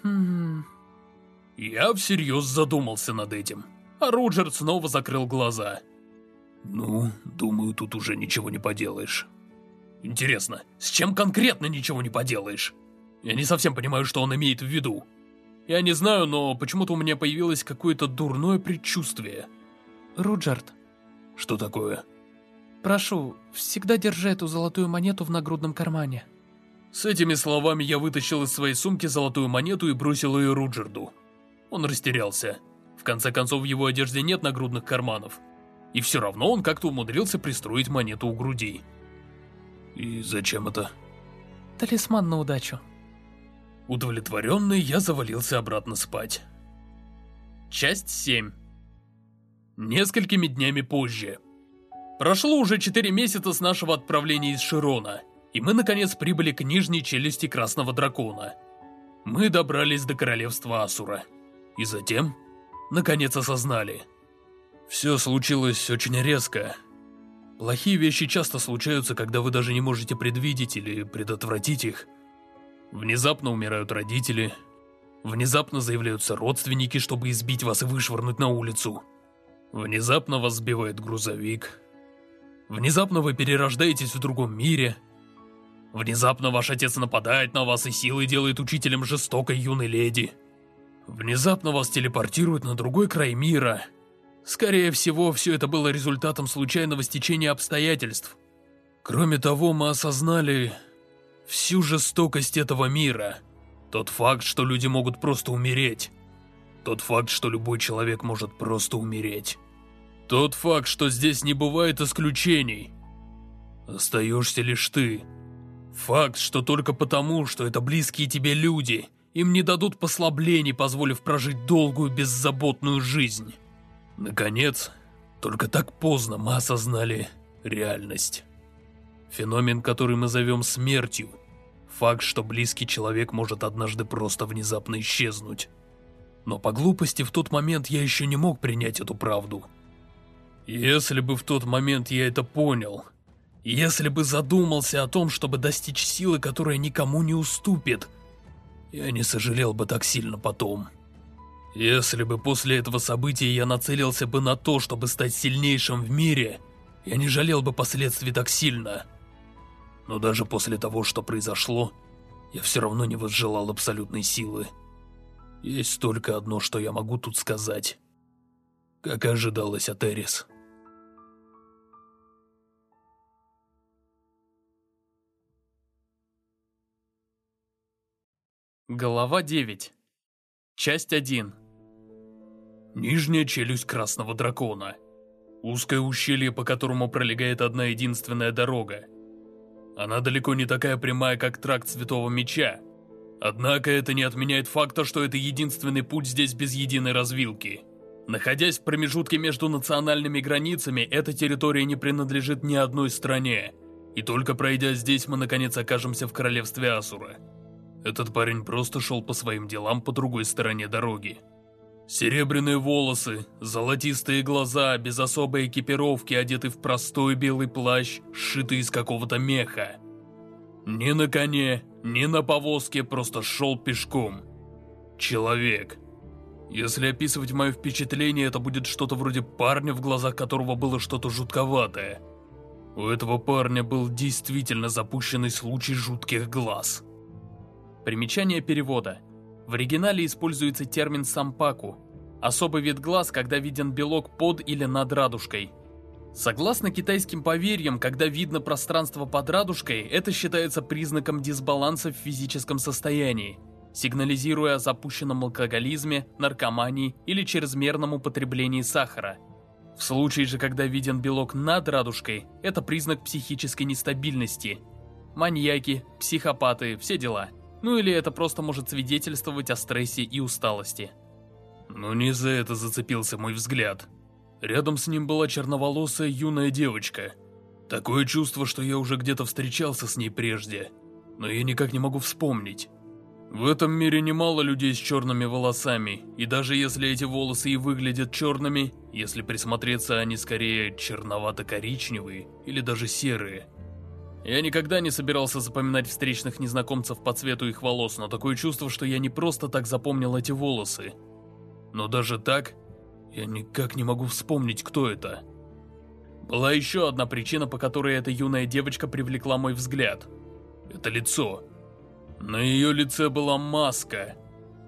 Хм... Я всерьез задумался над этим, а Роджер снова закрыл глаза. Ну, думаю, тут уже ничего не поделаешь. Интересно, с чем конкретно ничего не поделаешь? Я не совсем понимаю, что он имеет в виду. Я не знаю, но почему-то у меня появилось какое-то дурное предчувствие. Руджерт. Что такое? Прошу, всегда держи эту золотую монету в нагрудном кармане. С этими словами я вытащил из своей сумки золотую монету и бросил ее Руджерду. Он растерялся. В конце концов, в его одежде нет нагрудных карманов. И все равно он как-то умудрился пристроить монету у груди. И зачем это? Талисман на удачу. Удовлетворенный, я завалился обратно спать. Часть 7 Несколькими днями позже. Прошло уже 4 месяца с нашего отправления из Широна, и мы наконец прибыли к нижней челюсти Красного Дракона. Мы добрались до королевства Асура. И затем, наконец осознали. Все случилось очень резко. Плохие вещи часто случаются, когда вы даже не можете предвидеть или предотвратить их. Внезапно умирают родители. Внезапно заявляются родственники, чтобы избить вас и вышвырнуть на улицу. Внезапно вас сбивает грузовик. Внезапно вы перерождаетесь в другом мире. Внезапно ваш отец нападает на вас и силой делает учителем жестокой юной леди. Внезапно вас телепортируют на другой край мира – Скорее всего, все это было результатом случайного стечения обстоятельств. Кроме того, мы осознали всю жестокость этого мира. Тот факт, что люди могут просто умереть. Тот факт, что любой человек может просто умереть. Тот факт, что здесь не бывает исключений. Остаешься лишь ты. Факт, что только потому, что это близкие тебе люди, им не дадут послаблений, позволив прожить долгую беззаботную жизнь. Наконец, только так поздно мы осознали реальность. Феномен, который мы зовем смертью. Факт, что близкий человек может однажды просто внезапно исчезнуть. Но по глупости в тот момент я еще не мог принять эту правду. Если бы в тот момент я это понял, если бы задумался о том, чтобы достичь силы, которая никому не уступит, я не сожалел бы так сильно потом. Если бы после этого события я нацелился бы на то, чтобы стать сильнейшим в мире, я не жалел бы последствий так сильно. Но даже после того, что произошло, я все равно не возжелал абсолютной силы. Есть только одно, что я могу тут сказать. Как ожидалось от Эрис. Глава 9 Часть 1 Нижняя челюсть Красного Дракона. Узкое ущелье, по которому пролегает одна единственная дорога. Она далеко не такая прямая, как тракт Святого Меча. Однако это не отменяет факта, что это единственный путь здесь без единой развилки. Находясь в промежутке между национальными границами, эта территория не принадлежит ни одной стране. И только пройдя здесь, мы наконец окажемся в королевстве Асура. Этот парень просто шел по своим делам по другой стороне дороги. Серебряные волосы, золотистые глаза, без особой экипировки, одетый в простой белый плащ, сшитый из какого-то меха. Ни на коне, ни на повозке, просто шел пешком. Человек. Если описывать мое впечатление, это будет что-то вроде парня, в глазах которого было что-то жутковатое. У этого парня был действительно запущенный случай жутких глаз. Примечание перевода – в оригинале используется термин «сампаку» – особый вид глаз, когда виден белок под или над радужкой. Согласно китайским поверьям, когда видно пространство под радужкой, это считается признаком дисбаланса в физическом состоянии, сигнализируя о запущенном алкоголизме, наркомании или чрезмерном употреблении сахара. В случае же, когда виден белок над радужкой, это признак психической нестабильности. Маньяки, психопаты, все дела. Ну или это просто может свидетельствовать о стрессе и усталости. Но не за это зацепился мой взгляд. Рядом с ним была черноволосая юная девочка. Такое чувство, что я уже где-то встречался с ней прежде, но я никак не могу вспомнить. В этом мире немало людей с черными волосами, и даже если эти волосы и выглядят черными, если присмотреться, они скорее черновато-коричневые или даже серые. Я никогда не собирался запоминать встречных незнакомцев по цвету их волос, но такое чувство, что я не просто так запомнил эти волосы. Но даже так, я никак не могу вспомнить, кто это. Была еще одна причина, по которой эта юная девочка привлекла мой взгляд. Это лицо. На ее лице была маска.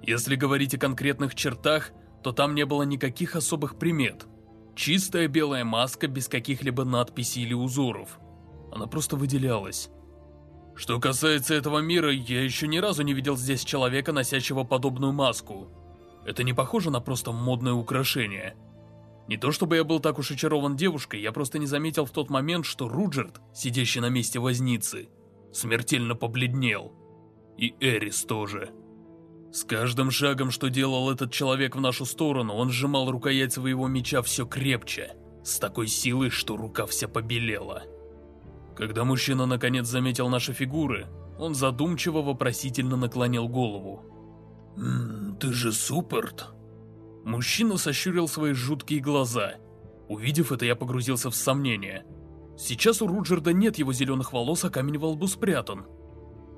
Если говорить о конкретных чертах, то там не было никаких особых примет. Чистая белая маска без каких-либо надписей или узоров. Она просто выделялась. Что касается этого мира, я еще ни разу не видел здесь человека, носящего подобную маску. Это не похоже на просто модное украшение. Не то чтобы я был так уж очарован девушкой, я просто не заметил в тот момент, что Руджерт, сидящий на месте возницы, смертельно побледнел. И Эрис тоже. С каждым шагом, что делал этот человек в нашу сторону, он сжимал рукоять своего меча все крепче, с такой силой, что рука вся побелела. Когда мужчина наконец заметил наши фигуры, он задумчиво вопросительно наклонил голову. «М «Ты же Суперт?» Мужчина сощурил свои жуткие глаза. Увидев это, я погрузился в сомнение. Сейчас у Руджерда нет его зеленых волос, а камень во лбу спрятан.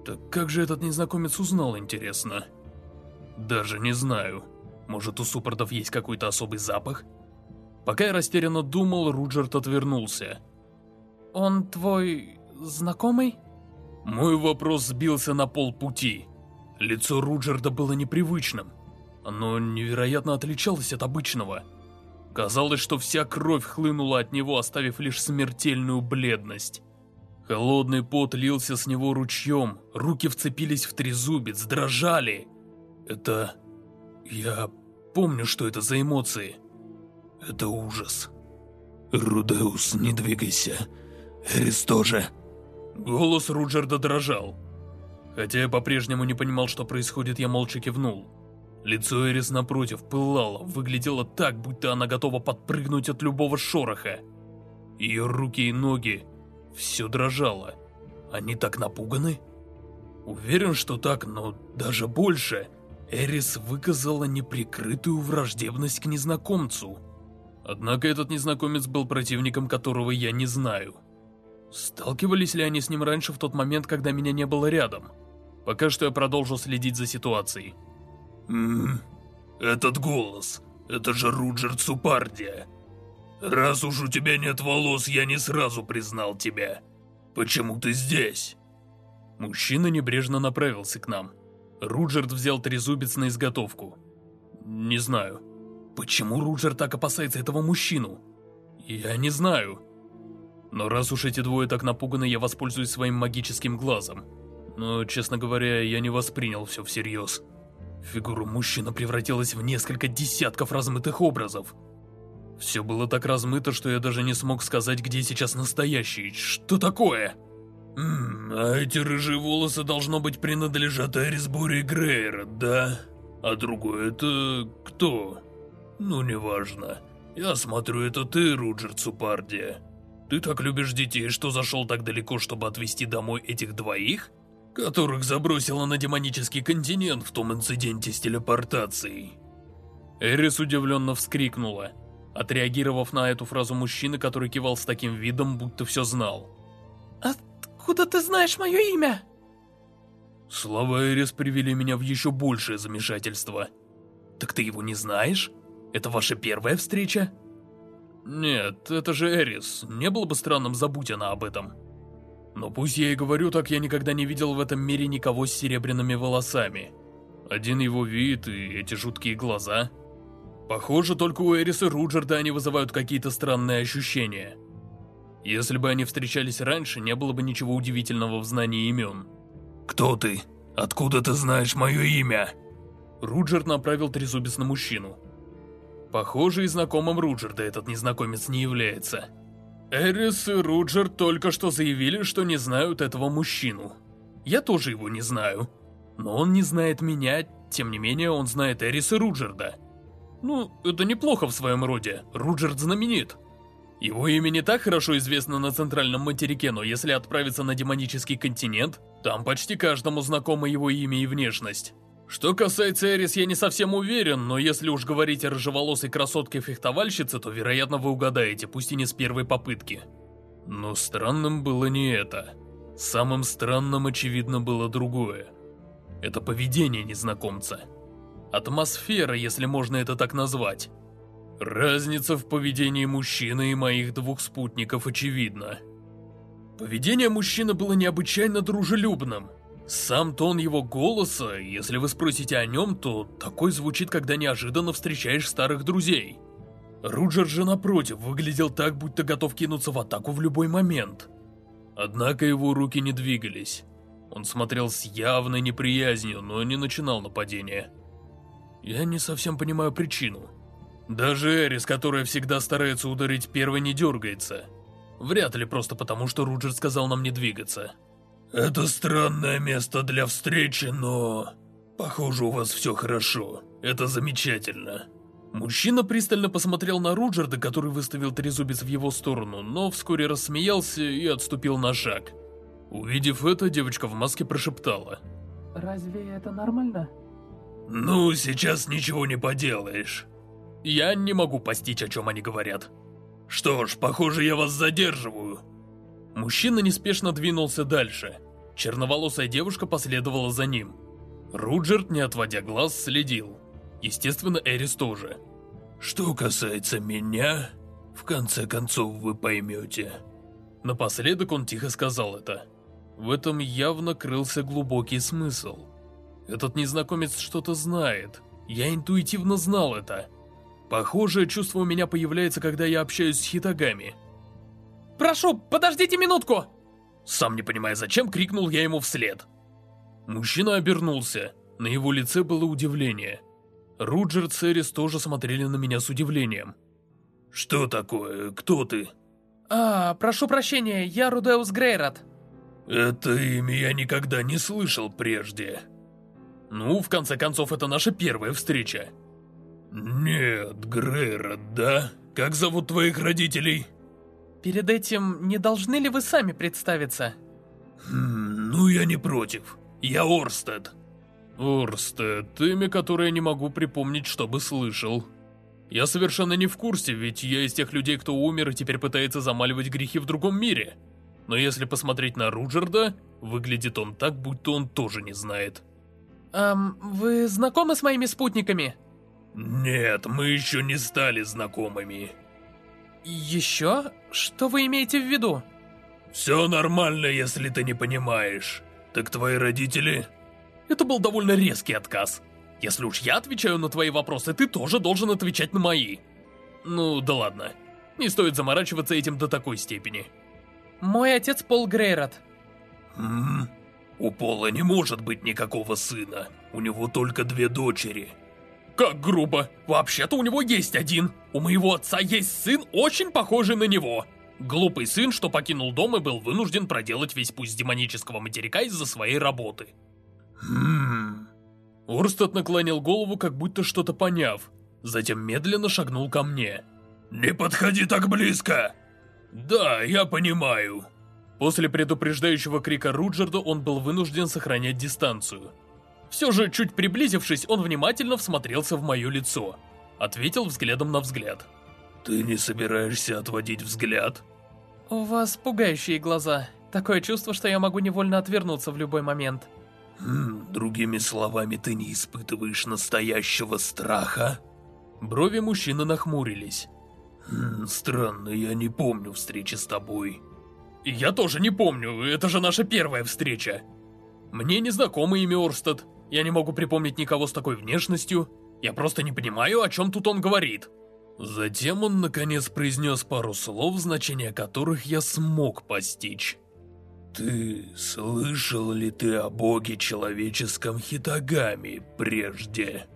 Так как же этот незнакомец узнал, интересно? Даже не знаю. Может, у Суппортов есть какой-то особый запах? Пока я растерянно думал, Руджерд отвернулся. «Он твой... знакомый?» Мой вопрос сбился на полпути. Лицо Руджерда было непривычным. Оно невероятно отличалось от обычного. Казалось, что вся кровь хлынула от него, оставив лишь смертельную бледность. Холодный пот лился с него ручьем, руки вцепились в трезубец, дрожали. Это... Я помню, что это за эмоции. Это ужас. «Рудеус, не двигайся. Эрис тоже». Голос Руджерда дрожал. Хотя я по-прежнему не понимал, что происходит, я молча кивнул. Лицо Эрис напротив пылало, выглядело так, будто она готова подпрыгнуть от любого шороха. Ее руки и ноги все дрожало. Они так напуганы? Уверен, что так, но даже больше. Эрис выказала неприкрытую враждебность к незнакомцу. Однако этот незнакомец был противником, которого я не знаю. Сталкивались ли они с ним раньше в тот момент, когда меня не было рядом? Пока что я продолжу следить за ситуацией. Ммм, этот голос, это же Руджер Цупардия. Раз уж у тебя нет волос, я не сразу признал тебя. Почему ты здесь? Мужчина небрежно направился к нам. Руджерд взял трезубец на изготовку. Не знаю. Почему Руджер так опасается этого мужчину? Я не знаю. Но раз уж эти двое так напуганы, я воспользуюсь своим магическим глазом. Но, честно говоря, я не воспринял все всерьез. Фигура мужчины превратилась в несколько десятков размытых образов. Все было так размыто, что я даже не смог сказать, где сейчас настоящий. Что такое? Ммм, а эти рыжие волосы должно быть принадлежат Эрисбури Грейра, да? А другой это кто? Ну, неважно. Я смотрю, это ты, Руджер Цупардия. Ты так любишь детей, что зашел так далеко, чтобы отвезти домой этих двоих? Которых забросило на демонический континент в том инциденте с телепортацией. Эрис удивленно вскрикнула отреагировав на эту фразу мужчины, который кивал с таким видом, будто все знал. «Откуда ты знаешь мое имя?» Слова Эрис привели меня в еще большее замешательство. «Так ты его не знаешь? Это ваша первая встреча?» «Нет, это же Эрис. Не было бы странным, забудь она об этом». Но пусть я и говорю так, я никогда не видел в этом мире никого с серебряными волосами. Один его вид и эти жуткие глаза... Похоже, только у Эриса и Руджерда они вызывают какие-то странные ощущения. Если бы они встречались раньше, не было бы ничего удивительного в знании имен. «Кто ты? Откуда ты знаешь мое имя?» Руджерд направил трезубец на мужчину. Похоже, и знакомым Руджерда этот незнакомец не является. Эрис и Руджер только что заявили, что не знают этого мужчину. Я тоже его не знаю. Но он не знает меня, тем не менее он знает Эрис и Руджерда. Ну, это неплохо в своем роде, Руджерд знаменит. Его имя не так хорошо известно на центральном материке, но если отправиться на демонический континент, там почти каждому знакомо его имя и внешность. Что касается Эрис, я не совсем уверен, но если уж говорить о рыжеволосой красотке-фехтовальщице, то, вероятно, вы угадаете, пусть и не с первой попытки. Но странным было не это. Самым странным, очевидно, было другое. Это поведение незнакомца. Атмосфера, если можно это так назвать. Разница в поведении мужчины и моих двух спутников очевидна. Поведение мужчины было необычайно дружелюбным. Сам тон его голоса, если вы спросите о нем, то такой звучит, когда неожиданно встречаешь старых друзей. Руджер же, напротив, выглядел так, будто готов кинуться в атаку в любой момент. Однако его руки не двигались. Он смотрел с явной неприязнью, но не начинал нападение. Я не совсем понимаю причину. Даже Эрис, которая всегда старается ударить первой, не дергается. Вряд ли просто потому, что Руджер сказал нам не двигаться. Это странное место для встречи, но... Похоже, у вас все хорошо. Это замечательно. Мужчина пристально посмотрел на Руджерда, который выставил трезубец в его сторону, но вскоре рассмеялся и отступил на шаг. Увидев это, девочка в маске прошептала. «Разве это нормально?» «Ну, сейчас ничего не поделаешь. Я не могу постичь, о чем они говорят. Что ж, похоже, я вас задерживаю. Мужчина неспешно двинулся дальше. Черноволосая девушка последовала за ним. Руджерт, не отводя глаз, следил. Естественно, Эрис тоже. Что касается меня, в конце концов вы поймете. Напоследок он тихо сказал это. В этом явно крылся глубокий смысл. Этот незнакомец что-то знает. Я интуитивно знал это. Похожее чувство у меня появляется, когда я общаюсь с хитагами. «Прошу, подождите минутку!» Сам не понимая зачем, крикнул я ему вслед. Мужчина обернулся. На его лице было удивление. Руджер и Церис тоже смотрели на меня с удивлением. «Что такое? Кто ты?» «А, прошу прощения, я Рудеус Грейрот». «Это имя я никогда не слышал прежде». «Ну, в конце концов, это наша первая встреча». «Нет, Грейрот, да? Как зовут твоих родителей?» «Перед этим не должны ли вы сами представиться?» хм, «Ну, я не против. Я Орстед». «Орстед, имя, которое я не могу припомнить, чтобы слышал». Я совершенно не в курсе, ведь я из тех людей, кто умер и теперь пытается замаливать грехи в другом мире. Но если посмотреть на Руджерда, выглядит он так, будто он тоже не знает. Эм, вы знакомы с моими спутниками? Нет, мы еще не стали знакомыми. Еще? Что вы имеете в виду? Все нормально, если ты не понимаешь. Так твои родители... Это был довольно резкий отказ. Если уж я отвечаю на твои вопросы, ты тоже должен отвечать на мои. Ну, да ладно. Не стоит заморачиваться этим до такой степени. Мой отец Пол Грейрот. Хм, у Пола не может быть никакого сына. У него только две дочери. Как грубо. Вообще-то у него есть один. У моего отца есть сын, очень похожий на него. Глупый сын, что покинул дом и был вынужден проделать весь путь с демонического материка из-за своей работы. Хм... Орстед наклонил голову, как будто что-то поняв. Затем медленно шагнул ко мне. «Не подходи так близко!» «Да, я понимаю». После предупреждающего крика Руджерда он был вынужден сохранять дистанцию. Все же, чуть приблизившись, он внимательно всмотрелся в мое лицо. Ответил взглядом на взгляд. «Ты не собираешься отводить взгляд?» У вас пугающие глаза. Такое чувство, что я могу невольно отвернуться в любой момент. Хм, другими словами, ты не испытываешь настоящего страха? Брови мужчины нахмурились. Хм, странно, я не помню встречи с тобой. Я тоже не помню, это же наша первая встреча. Мне не знакомо имя Орстед. Я не могу припомнить никого с такой внешностью. Я просто не понимаю, о чем тут он говорит. Затем он наконец произнес пару слов, значения которых я смог постичь. Ты слышал ли ты о боге человеческом Хитагами прежде?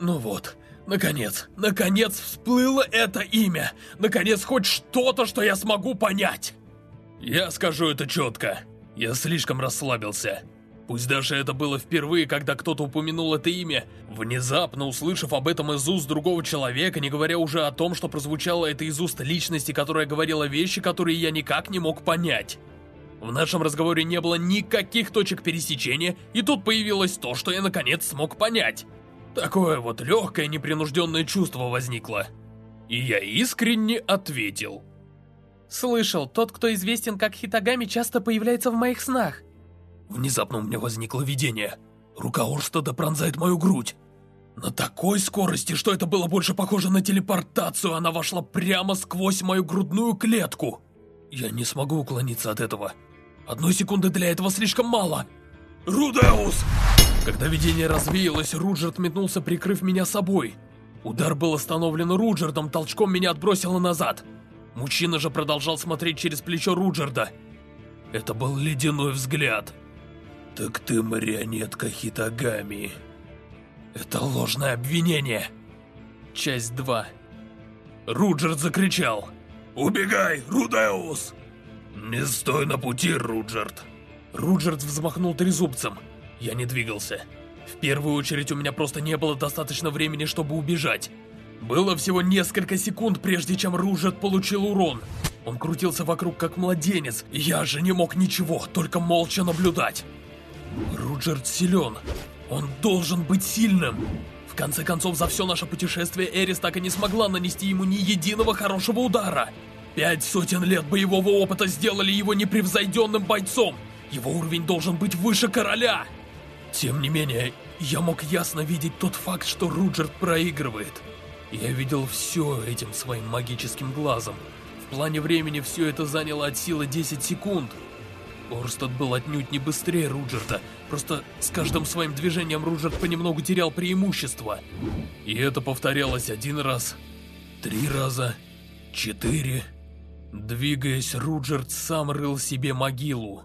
Ну вот, Наконец, наконец всплыло это имя! Наконец хоть что-то, что я смогу понять! Я скажу это четко. Я слишком расслабился. Пусть даже это было впервые, когда кто-то упомянул это имя, внезапно услышав об этом из уст другого человека, не говоря уже о том, что прозвучало это из уст личности, которая говорила вещи, которые я никак не мог понять. В нашем разговоре не было никаких точек пересечения, и тут появилось то, что я наконец смог понять. Такое вот легкое непринужденное чувство возникло. И я искренне ответил. Слышал, тот, кто известен как Хитагами, часто появляется в моих снах. Внезапно у меня возникло видение. Рука Орстада пронзает мою грудь. На такой скорости, что это было больше похоже на телепортацию, она вошла прямо сквозь мою грудную клетку. Я не смогу уклониться от этого. Одной секунды для этого слишком мало. Рудеус! Когда видение развеялось, Руджерт метнулся, прикрыв меня собой. Удар был остановлен Руджердом, толчком меня отбросило назад. Мужчина же продолжал смотреть через плечо Руджерда. Это был ледяной взгляд. «Так ты марионетка Хитагами». Это ложное обвинение. Часть 2. Руджерд закричал. «Убегай, Рудеус!» «Не стой на пути, Руджерд!» Руджерд взмахнул трезубцем. Я не двигался. В первую очередь у меня просто не было достаточно времени, чтобы убежать. Было всего несколько секунд, прежде чем Руджерд получил урон. Он крутился вокруг как младенец, и я же не мог ничего, только молча наблюдать. Руджерд силен. Он должен быть сильным. В конце концов, за все наше путешествие Эрис так и не смогла нанести ему ни единого хорошего удара. Пять сотен лет боевого опыта сделали его непревзойденным бойцом. Его уровень должен быть выше короля. Тем не менее, я мог ясно видеть тот факт, что Руджерд проигрывает. Я видел все этим своим магическим глазом. В плане времени все это заняло от силы 10 секунд. Орстад был отнюдь не быстрее Руджерда, просто с каждым своим движением Руджерд понемногу терял преимущество. И это повторялось один раз, три раза, четыре... Двигаясь, Руджерд сам рыл себе могилу.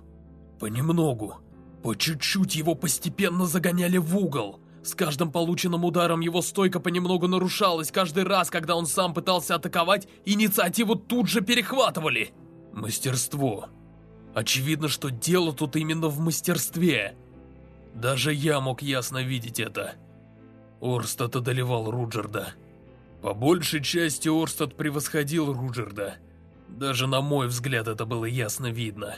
Понемногу, по чуть-чуть его постепенно загоняли в угол. С каждым полученным ударом его стойка понемногу нарушалась. Каждый раз, когда он сам пытался атаковать, инициативу тут же перехватывали. Мастерство. Очевидно, что дело тут именно в мастерстве. Даже я мог ясно видеть это. Орстад одолевал Руджерда. По большей части Орстад превосходил Руджерда. Даже на мой взгляд это было ясно видно.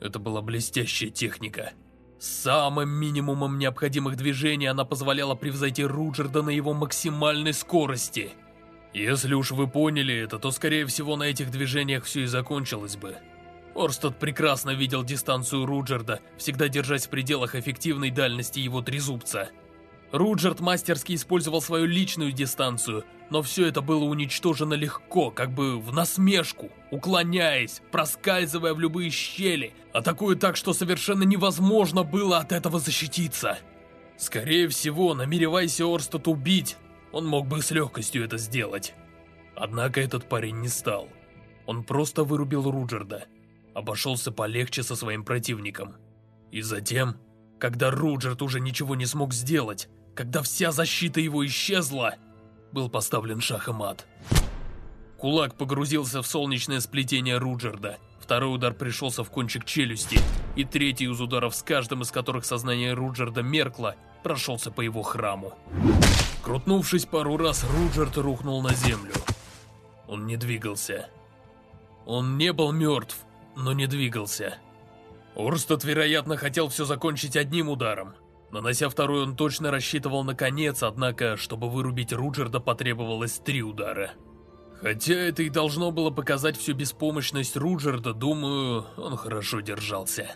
Это была блестящая техника. Самым минимумом необходимых движений она позволяла превзойти Руджерда на его максимальной скорости. Если уж вы поняли это, то скорее всего на этих движениях все и закончилось бы. Орстад прекрасно видел дистанцию Руджерда, всегда держась в пределах эффективной дальности его трезубца. Руджерд мастерски использовал свою личную дистанцию, но все это было уничтожено легко, как бы в насмешку, уклоняясь, проскальзывая в любые щели, атакуя так, что совершенно невозможно было от этого защититься. Скорее всего, намереваясь Орстад убить, он мог бы с легкостью это сделать. Однако этот парень не стал. Он просто вырубил Руджерда, обошелся полегче со своим противником. И затем, когда Руджерд уже ничего не смог сделать, когда вся защита его исчезла, был поставлен шах и мат. Кулак погрузился в солнечное сплетение Руджерда. Второй удар пришелся в кончик челюсти, и третий из ударов, с каждым из которых сознание Руджерда меркло, прошелся по его храму. Крутнувшись пару раз, Руджерд рухнул на землю. Он не двигался. Он не был мертв, но не двигался. Орстад, вероятно, хотел все закончить одним ударом. Нанося второй, он точно рассчитывал на конец, однако, чтобы вырубить Руджерда, потребовалось три удара. Хотя это и должно было показать всю беспомощность Руджерда, думаю, он хорошо держался.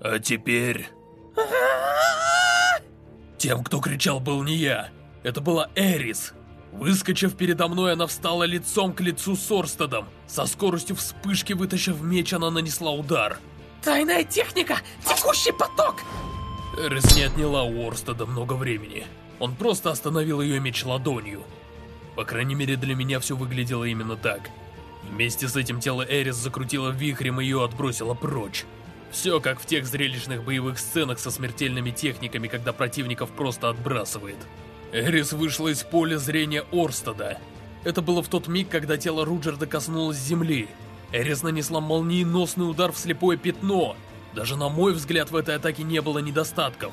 А теперь... Тем, кто кричал, был не я. Это была Эрис. Выскочив передо мной, она встала лицом к лицу с Орстедом. Со скоростью вспышки, вытащив меч, она нанесла удар. Тайная техника! Текущий поток! Эрис не отняла у Орстеда много времени. Он просто остановил ее меч ладонью. По крайней мере, для меня все выглядело именно так. Вместе с этим тело Эрис закрутило вихрем и ее отбросило прочь. Все как в тех зрелищных боевых сценах со смертельными техниками, когда противников просто отбрасывает. Эрис вышла из поля зрения Орстада. Это было в тот миг, когда тело Руджерда коснулось земли. Эрис нанесла молниеносный удар в слепое пятно. Даже на мой взгляд в этой атаке не было недостатков.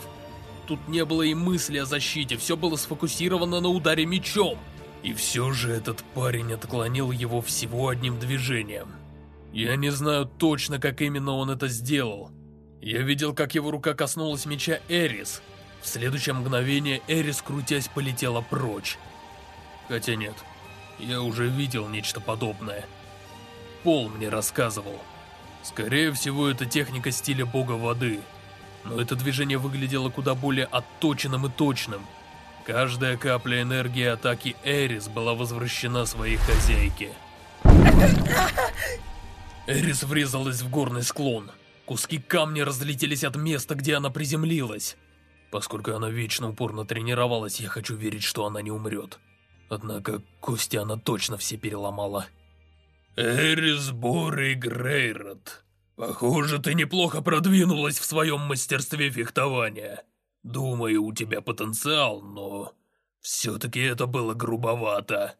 Тут не было и мысли о защите, все было сфокусировано на ударе мечом. И все же этот парень отклонил его всего одним движением. Я не знаю точно, как именно он это сделал. Я видел, как его рука коснулась меча Эрис, в следующее мгновение Эрис, крутясь, полетела прочь. Хотя нет, я уже видел нечто подобное. Пол мне рассказывал. Скорее всего, это техника стиля бога воды. Но это движение выглядело куда более отточенным и точным. Каждая капля энергии атаки Эрис была возвращена своей хозяйке. Эрис врезалась в горный склон. Куски камня разлетелись от места, где она приземлилась. Поскольку она вечно упорно тренировалась, я хочу верить, что она не умрет. Однако кости она точно все переломала. Эрис Бори Грейрот, похоже, ты неплохо продвинулась в своем мастерстве фехтования. Думаю, у тебя потенциал, но все-таки это было грубовато.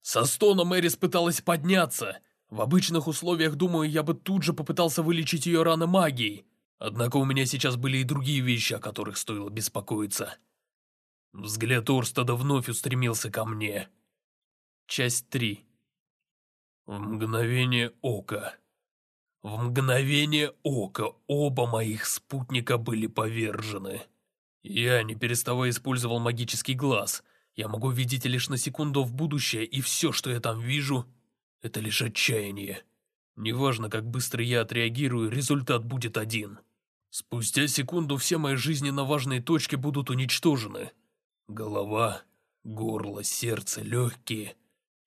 Со стоном Эрис пыталась подняться, в обычных условиях, думаю, я бы тут же попытался вылечить ее раны магией. Однако у меня сейчас были и другие вещи, о которых стоило беспокоиться. Взгляд Орстада вновь устремился ко мне. Часть 3. В мгновение ока. В мгновение ока оба моих спутника были повержены. Я, не переставая, использовал магический глаз. Я могу видеть лишь на секунду в будущее, и все, что я там вижу, это лишь отчаяние. Неважно, как быстро я отреагирую, результат будет один. Спустя секунду все мои жизненно важные точки будут уничтожены. Голова, горло, сердце, легкие.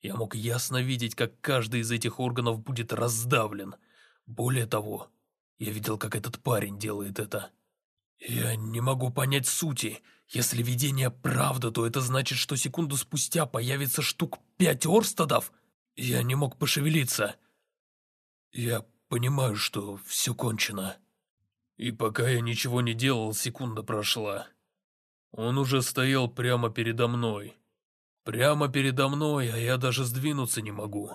Я мог ясно видеть, как каждый из этих органов будет раздавлен. Более того, я видел, как этот парень делает это. Я не могу понять сути. Если видение правда, то это значит, что секунду спустя появится штук пять Орстадов — я не мог пошевелиться. Я понимаю, что все кончено. И пока я ничего не делал, секунда прошла. Он уже стоял прямо передо мной. Прямо передо мной, а я даже сдвинуться не могу.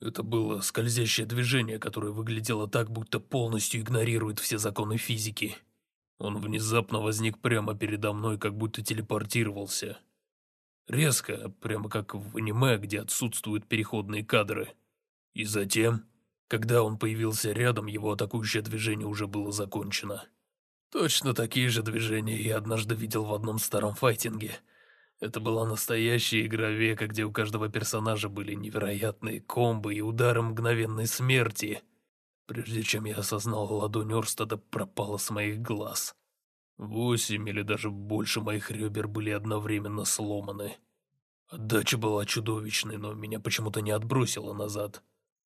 Это было скользящее движение, которое выглядело так, будто полностью игнорирует все законы физики. Он внезапно возник прямо передо мной, как будто телепортировался. Резко, прямо как в аниме, где отсутствуют переходные кадры. И затем, когда он появился рядом, его атакующее движение уже было закончено. Точно такие же движения я однажды видел в одном старом файтинге. Это была настоящая игра века, где у каждого персонажа были невероятные комбы и удары мгновенной смерти. Прежде чем я осознал, ладонь Орстада пропала с моих глаз. Восемь или даже больше моих ребер были одновременно сломаны. Отдача была чудовищной, но меня почему-то не отбросило назад.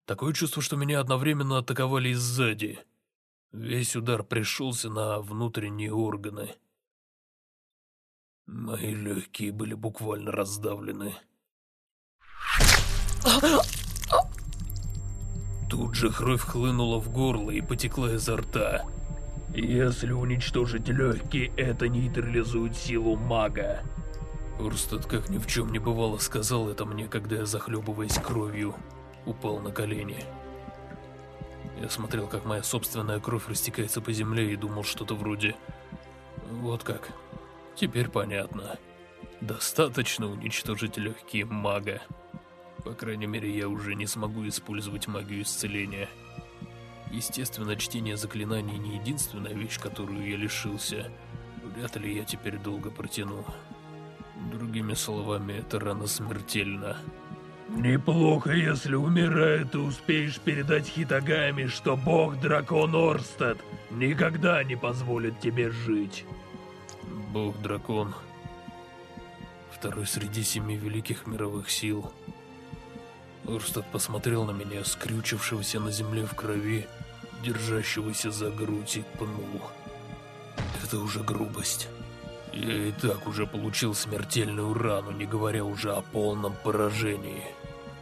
Такое чувство, что меня одновременно атаковали сзади. Весь удар пришелся на внутренние органы. Мои легкие были буквально раздавлены. Тут же кровь хлынула в горло и потекла изо рта. Если уничтожить легкие, это нейтрализует силу мага. Урстед как ни в чем не бывало сказал это мне, когда я, захлебываясь кровью, упал на колени. Я смотрел, как моя собственная кровь растекается по земле и думал что-то вроде... Вот как. Теперь понятно. Достаточно уничтожить легкие мага. По крайней мере, я уже не смогу использовать магию исцеления. Естественно, чтение заклинаний не единственная вещь, которую я лишился. Вряд ли я теперь долго протяну. Другими словами, это рано смертельно. Неплохо, если умирая, ты успеешь передать Хитагами, что бог-дракон Орстед никогда не позволит тебе жить. Бог-дракон. Второй среди семи великих мировых сил. Орстед посмотрел на меня, скрючившегося на земле в крови, держащегося за грудь и пнул. Это уже грубость. Я и так уже получил смертельную рану, не говоря уже о полном поражении.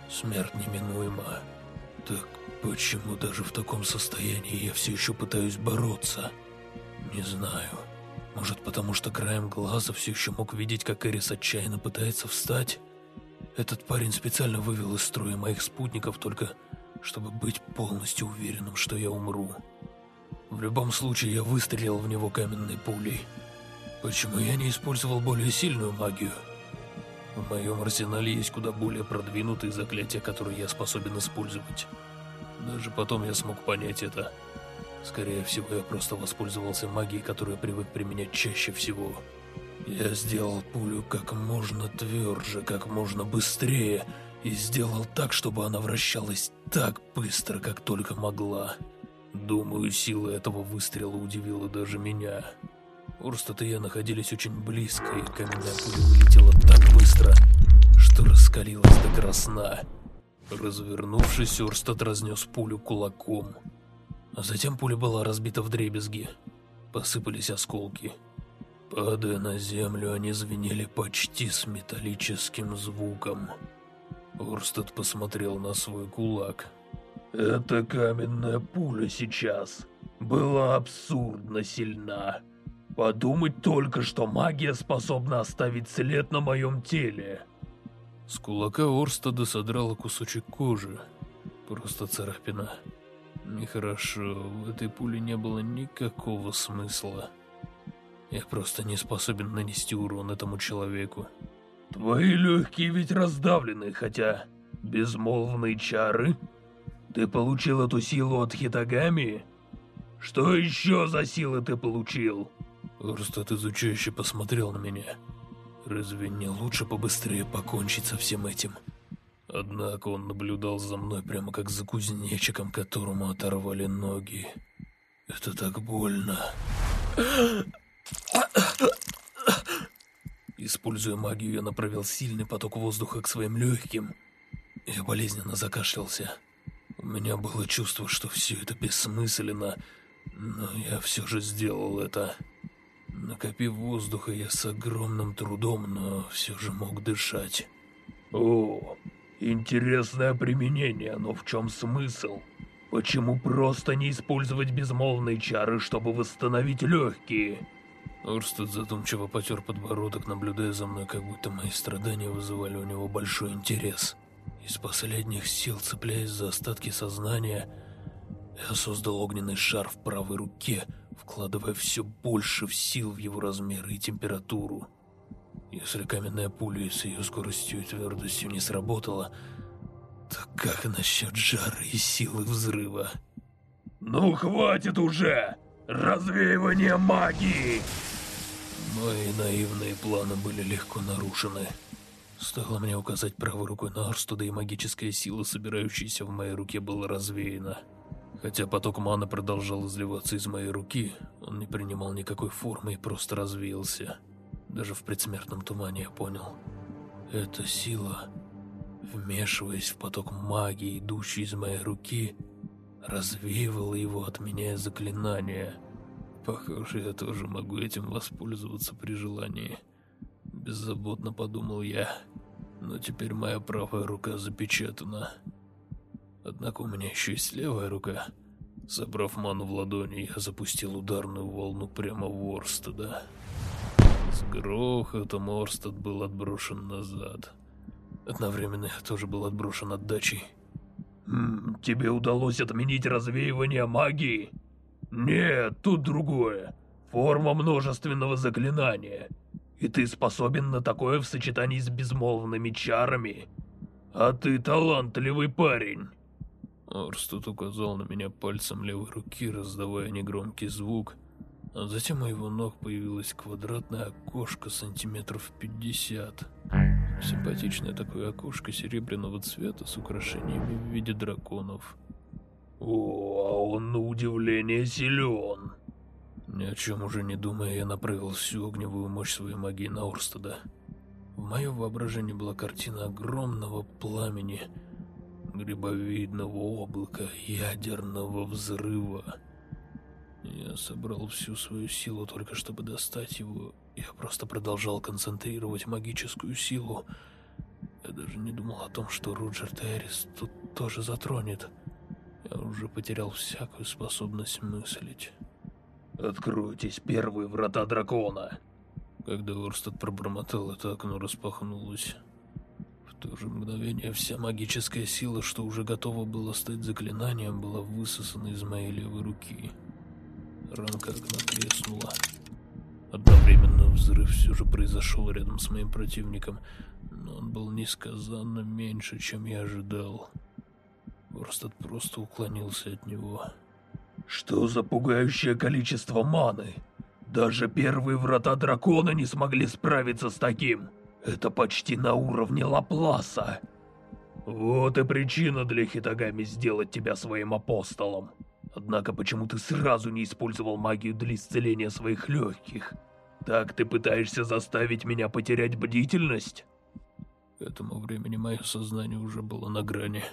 Смерть неминуема. Так почему даже в таком состоянии я все еще пытаюсь бороться? Не знаю. Может, потому что краем глаза все еще мог видеть, как Эрис отчаянно пытается встать? Этот парень специально вывел из строя моих спутников только чтобы быть полностью уверенным, что я умру. В любом случае, я выстрелил в него каменной пулей. Почему я не использовал более сильную магию? В моем арсенале есть куда более продвинутые заклятия, которые я способен использовать. Даже потом я смог понять это. Скорее всего, я просто воспользовался магией, которую привык применять чаще всего. Я сделал пулю как можно тверже, как можно быстрее, и сделал так, чтобы она вращалась так быстро, как только могла. Думаю, сила этого выстрела удивила даже меня. Орстад и я находились очень близко, и каменная пуля вылетела так быстро, что раскалилась до красна. Развернувшись, Орстад разнес пулю кулаком. А затем пуля была разбита в дребезги. Посыпались осколки. Падая на землю, они звенели почти с металлическим звуком. Орстед посмотрел на свой кулак. «Эта каменная пуля сейчас была абсурдно сильна. Подумать только, что магия способна оставить след на моем теле». С кулака Орстеда содрала кусочек кожи. Просто царапина. Нехорошо, в этой пуле не было никакого смысла. Я просто не способен нанести урон этому человеку. Твои легкие ведь раздавлены, хотя безмолвные чары? Ты получил эту силу от Хитагами? Что еще за силы ты получил? Орстат изучающе посмотрел на меня. Разве не лучше побыстрее покончить со всем этим? Однако он наблюдал за мной прямо как за кузнечиком, которому оторвали ноги. Это так больно. Используя магию, я направил сильный поток воздуха к своим легким. Я болезненно закашлялся. У меня было чувство, что все это бессмысленно, но я все же сделал это. Накопив воздуха, я с огромным трудом, но все же мог дышать. О, интересное применение, но в чем смысл? Почему просто не использовать безмолвные чары, чтобы восстановить легкие? Орстед задумчиво потер подбородок, наблюдая за мной, как будто мои страдания вызывали у него большой интерес. Из последних сил, цепляясь за остатки сознания, я создал огненный шар в правой руке, вкладывая все больше в сил в его размеры и температуру. Если каменная пуля с ее скоростью и твердостью не сработала, то как насчет жара и силы взрыва? «Ну хватит уже! Развеивание магии!» Мои наивные планы были легко нарушены. Стоило мне указать правой рукой на Арстуда, и магическая сила, собирающаяся в моей руке, была развеяна. Хотя поток маны продолжал изливаться из моей руки, он не принимал никакой формы и просто развеялся. Даже в предсмертном тумане я понял. Эта сила, вмешиваясь в поток магии, идущий из моей руки, развеивала его, отменяя заклинания — Похоже, я тоже могу этим воспользоваться при желании. Беззаботно подумал я. Но теперь моя правая рука запечатана. Однако у меня еще есть левая рука. Собрав ману в ладони, я запустил ударную волну прямо в Орстеда. С грохотом Орстед был отброшен назад. Одновременно я тоже был отброшен отдачей. «М -м, «Тебе удалось отменить развеивание магии?» Нет, тут другое. Форма множественного заклинания. И ты способен на такое в сочетании с безмолвными чарами. А ты талантливый парень. Орс тут указал на меня пальцем левой руки, раздавая негромкий звук, а затем у его ног появилось квадратное окошко сантиметров пятьдесят. Симпатичное такое окошко серебряного цвета с украшениями в виде драконов. О, а он на удивление силен. Ни о чем уже не думая, я направил всю огневую мощь своей магии на Орстеда. В моем воображении была картина огромного пламени, грибовидного облака, ядерного взрыва. Я собрал всю свою силу только чтобы достать его. Я просто продолжал концентрировать магическую силу. Я даже не думал о том, что Роджер Террис тут тоже затронет. Я уже потерял всякую способность мыслить. Откройтесь первые врата дракона. Когда Орстед пробормотал, это окно распахнулось. В то же мгновение вся магическая сила, что уже готова была стать заклинанием, была высосана из моей левой руки. Рамка окна треснула. Одновременно взрыв все же произошел рядом с моим противником, но он был несказанно меньше, чем я ожидал. Орстед просто уклонился от него. Что за пугающее количество маны? Даже первые врата дракона не смогли справиться с таким. Это почти на уровне Лапласа. Вот и причина для Хитагами сделать тебя своим апостолом. Однако почему ты сразу не использовал магию для исцеления своих легких? Так ты пытаешься заставить меня потерять бдительность? К этому времени мое сознание уже было на грани.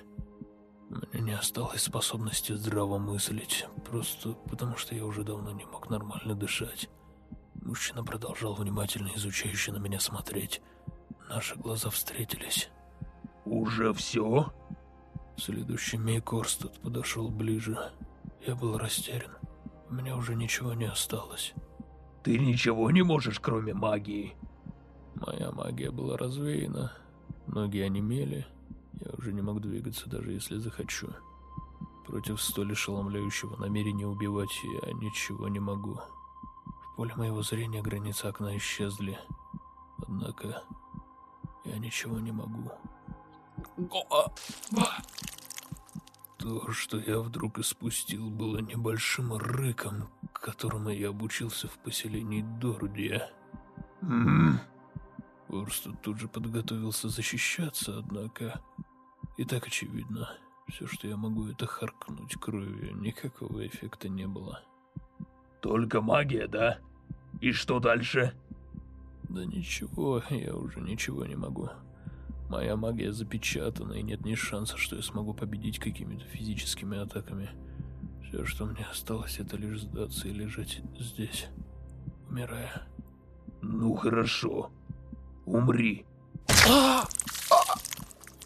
У меня не осталось способности здраво мыслить, просто потому что я уже давно не мог нормально дышать. Мужчина продолжал внимательно изучающе на меня смотреть. Наши глаза встретились. «Уже все?» В следующий миг Орстед подошел ближе. Я был растерян. У меня уже ничего не осталось. «Ты ничего не можешь, кроме магии?» Моя магия была развеяна. Ноги онемели. Уже не мог двигаться, даже если захочу. Против столь ошеломляющего намерения убивать я ничего не могу. В поле моего зрения границы окна исчезли. Однако я ничего не могу. То, что я вдруг испустил, было небольшим рыком, которому я обучился в поселении Дордия. М Орстед тут же подготовился защищаться, однако... И так очевидно. Все, что я могу, это харкнуть кровью. Никакого эффекта не было. Только магия, да? И что дальше? Да ничего, я уже ничего не могу. Моя магия запечатана, и нет ни шанса, что я смогу победить какими-то физическими атаками. Все, что мне осталось, это лишь сдаться и лежать здесь, умирая. Ну хорошо. Умри.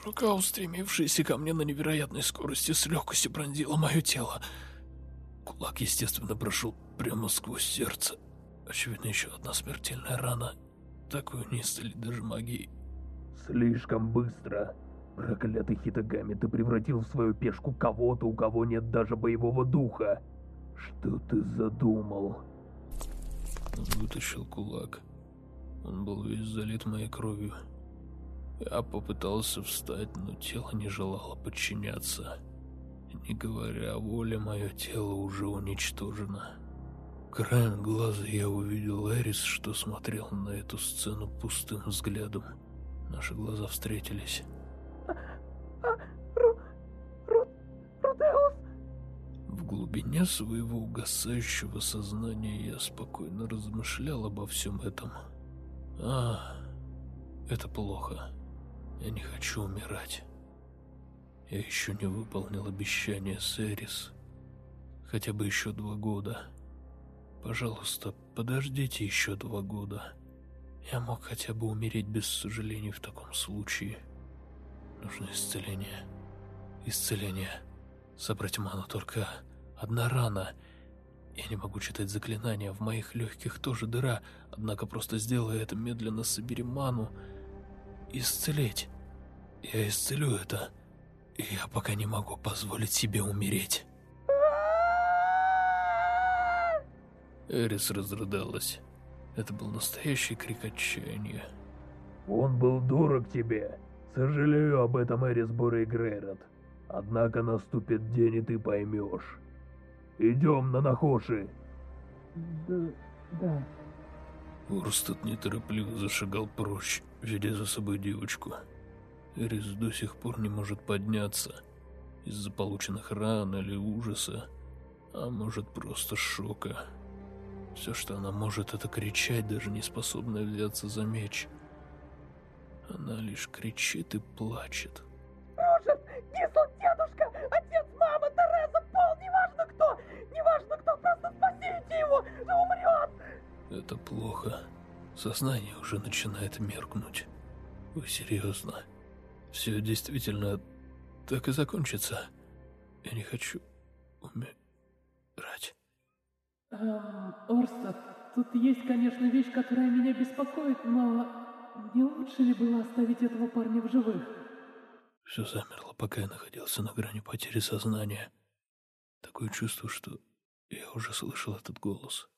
Рука, устремившаяся ко мне на невероятной скорости, с легкостью пронзила мое тело. Кулак, естественно, прошел прямо сквозь сердце. Очевидно, еще одна смертельная рана. Такую не исцелить даже магией. Слишком быстро. Проклятый Хитагами, ты превратил в свою пешку кого-то, у кого нет даже боевого духа. Что ты задумал? Он вытащил кулак. Он был весь залит моей кровью. Я попытался встать, но тело не желало подчиняться. Не говоря о воле, мое тело уже уничтожено. Краем глаза я увидел Эрис, что смотрел на эту сцену пустым взглядом. Наши глаза встретились. В глубине своего угасающего сознания я спокойно размышлял обо всем этом. А, это плохо. Я не хочу умирать. Я еще не выполнил обещание с Эрис. Хотя бы еще два года. Пожалуйста, подождите еще два года. Я мог хотя бы умереть без сожалений в таком случае. Нужно исцеление. Исцеление. Собрать ману только одна рана. Я не могу читать заклинания, в моих легких тоже дыра, однако просто сделай это медленно, собери ману. Исцелить. Я исцелю это. И я пока не могу позволить себе умереть. Эрис разрыдалась. Это был настоящий крик отчаяния. Он был дурак тебе. Сожалею об этом, Эрис Бурый Грейрот. Однако наступит день, и ты поймешь. Идем на Нахоши. Да, да. Урстед неторопливо зашагал прочь, ведя за собой девочку. Эрис до сих пор не может подняться из-за полученных ран или ужаса, а может просто шока. Все, что она может, это кричать, даже не способная взяться за меч. Она лишь кричит и плачет. Ружин, Гисл, дедушка, отец, мама, Тереза, Пол, неважно кто, неважно кто, просто спасите его, он умрет. Это плохо. Сознание уже начинает меркнуть. Вы серьезно? Все действительно так и закончится? Я не хочу умирать. Орстад, тут есть, конечно, вещь, которая меня беспокоит, но... Не лучше ли было оставить этого парня в живых? Все замерло, пока я находился на грани потери сознания. Такое чувство, что я уже слышал этот голос.